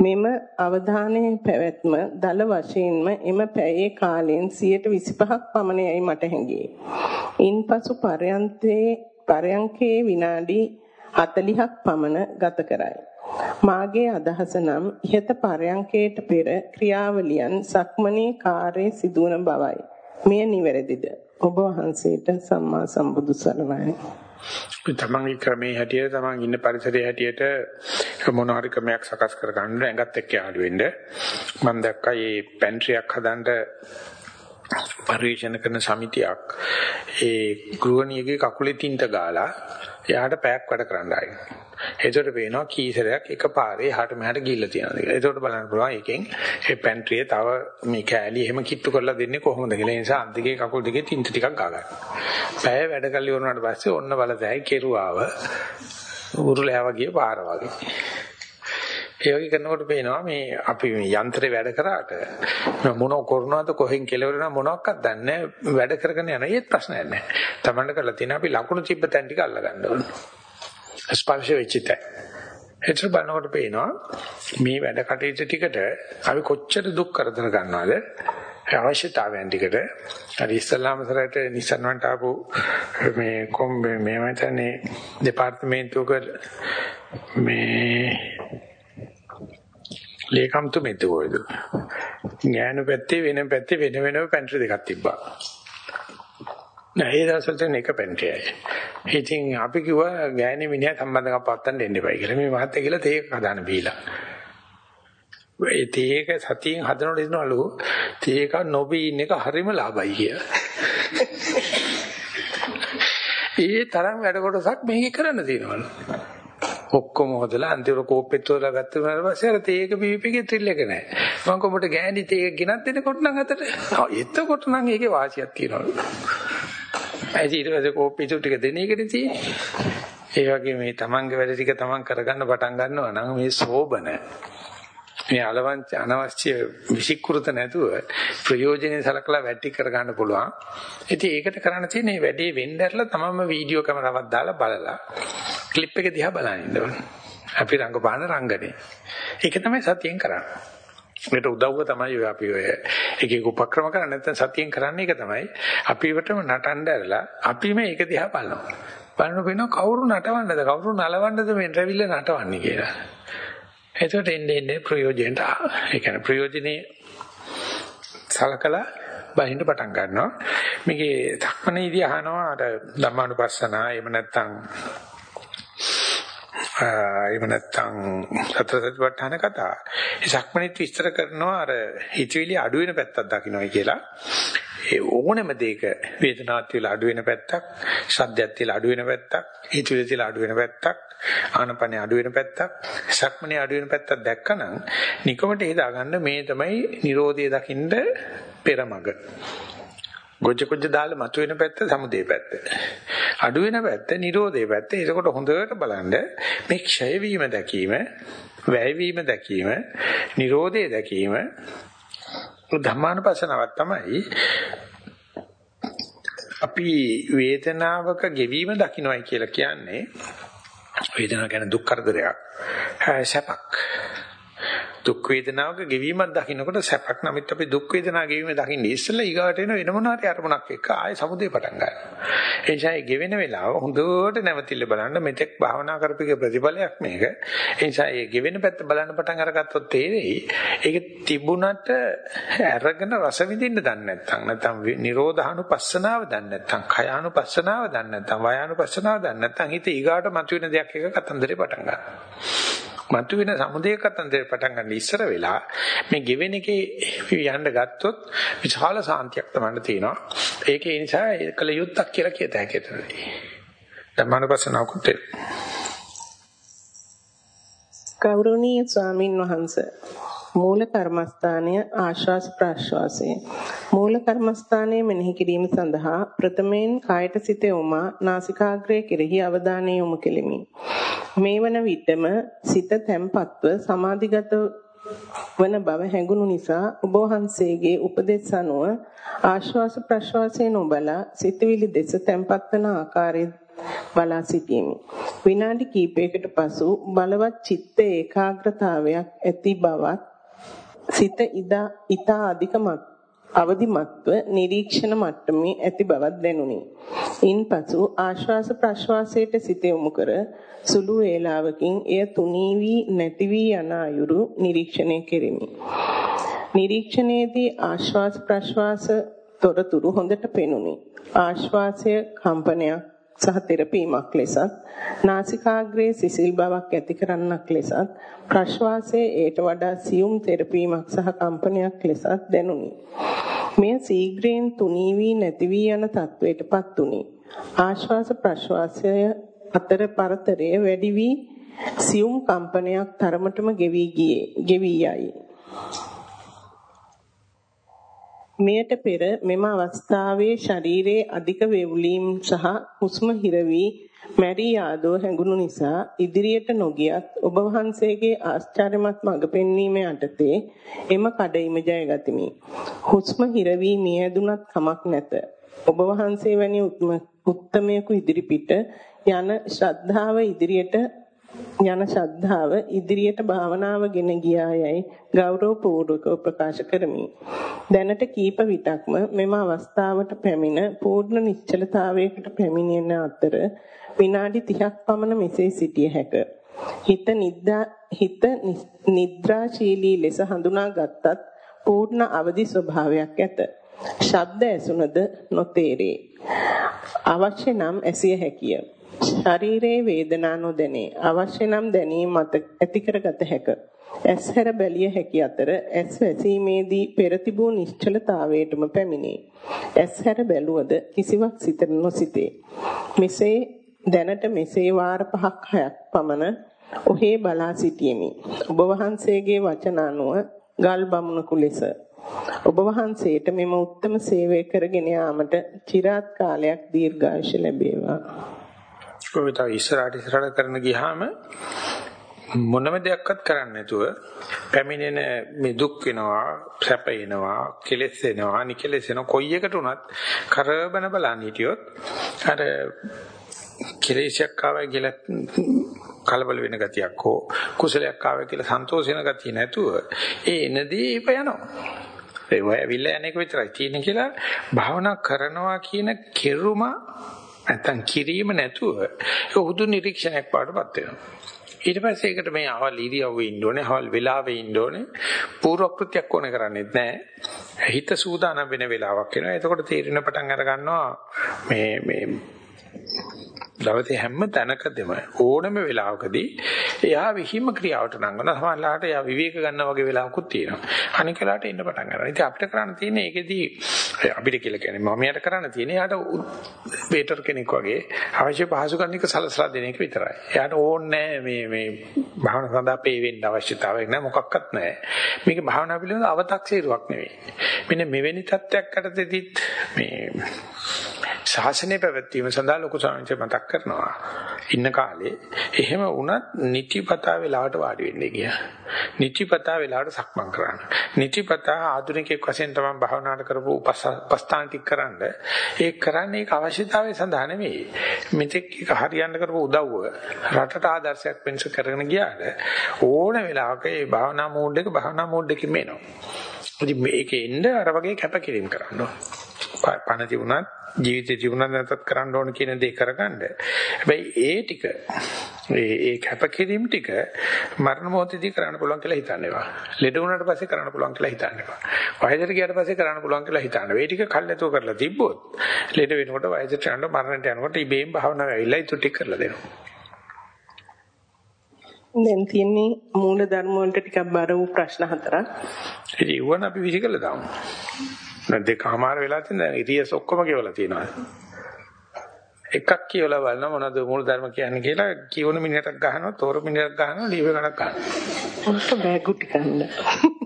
මෙම අවධානයේ පැවැත්ම දල වශයෙන්ම එම පැයේ කාලයෙන් 125ක් පමණ යයි මට හැඟේ. ඉන්පසු පරයන්තේ පරයන්කේ විනාඩි 40ක් පමණ ගත කරයි. මාගේ අදහස නම් ඉහත පරයන්කේට පෙර ක්‍රියාවලියන් සක්මනේ කාර්යයේ සිදුවන බවයි. මෙය නිවැරදිද? ඔබ වහන්සේට සම්මා සම්බුදු සරණයි. තමන්ගේ ක්‍රමයේ හැටියට තමන් ඉන්න පරිසරයේ හැටියට මොන හරි ක්‍රමයක් සකස් කර ගන්න ඇඟත් එක්ක යාළු වෙන්න. මම දැක්කා මේ පැන්ට්‍රියක් හදන්න පරිශන කරන සමිතියක් ඒ ගෘහණියගේ කකුලේ තින්ත ගාලා එයාට පැයක් වැඩ කරන්න ආයි. එතකොට පේනවා කීසරයක් එකපාරේ එහාට මෙහාට ගිහිල්ලා තියෙනවා කියලා. එතකොට බලන්න පුළුවන් එකෙන් ඒ පැන්ට්‍රියේ තව මේ කෑලි එහෙම කිට්ටු කරලා දෙන්නේ කොහොමද කියලා. ඒ නිසා අන්තිකේ කකුල් දෙකේ තින්ත ටිකක් ගා ගන්න. පැය වැඩ කල්ලි වුණාට පස්සේ ඔන්න බලතැයි කෙරුවාව. උරුලෑව ගිය පාර වගේ. ඒ වගේ කරනකොට පේනවා මේ අපි මේ යන්ත්‍රේ වැඩ කරාට මොන කරනවද කොහෙන් කෙලවරන මොනවක්වත් දන්නේ වැඩ කරගෙන යන ඒත් ප්‍රශ්නයක් නැහැ. Tamanne කරලා තියෙන අපි ලකුණු තිබ්බ තැන් ටික අල්ල ගන්න ඕනේ. ස්පර්ශ වෙච්ච තැන. ඒතර බලනකොට පේනවා මේ වැඩ කටයුතු ටිකට අපි කොච්චර දුක් කරදර ගන්නවද? අවශ්‍යතාවයන් ටිකට. හරි ඉස්ලාම සරයට නිසන්වන්ට ආපු මේ කොම් මේ මතනේ දෙපාර්තමේන්තුවක මේ ලේකම්තුමෙතුවෝද ඥාන පැත්තේ වෙන පැත්තේ වෙන වෙනම පැන්ට්‍රි දෙකක් තිබ්බා. නෑ ඒ දවස්වල එක පැන්ට්‍රියයි. ඉතින් අපි කිව්වා ගෑණි මිනිහා සම්බන්ධකම් පවත්තන්න එන්න එපයි කියලා. මේ මහත්තයා කියලා තේක හදාන බීලා. ඒ තේක සතියෙන් හදනකොට ඉන්නවලු තේක නොබී ඉන්න එක හරිම ලාභයි කියලා. ඒ තරම් වැඩ කොටසක් මේකේ කරන්න තියෙනවලු. ඔක්කොම හොදලා අන්තිමට කෝප්පෙත් හොදලා ගත්තාම පස්සේ අර තේක බීපිකේ ත්‍රිල් එක නැහැ. මම කොහොමද ගෑණි තේක ගෙනත් දෙනකොට නම් අතට එතකොට නම් ඒකේ වාසියක් තියෙනවලු. ඇයි ඊට පස්සේ කෝප්පි ඉතුරු ටික දෙන එකනේ තියෙන්නේ. ඒ වගේ මේ තමන්ගේ වැඩ ටික තමන් කරගන්න පටන් ගන්නවා නම් මේ සෝබන මේ අලවංච අනවශ්‍ය විසිකුරුත නැතුව ප්‍රයෝජනෙ සලකලා වැටි කර ගන්න පුළුවන්. ඉතින් ඒකට කරන්න තියෙන්නේ මේ වැඩේ වෙන්නදලා තමන්ම වීඩියෝ කැමරාවක් දාලා බලලා ක්ලිප් එක දිහා බලන්න ඉන්න ඕනේ. අපි රංගපාන රංගනේ. ඒක තමයි සතියෙන් කරන්නේ. මේකට උදව්ව තමයි ඔය අපි ඔය එක එක උපක්‍රම කරන්නේ. නැත්නම් සතියෙන් කරන්නේ ඒක තමයි. අපි ඉවටම නටන්න ඇරලා අපි මේක දිහා බලනවා. බලන වෙන කවුරු නටවන්නද? කවුරු නලවන්නද මේ රැවිල්ල නටවන්නේ කියලා. එතකොට එන්නේ එන්නේ ප්‍රයෝජනට ඒ කියන්නේ ප්‍රයෝජනේ සලකලා බහින්න පටන් ගන්නවා. මේකේ ධක්මනේදී අහනවා අර ධම්මානුපස්සනා එහෙම නැත්නම් එහෙම නැත්නම් සතර සතිපට්ඨාන කතා. ඒ සක්මණේත් විස්තර කරනවා අර හිතවිලි අඩු වෙන පැත්තක් දකින්නයි කියලා. ඒ ඕනෙම දෙයක වේදනාවක් තියලා අඩු වෙන පැත්තක්, ශබ්දයක් තියලා අඩු වෙන පැත්තක්, හිතවිලි තියලා අඩු වෙන පැත්තක්, ආනපනේ අඩු වෙන පැත්තක්, සක්මණේ අඩු වෙන පැත්තක් දැක්කනම් නිකමට හිතා ගන්න මේ තමයි Nirodhe දකින්න පෙරමග. ගොජ කොජ දාලා මතුවෙන පැත්ත සමුදේ පැත්ත. අඩු වෙන පැත්ත නිරෝධේ පැත්ත. ඒකකොට හොඳට බලන්න මේ ක්ෂය වීම දැකීම, වැය වීම දැකීම, නිරෝධේ දැකීම ධම්මානුපස්සනාවක් තමයි අපි වේදනාවක ගෙවීම දකින්නයි කියලා කියන්නේ වේදනාව කියන්නේ දුක් කරදරයක් සැපක් දුක් වේදනාවක ගෙවීමක් දකින්නකොට සැපක් නමුත් අපි දුක් වේදනාව ගෙවීම දකින්න ඉස්සෙල්ලා ඊගාට එන වෙන මොන හරි අරමුණක් එක්ක ආයෙ සමුදේ පටන් ගන්නවා. ඒ නිසා ඒ ගෙවෙන වෙලාව හොඳට නැවතිල්ල බලන්න මෙතෙක් භාවනා කරපික ප්‍රතිඵලයක් මේක. ඒ නිසා ඒ ගෙවෙන පැත්ත බලන්න පටන් අරගත්තොත් තේරෙයි ඒක තිබුණට අරගෙන රස විඳින්න දන්නේ නැත්නම් නැත්නම් නිරෝධානුපස්සනාව දන්නේ නැත්නම් khයානුපස්සනාව දන්නේ නැත්නම් වයානුපස්සනාව දන්නේ නැත්නම් හිත ඊගාට මතුවෙන දෙයක් එක කතන්දරේ පටන් ගන්නවා. මතුවෙන සමුදේ කතන්දර පටන් ගන්න ඉස්සර වෙලා මේ ගෙවෙන එකේ යන්න ගත්තොත් විශාල සාන්තියක් තමයි තියෙනවා. ඒකේ නිසා ඒකල යුත්තක් කියලා කියත හැකියි. ධර්මානුපස්සනාවකුත් ගෞරවනීය ස්වාමින් වහන්සේ මූල කර්මස්ථානය ආශ්වාස ප්‍රාශ්වාසය මූල කර්මස්ථානයේ මෙනෙහි කිරීම සඳහා ප්‍රථමයෙන් කායට සිත යොමා නාසිකාග්‍රය කෙරෙහි අවධානය යොමු කෙලිමි මේ වන විටම සිත තැම්පත්ව සමාධිගත වන බව හැඟුණු නිසා ඔබ වහන්සේගේ උපදෙස් අනුව ආශ්වාස ප්‍රශ්වාසයේ නොබලා සිතවිලි දෙස තැම්පත් වන ආකාරය බලා සිටීමි. විනාඩි කිහිපයකට පසු බලවත් චිත්ත ඒකාග්‍රතාවයක් ඇති බවත් සිත ඉදා ඊතා අධිකමත් අවදිමත්ව නිරීක්ෂණ මට්ටමේ ඇති බවක් දැනුනි. ඉන්පසු ආශ්වාස ප්‍රශ්වාසයට සිත යොමු කර සුළු වේලාවකින් එය තුනී වී නැති වී යන අයුරු නිරීක්ෂණය කෙරිමි. නිරීක්ෂණයේදී ආශ්වාස ප්‍රශ්වාස තොරතුරු හොඳට පෙනුනි. ආශ්වාසය කම්පනයක් සහ තෙරපීමක් ලෙසත් නාසිකාග්‍රයේ සිසිල් බවක් ඇති කරන්නක් ලෙසත් ප්‍රශ්වාසයේ ඊට වඩා සියුම් තෙරපීමක් සහ කම්පනයක් ලෙසත් දැනුනි. මෙය සීග්‍රයෙන් තුනී වී නැති වී යන තත්වයටපත් උනි. ආශ්වාස ප්‍රශ්වාසය අතර පරතරය වැඩි වී සියුම් කම්පනයක් තරමටම ගෙවි ගියේ ගෙවි යයි. මෙයට පෙර මෙම අවස්ථාවේ ශරීරයේ අධික වේවුලීම් සහ හුස්ම හිරවි මැරී ආදෝ හැඟුණු නිසා ඉදිරියට නොගියත් ඔබ වහන්සේගේ ආශ්චර්යමත් මඟ පෙන්වීම යටතේ එම කඩයිම ජයගතිමි. හුස්ම හිරවි මියදුනත් කමක් නැත. ඔබ වහන්සේ වැනි උත්තමයෙකු ඉදිරිපිට යන ශ්‍රද්ධාව ඉදිරියට යන ශ්‍රද්ධාව ඉදිරියට භාවනාව ගෙන ගියායයි ගෞරවපූර්වකව ප්‍රකාශ කරමි. දැනට කීප විටක්ම මෙම අවස්ථාවට පැමිණ පූර්ණ නිශ්චලතාවයකට පැමිණෙන අතර විනාඩි 30ක් පමණ මෙසේ සිටිය හැක. හිත නිද්දා හිත නිද්‍රාශීලී ලෙස හඳුනාගත්තත් පූර්ණ අවදි ස්වභාවයක් ඇත. ශබ්ද ඇසුනද නොතේරේ. අවශ්‍ය නම් ඇසිය හැකිය. ශරීරයේ වේදනා නොදැනේ. අවශ්‍ය නම් දැනීම මත ඇති කරගත හැක. ඇස් හැර බැලිය හැකි අතර ඇස් වැසීමේදී පෙර තිබූ නිශ්චලතාවයටම පැමිණේ. ඇස් හැර බැලුවද කිසිවක් සිතට නොසිතේ. මෙසේ දැනට මෙසේ වාර 5ක් 6ක් පමණ ඔහේ බලා සිටියෙමි. ඔබ වහන්සේගේ වචන අනුව ගල් බමුණකු ලෙස ඔබ වහන්සේට මෙම උත්තම සේවය කරගෙන යාමට চিරාත් කාලයක් දීර්ඝායුෂ ලැබේවා. කොවිත ඉස්සරහට ඉස්සරහට කරන ගියාම මොනම දෙයක්වත් කරන්නේ නැතුව පැමිණෙන මේ දුක් වෙනවා සැප එනවා කෙලෙස් එනවා නිකලෙස් එනවා කොයි එකට උනත් කරබන බලන්න හිටියොත් අර කෙලෙසයක් ආවයි කියලා කලබල වෙන ගතියක් හෝ කුසලයක් ආවයි කියලා සන්තෝෂ වෙන ගතිය නැතුව ඒ එනදී ඉප යනවා. ඒ ඔය ඇවිල්ලා යන්නේක විතරයි තියෙන්නේ කියලා භාවනා කරනවා කියන කෙරුම නැත්තම් කිරීම නැතුව ඒ හුදු නිරීක්ෂණයක් පාඩපත් වෙනවා. ඊට පස්සේ ඒකට මේ අවල් ඉරියව්වේ ඉන්න ඕනේ, අවල් වෙලාවේ ඉන්න ඕනේ. පූර්ව කෘත්‍යයක් ඕනේ කරන්නේත් නැහැ. හිත සූදානම් වෙන වෙලාවක් එනවා. එතකොට තීරණ පටන් අර ගන්නවා මේ මේ දවසේ හැම තැනකදීම ඕනම වෙලාවකදී එයා විහිම ක්‍රියාවට නංගන සමහරලාට එයා විවේක ගන්න වගේ වෙලාවකුත් තියෙනවා. අනික වෙලාවට ඉන්න පටන් ගන්නවා. ඉතින් අපිට කරන්න තියෙන්නේ ඒකෙදී අපිට කියලා කියන්නේ මමියට කරන්න තියෙන යාට වේටර් කෙනෙක් වගේ අවශ්‍ය පහසුකම් ටික සලසලා දෙන එක විතරයි. එයාට ඕනේ මේ මේ භාවන සඳහා පේ වෙන්න අවශ්‍යතාවයක් නැහැ මොකක්වත් නැහැ. මේක භාවනා පිළිබඳ අව탁සීරුවක් නෙවෙයි. මෙන්න මෙවැනි තත්ත්වයක් යටතේදීත් මේ ශාසනය පැවැත්වීම සඳහා ලොකු සංචය මතක් කරනවා. ඉන්න කාලේ එහෙම වුණත් නිතිපතා වෙලාවට වාඩි වෙන්නේ ගියා. නිතිපතා වෙලාවට සක්මන් කරන්න. නිතිපතා ආධුනිකයෙක් වශයෙන් තමයි භාවනාට කරපු උපස්ථාන ටික කරන්න. ඒක කරන්නේ ඒක අවශ්‍යතාවය සඳහා නෙවෙයි. මෙතෙක් ඒක හරියන්න කරපු උදව්ව රටට ආදර්ශයක් වෙනස කරගෙන ගියාට ඕන වෙලාවක මේ භාවනා මෝඩ් එක භාවනා මෝඩ් එකකින් එනවා. ඉතින් මේකේ ඉන්න අර වගේ කැපකිරීම කරන්න ඕන. පණ තිබුණත් ජීවිතේ තිබුණත් නැතත් කරන්න ඕන කියන දේ කරගන්න. හැබැයි ඒ ටික ඒ ඒ කැපකිරීම ටික මරණ මොහොතදී කරන්න පුළුවන් කියලා හිතන්න එපා. ලෙඩ වුණාට පස්සේ කරන්න පුළුවන් කියලා හිතන්න එපා. වයසට ගියාට පස්සේ කරන්න පුළුවන් කියලා හිතන්න. මේ ටික කල්ැතුව කරලා තිබ්බොත් ලෙඩ වෙනකොට වයසට යනකොට මරණයට යනකොට ඉබේම භාවනාව ඇවිල්ලා ඊට ටික කරලා දෙනවා. දැන් තියෙන්නේ මූල ධර්ම වලට ටිකක් බර වූ ප්‍රශ්න හතරක්. ඉතින් ඊවන අපි විසිකලා දාමු. දෙකමාර වෙලා තියෙන ඉරියස් ඔක්කොම කියවලා තියෙනවා. එකක් කියවලා බලන මොනවද මූල ධර්ම කියන්නේ කියලා කියවන මිනිහටක් ගහනවා, තෝර මිනිහටක් ගහනවා, ලියව ගණක් ගන්නවා. ඔන්න බෑගුටි කන්න.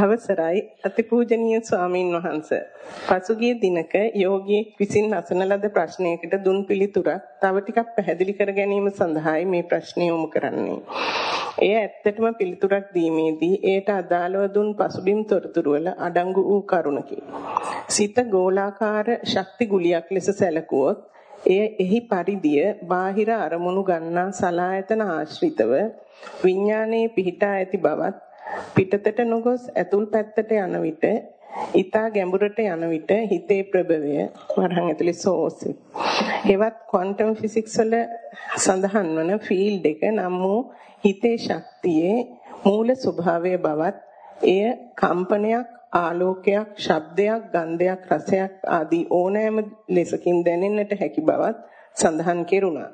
අවසරයි අතිපූජනීය ස්වාමින් වහන්සේ. පසුගිය දිනක යෝගී විසින් අසන ලද ප්‍රශ්නයකට දුන් පිළිතුරක් තව ටිකක් පැහැදිලි කර ගැනීම සඳහායි මේ ප්‍රශ්නය යොමු කරන්නේ. එය ඇත්තටම පිළිතුරක් දීමේදී එයට අදාළව දුන් පසුබිම් තොරතුරු වල අඩංගු වූ කරුණකි. සිත ගෝලාකාර ශක්ති ගුලියක් ලෙස සැලකුවොත් එය එහි පරිදිය බාහිර අරමුණු ගන්නා සලායතන ආශ්‍රිතව විඥානයේ පිහිටා ඇති බවත් පිටතට නොගොස් ඇතුල් පැත්තට යන විට ඊතා ගැඹුරට යන විට හිතේ ප්‍රභවය වරහන් ඇතුලේ සෝස් හෙවත් ක්වොන්ටම් ෆිසික්ස් වල සඳහන් වන ෆීල්ඩ් එක නම් වූ හිතේ ශක්තියේ මූල ස්වභාවය බවත් එය කම්පනයක් ආලෝකයක් ශබ්දයක් ගන්ධයක් රසයක් ආදී ඕනෑම ලෙසකින් දැනෙන්නට හැකි බවත් සඳහන් කෙරුණා.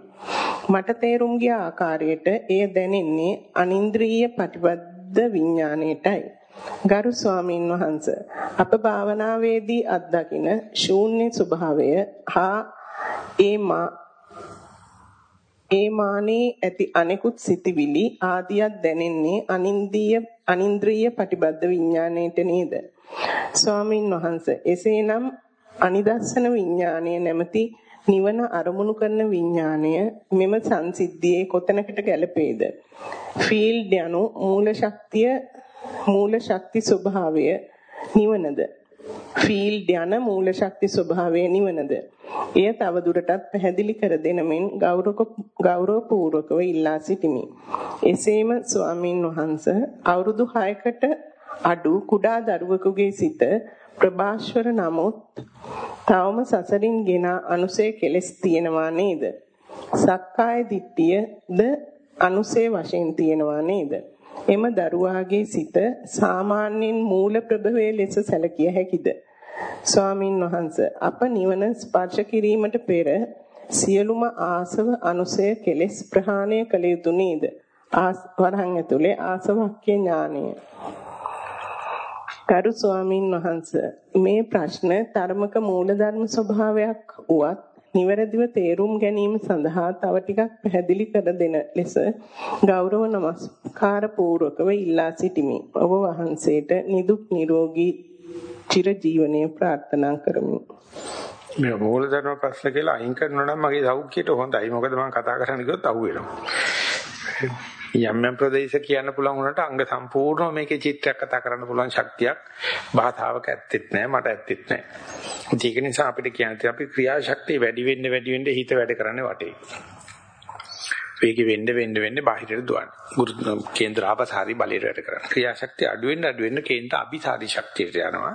මට තේරුම් ගිය ආකාරයට එය දැනෙන්නේ අනින්ද්‍රිය ප්‍රතිපද ද විඥාණයටයි. ගරු ස්වාමින් වහන්ස අප භාවනාවේදී අත්දකින ශූන්‍ය ස්වභාවය හා ඒ මා ඒ මානේ ඇති අනෙකුත් සිටිවිලි ආදියක් දැනෙන්නේ අනින්දීය අනින්ද්‍රිය ප්‍රතිබද්ධ විඥාණයට නේද ස්වාමින් වහන්සේ එසේනම් අනිදස්සන විඥාණය නැමැති නිවන අරමුණු කරන විඥාණය මෙම සංසිද්ධියේ කොතැනකට ගැලපේද? ෆීල්ඩ් යනු මූල ශක්තිය මූල ශක්ති ස්වභාවය නිවනද? ෆීල්ඩ් යන මූල ශක්ති ස්වභාවය නිවනද? එය තව දුරටත් පැහැදිලි කර දෙන මෙන් ගෞරවපූර්වකව ඉල්ලා සිටිමි. එසේම ස්වාමින් වහන්සේ අවුරුදු 6කට අඩු කුඩා දරුවෙකුගේ සිත ප්‍රභාස්වර නමුත් තවම සසරින් ගෙන අනුසේ කෙලස් තියෙනවා නේද? සක්කාය දිට්ඨියද අනුසේ වශයෙන් තියෙනවා නේද? එම දරුවාගේ සිත සාමාන්‍යයෙන් මූල ප්‍රභවයේ ලෙස සැලකිය හැකිද? ස්වාමින් වහන්සේ අප නිවන ස්පර්ශ කිරීමට පෙර සියලුම ආසව අනුසය කෙලෙස් ප්‍රහාණය කළ යුතු නේද? වරහන් ඇතුලේ ආසවක්ඛ්‍ය ඥානය ගරු ස්වාමින් වහන්සේ මේ ප්‍රශ්න ධර්මක මූලධර්ම ස්වභාවයක් උවත් නිවැරදිව තේරුම් ගැනීම සඳහා තව ටිකක් පැහැදිලි කර දෙන ලෙස ගෞරව නමස්කාර පූර්වකව ඉල්ලා සිටිමි. ඔබ වහන්සේට නිදුක් නිරෝගී චිර ජීවනයේ ප්‍රාර්ථනා කරමි. මේ මූලධර්ම ප්‍රශ්න කියලා අයින් කරනවා නම් මගේ සෞඛ්‍යයට හොඳයි. මොකද මම කතා කරන්න ගියොත් අහුවෙනවා. යම් යම් ප්‍රදේශ කියන්න පුළුවන් වුණාට අංග සම්පූර්ණව මේකේ චිත්‍රයක් කතා කරන්න පුළුවන් ශක්තියක් භාෂාවක ඇත්තෙත් නැහැ මට ඇත්තෙත් නැහැ. ඒක නිසා අපිට කියන්නේ අපි ක්‍රියාශක්තිය වැඩි වෙන්න වැඩි වෙන්න හිත වැඩ කරන්නේ වටේ. වේග වෙන්න වෙන්න වෙන්න බාහිරට දුවන. ගුරු කේන්ද්‍ර ආපසාරි බලයට වැඩ කරන. ක්‍රියාශක්තිය අඩු වෙන්න අඩු වෙන්න කේන්ද්‍ර අபிසාරි ශක්තියට යනවා.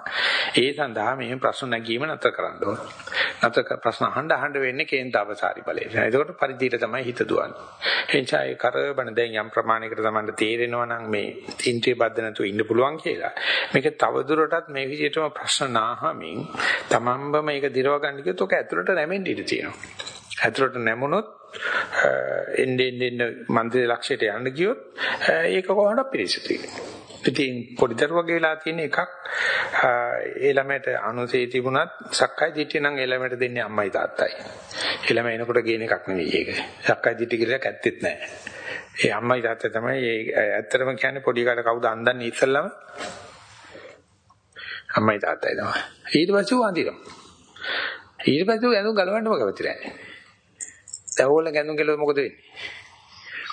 ඒ සඳහා මේ ප්‍රශ්න නැගීම නතර කරන්න ඕන. නතර ප්‍රශ්න අහන්න අහන්න වෙන්නේ කේන්ද්‍ර ආපසාරි බලයට. එතකොට පරිධියට තමයි හිත දුවන්නේ. එනිසා ඒ කරබන දැන් යම් ප්‍රමාණයකට තමයි තේරෙනවා නම් මේ ඉන්ද්‍රිය බද්ධ නැතුව ඉන්න පුළුවන් කියලා. මේක තවදුරටත් මේ විදිහටම ප්‍රශ්න නාහමින් තමන්ම මේක දිරව ගන්න කිව්වොත් ඔක ඇතුළට නැමෙන්න ඉඩ තියෙනවා. ඇතුළට නැමුණොත් එන්නේ එන්නේ මන්ත්‍රී ලක්ෂයට යන්න ගියොත් ඒක කොහොමද පිළිසිතුයි. ඉතින් පොඩි දරුවගේ වෙලා තියෙන එකක් ඒ ළමයට අනුසේ තිබුණත් සක්කාය දිට්ඨිය නම් ඒ ළමයට දෙන්නේ අම්මයි තාත්තයි. ඒ ළමයා එනකොට ගේන එකක් නෙවෙයි ඒක. සක්කාය දිට්ඨිය කියලා ඇත්තෙත් නැහැ. ඒ අම්මයි තාත්තයි තමයි ඒ ඇත්තටම කියන්නේ පොඩි කාට කවුද අන්දන්නේ ඉස්සල්ලාම අම්මයි තාත්තයි තමයි. ඊට පස්සේ ඌ අඳිනවා. ඊට පස්සේ ඌ ඇඳුම් ගලවන්නම කැමති නැහැ. දැන් ඕගොල්ලෝ ඇඳුම් ගලව මොකද වෙන්නේ?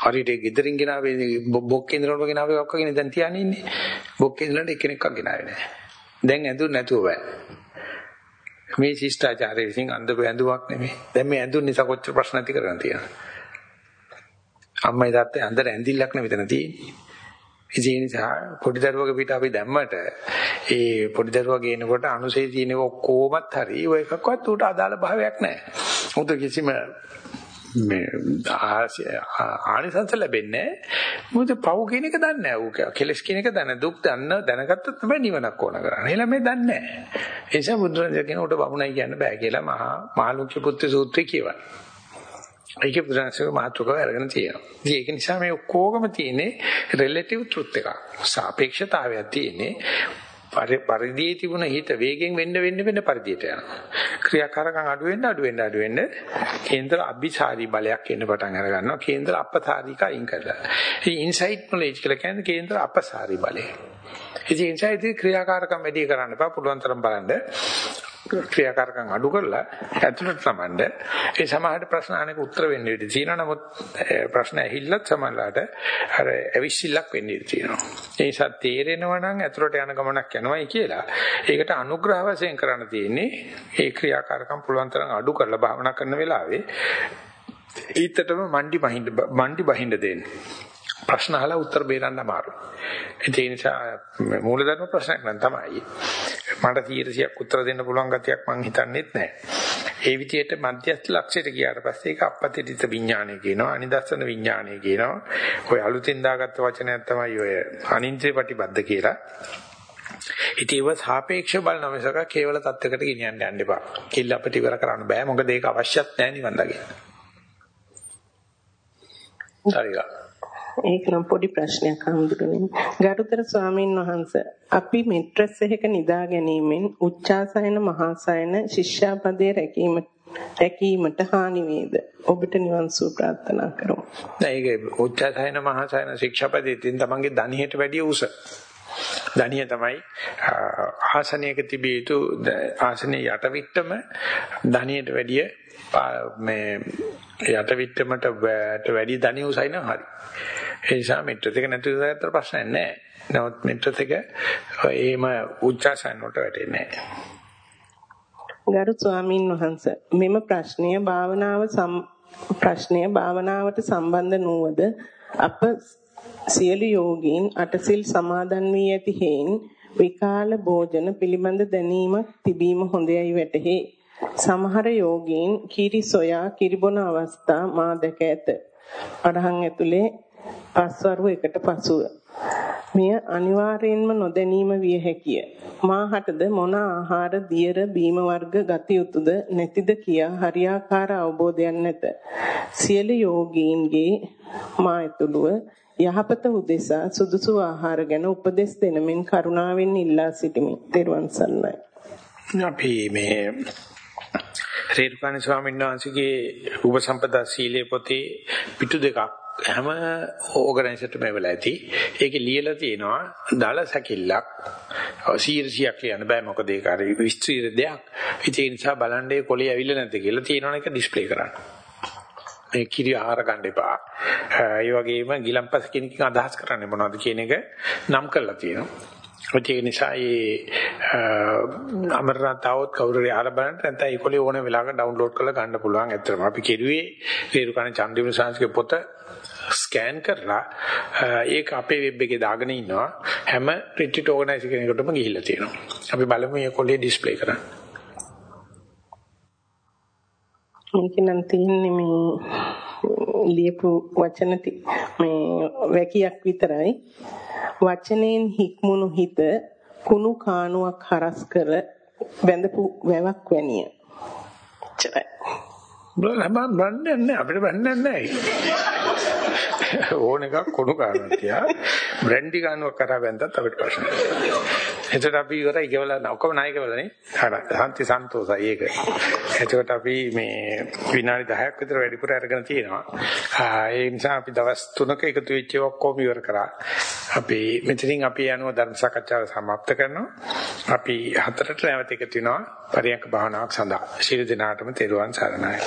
හරියට ගෙදරින් ගෙනාවේ බොක්කේ ඉඳලා ගෙනාවේ ඔක්කොගෙන දැන් තියානේ ඉන්නේ. බොක්කේ ඉඳලා එක්කෙනෙක්වත් ගෙනාවේ නැහැ. දැන් ඇඳුම් නැතුව බෑ. මේ ශිෂ්ටාචාරයේ විසින් අඳපු ඇඳුමක් නෙමෙයි. දැන් මේ ඇඳුම් නිසා කොච්චර ප්‍රශ්න ඇති කරගෙන තියෙනවද? අම්මයි තාත්තයි අnder ඇඳිල්ලක් නෙවෙයි මෙතන තියෙන්නේ. ඒ නිසා පොඩි දරුවගේ පිට අපි දැම්මට ඒ පොඩි දරුවා ගේනකොට අනුසේ තියෙන ඔක්කොමත් හරි ඔය එකක්වත් උට අදාළ භාවයක් නැහැ. මොකද කිසිම මේ ආනිසංස ලැබෙන්නේ මොකද පව් කියන එක දන්නේ නැහැ. ඌ කෙලස් කියන එක දන්නේ දුක් දන්න දැනගත්තොත් තමයි නිවනක් ඕන කරන්නේ. එළම මේ දන්නේ නැහැ. ඒ නිසා බුදුරජාණන් කියනකොට බමුණයි කියන්න බෑ කියලා මහා මාළුක්‍ය පුත්‍ර සූත්‍රය කියවන. ඒකේ බුදුරජාණන්සේ මහත්කව අරගෙන තියෙනවා. ඉතින් ඒක නිසා මේ ඔක්කොගම තියෙන්නේ රිලටිව් ට්‍රුත් එකක්. සාපේක්ෂතාවයක් තියෙන්නේ. පරිදියේ තිබුණ හිත වේගෙන් වෙන්න වෙන්න වෙන්න පරිදියට යනවා. ක්‍රියාකාරකම් අඩු වෙන්න අඩු වෙන්න අඩු වෙන්න කේන්ද්‍ර අභිසාරී බලයක් එන්න පටන් අර ගන්නවා. කේන්ද්‍ර අපසාරික අයින් කරලා. ඉතින් ඉන්සයිට් නොලෙජ් කියලා කියන්නේ කේන්ද්‍ර අපසාරී බලය. ඉතින් ඉන්සයිට් ක්‍රියාකාරකම් වැඩි කරන්න එපා පුළුවන් තරම් බලන්න. ක්‍රියාකාරකම් අඩු කරලා ඇතුළට සමණ්ඩ ඒ සමහරට ප්‍රශ්න අහනක උත්තර වෙන්න ඉඩ තියෙනවා. නමුත් ප්‍රශ්න ඇහිල්ලත් සමහරලාට අර ඇවිස්සිල්ලක් වෙන්න ඉඩ තියෙනවා. ඒ නිසා තේරෙනවා නම් ඇතුළට යන ගමනක් යනවායි කියලා. ඒකට අනුග්‍රහ වශයෙන් කරන්න තියෙන්නේ ඒ ක්‍රියාකාරකම් පුළුවන් තරම් අඩු කරලා භාවනා කරන වෙලාවේ ඊටතම මණ්ඩි බහින්න මණ්ඩි බහින්න දෙන්න. ප්‍රශ්න අහලා උත්තර බේරන්න අමාරුයි. ඒ නිසා මූලධර්ම ප්‍රශ්නයක් නම් තමයි. මට 100ක් උත්තර දෙන්න පුළුවන් ගතියක් මං හිතන්නේත් නැහැ. ඒ විදිහට මධ්‍යස්ථ ලක්ෂයට ගියාට පස්සේ ඒක අපපතිත විඥානය කියනවා අනිදස්සන විඥානය කියනවා. ඔය අලුතෙන් දාගත්ත වචනයක් තමයි ඔය අනින්ද්‍රිය ප්‍රතිබද්ධ කියලා. ඉතින් ඒව සාපේක්ෂ බලන මිසක කේවල தත්වයකට ගෙනියන්න යන්න එපා. කිල්ල අපිට ඉවර කරන්න බෑ. මොකද ඒක අවශ්‍යත් නැහැ නිවන් දකින්න. හරිද? ඒක නම් පොඩි ප්‍රශ්නයක් හඳුනන්නේ. ගරුතර ස්වාමීන් වහන්ස අපි මෙට්‍රස් එකක නිදා ගැනීමෙන් උච්චාසයන මහාසයන ශිෂ්‍යාපදයේ රැකීම රැකීමට හානි වේද? ඔබට නිවන් සුව ප්‍රාර්ථනා කරමු. ඒක උච්චාසයන මහාසයන ශික්ෂාපදයෙන් තමන්ගේ ධනියට වැඩිය උස. ධනිය තමයි ආසනයක තිබිය යුතු ආසනයේ යටවිට්ටම ධනියට වැඩිය මේ යටවිට්ටමට වැඩි ධනිය උසයි නම් හරි. ඒ නිසා මෙට්‍රස් එක නැතුව ගත්තට ප්‍රශ්නයක් නැහැ. නමුත් මෙට්‍රස් එක එහෙම උච්චාසන වලට වැටෙන්නේ නැහැ. ගරු ස්වාමින් වහන්සේ මෙම ප්‍රශ්නය භාවනාව ප්‍රශ්නය භාවනාවට සම්බන්ධ නොවද අප සියලු යෝගීන් අටසිල් සමාදන් වී ඇති හේයින් විකාල භෝජන පිළිබඳ දැනීම තිබීම හොඳයයි වැටහි. සමහර යෝගීන් කිරි සොයා කිරිබොන අවස්ථා මා දැක ඇත. අරහන් ඇතුලේ පස්වරු එකට පසුව මෙය අනිවාර්යයෙන්ම නොදැනීම විය හැකිය. මාහටද මොන ආහාර දියර බීම වර්ග ගත යුතුද නැතිද කියා හරියාකාර අවබෝධයක් නැත. සියලු යෝගීන්ගේ මා ඇතුළුව යහපත උදෙසා සුදුසු ආහාර ගැන උපදෙස් දෙනමින් කරුණාවෙන් ඉල්ලා සිටිමි. ත්වන් සරණයි. අපි මේ රේරුකාණේ ස්වාමීන් වහන්සේගේ උපසම්පදා සීලේ පොතේ පිටු දෙකක් හැම ඕගනයිසර්ටම වෙලා ඇති. ඒකේ ලියලා තියෙනවා දල සැකිල්ලක් 100ක් කියන්න බෑ මොකද ඒක හරි විස්තෘත දෙයක්. ඒ නිසා බලන්නේ කොලේ ඇවිල්ලා නැද්ද කියලා තියෙනවනේ ඒක ඩිස්ප්ලේ කරන්න. මේ කිරි ආහාර ගන්න එපා. ඒ වගේම ගිලම්පස් කියන එකකින් අදහස් කරන්නේ මොනවද කියන එක නම් කරලා තියෙනවා. ඒ නිසා ඒ අමරණතාවොත් කවුරුරි අහලා බලන්න නැත්නම් ඒකොලේ ඕන වෙලාවක ඩවුන්ලෝඩ් කරලා ගන්න පුළුවන්. ඇත්තටම අපි කෙරුවේ රේරුකාණ චන්දිමුනි සංස්කෘතික පොත ස්කෑන් කරලා ඒක අපේ වෙබ් එකේ දාගෙන ඉන්නවා. හැම රිට්‍රීට් ඕගනයිසර් කෙනෙකුටම ගිහිල්ලා තියෙනවා. අපි බලමු මේ කොලේ ඩිස්ප්ලේ කරන්න. මේක නම් තියෙන්නේ මේ ලියපු වචන මේ වැකියක් විතරයි. වචනෙන් හික්මුණු හිත කුණු කානුවක් හරස් කර බැඳපු වැවක් වැනිය. චරයි. බ්‍රහ්ම බන්නේ නැහැ අපිට බන්නේ නැහැ. ඕන එකක් කොණු ගන්නවා තියා. බ්‍රැන්ඩි ගන්නවා කරා බැන්දත් අපිට ප්‍රශ්න. එතකොට අපි ඉවරයි ගෙවලා ඔක්කොම නායකවලනේ. හරි. ශාන්ති සන්තෝෂයි ඒක. එතකොට අපි මේ විනාඩි 10ක් විතර වැඩිපුර අරගෙන තියෙනවා. ඒ නිසා අපි දවස් 3ක එකතු වෙච්ච ඔක්කොම ඉවර කරා. අපි මෙතනින් අපි යනවා ධර්ම සාකච්ඡාව સમાપ્ત කරනවා. අපි හතරට නැවත එකතු වෙනවා පරියන්ක භාවනාවක් සඳහා. ශිරු දිනාටම තෙරුවන් සරණයි.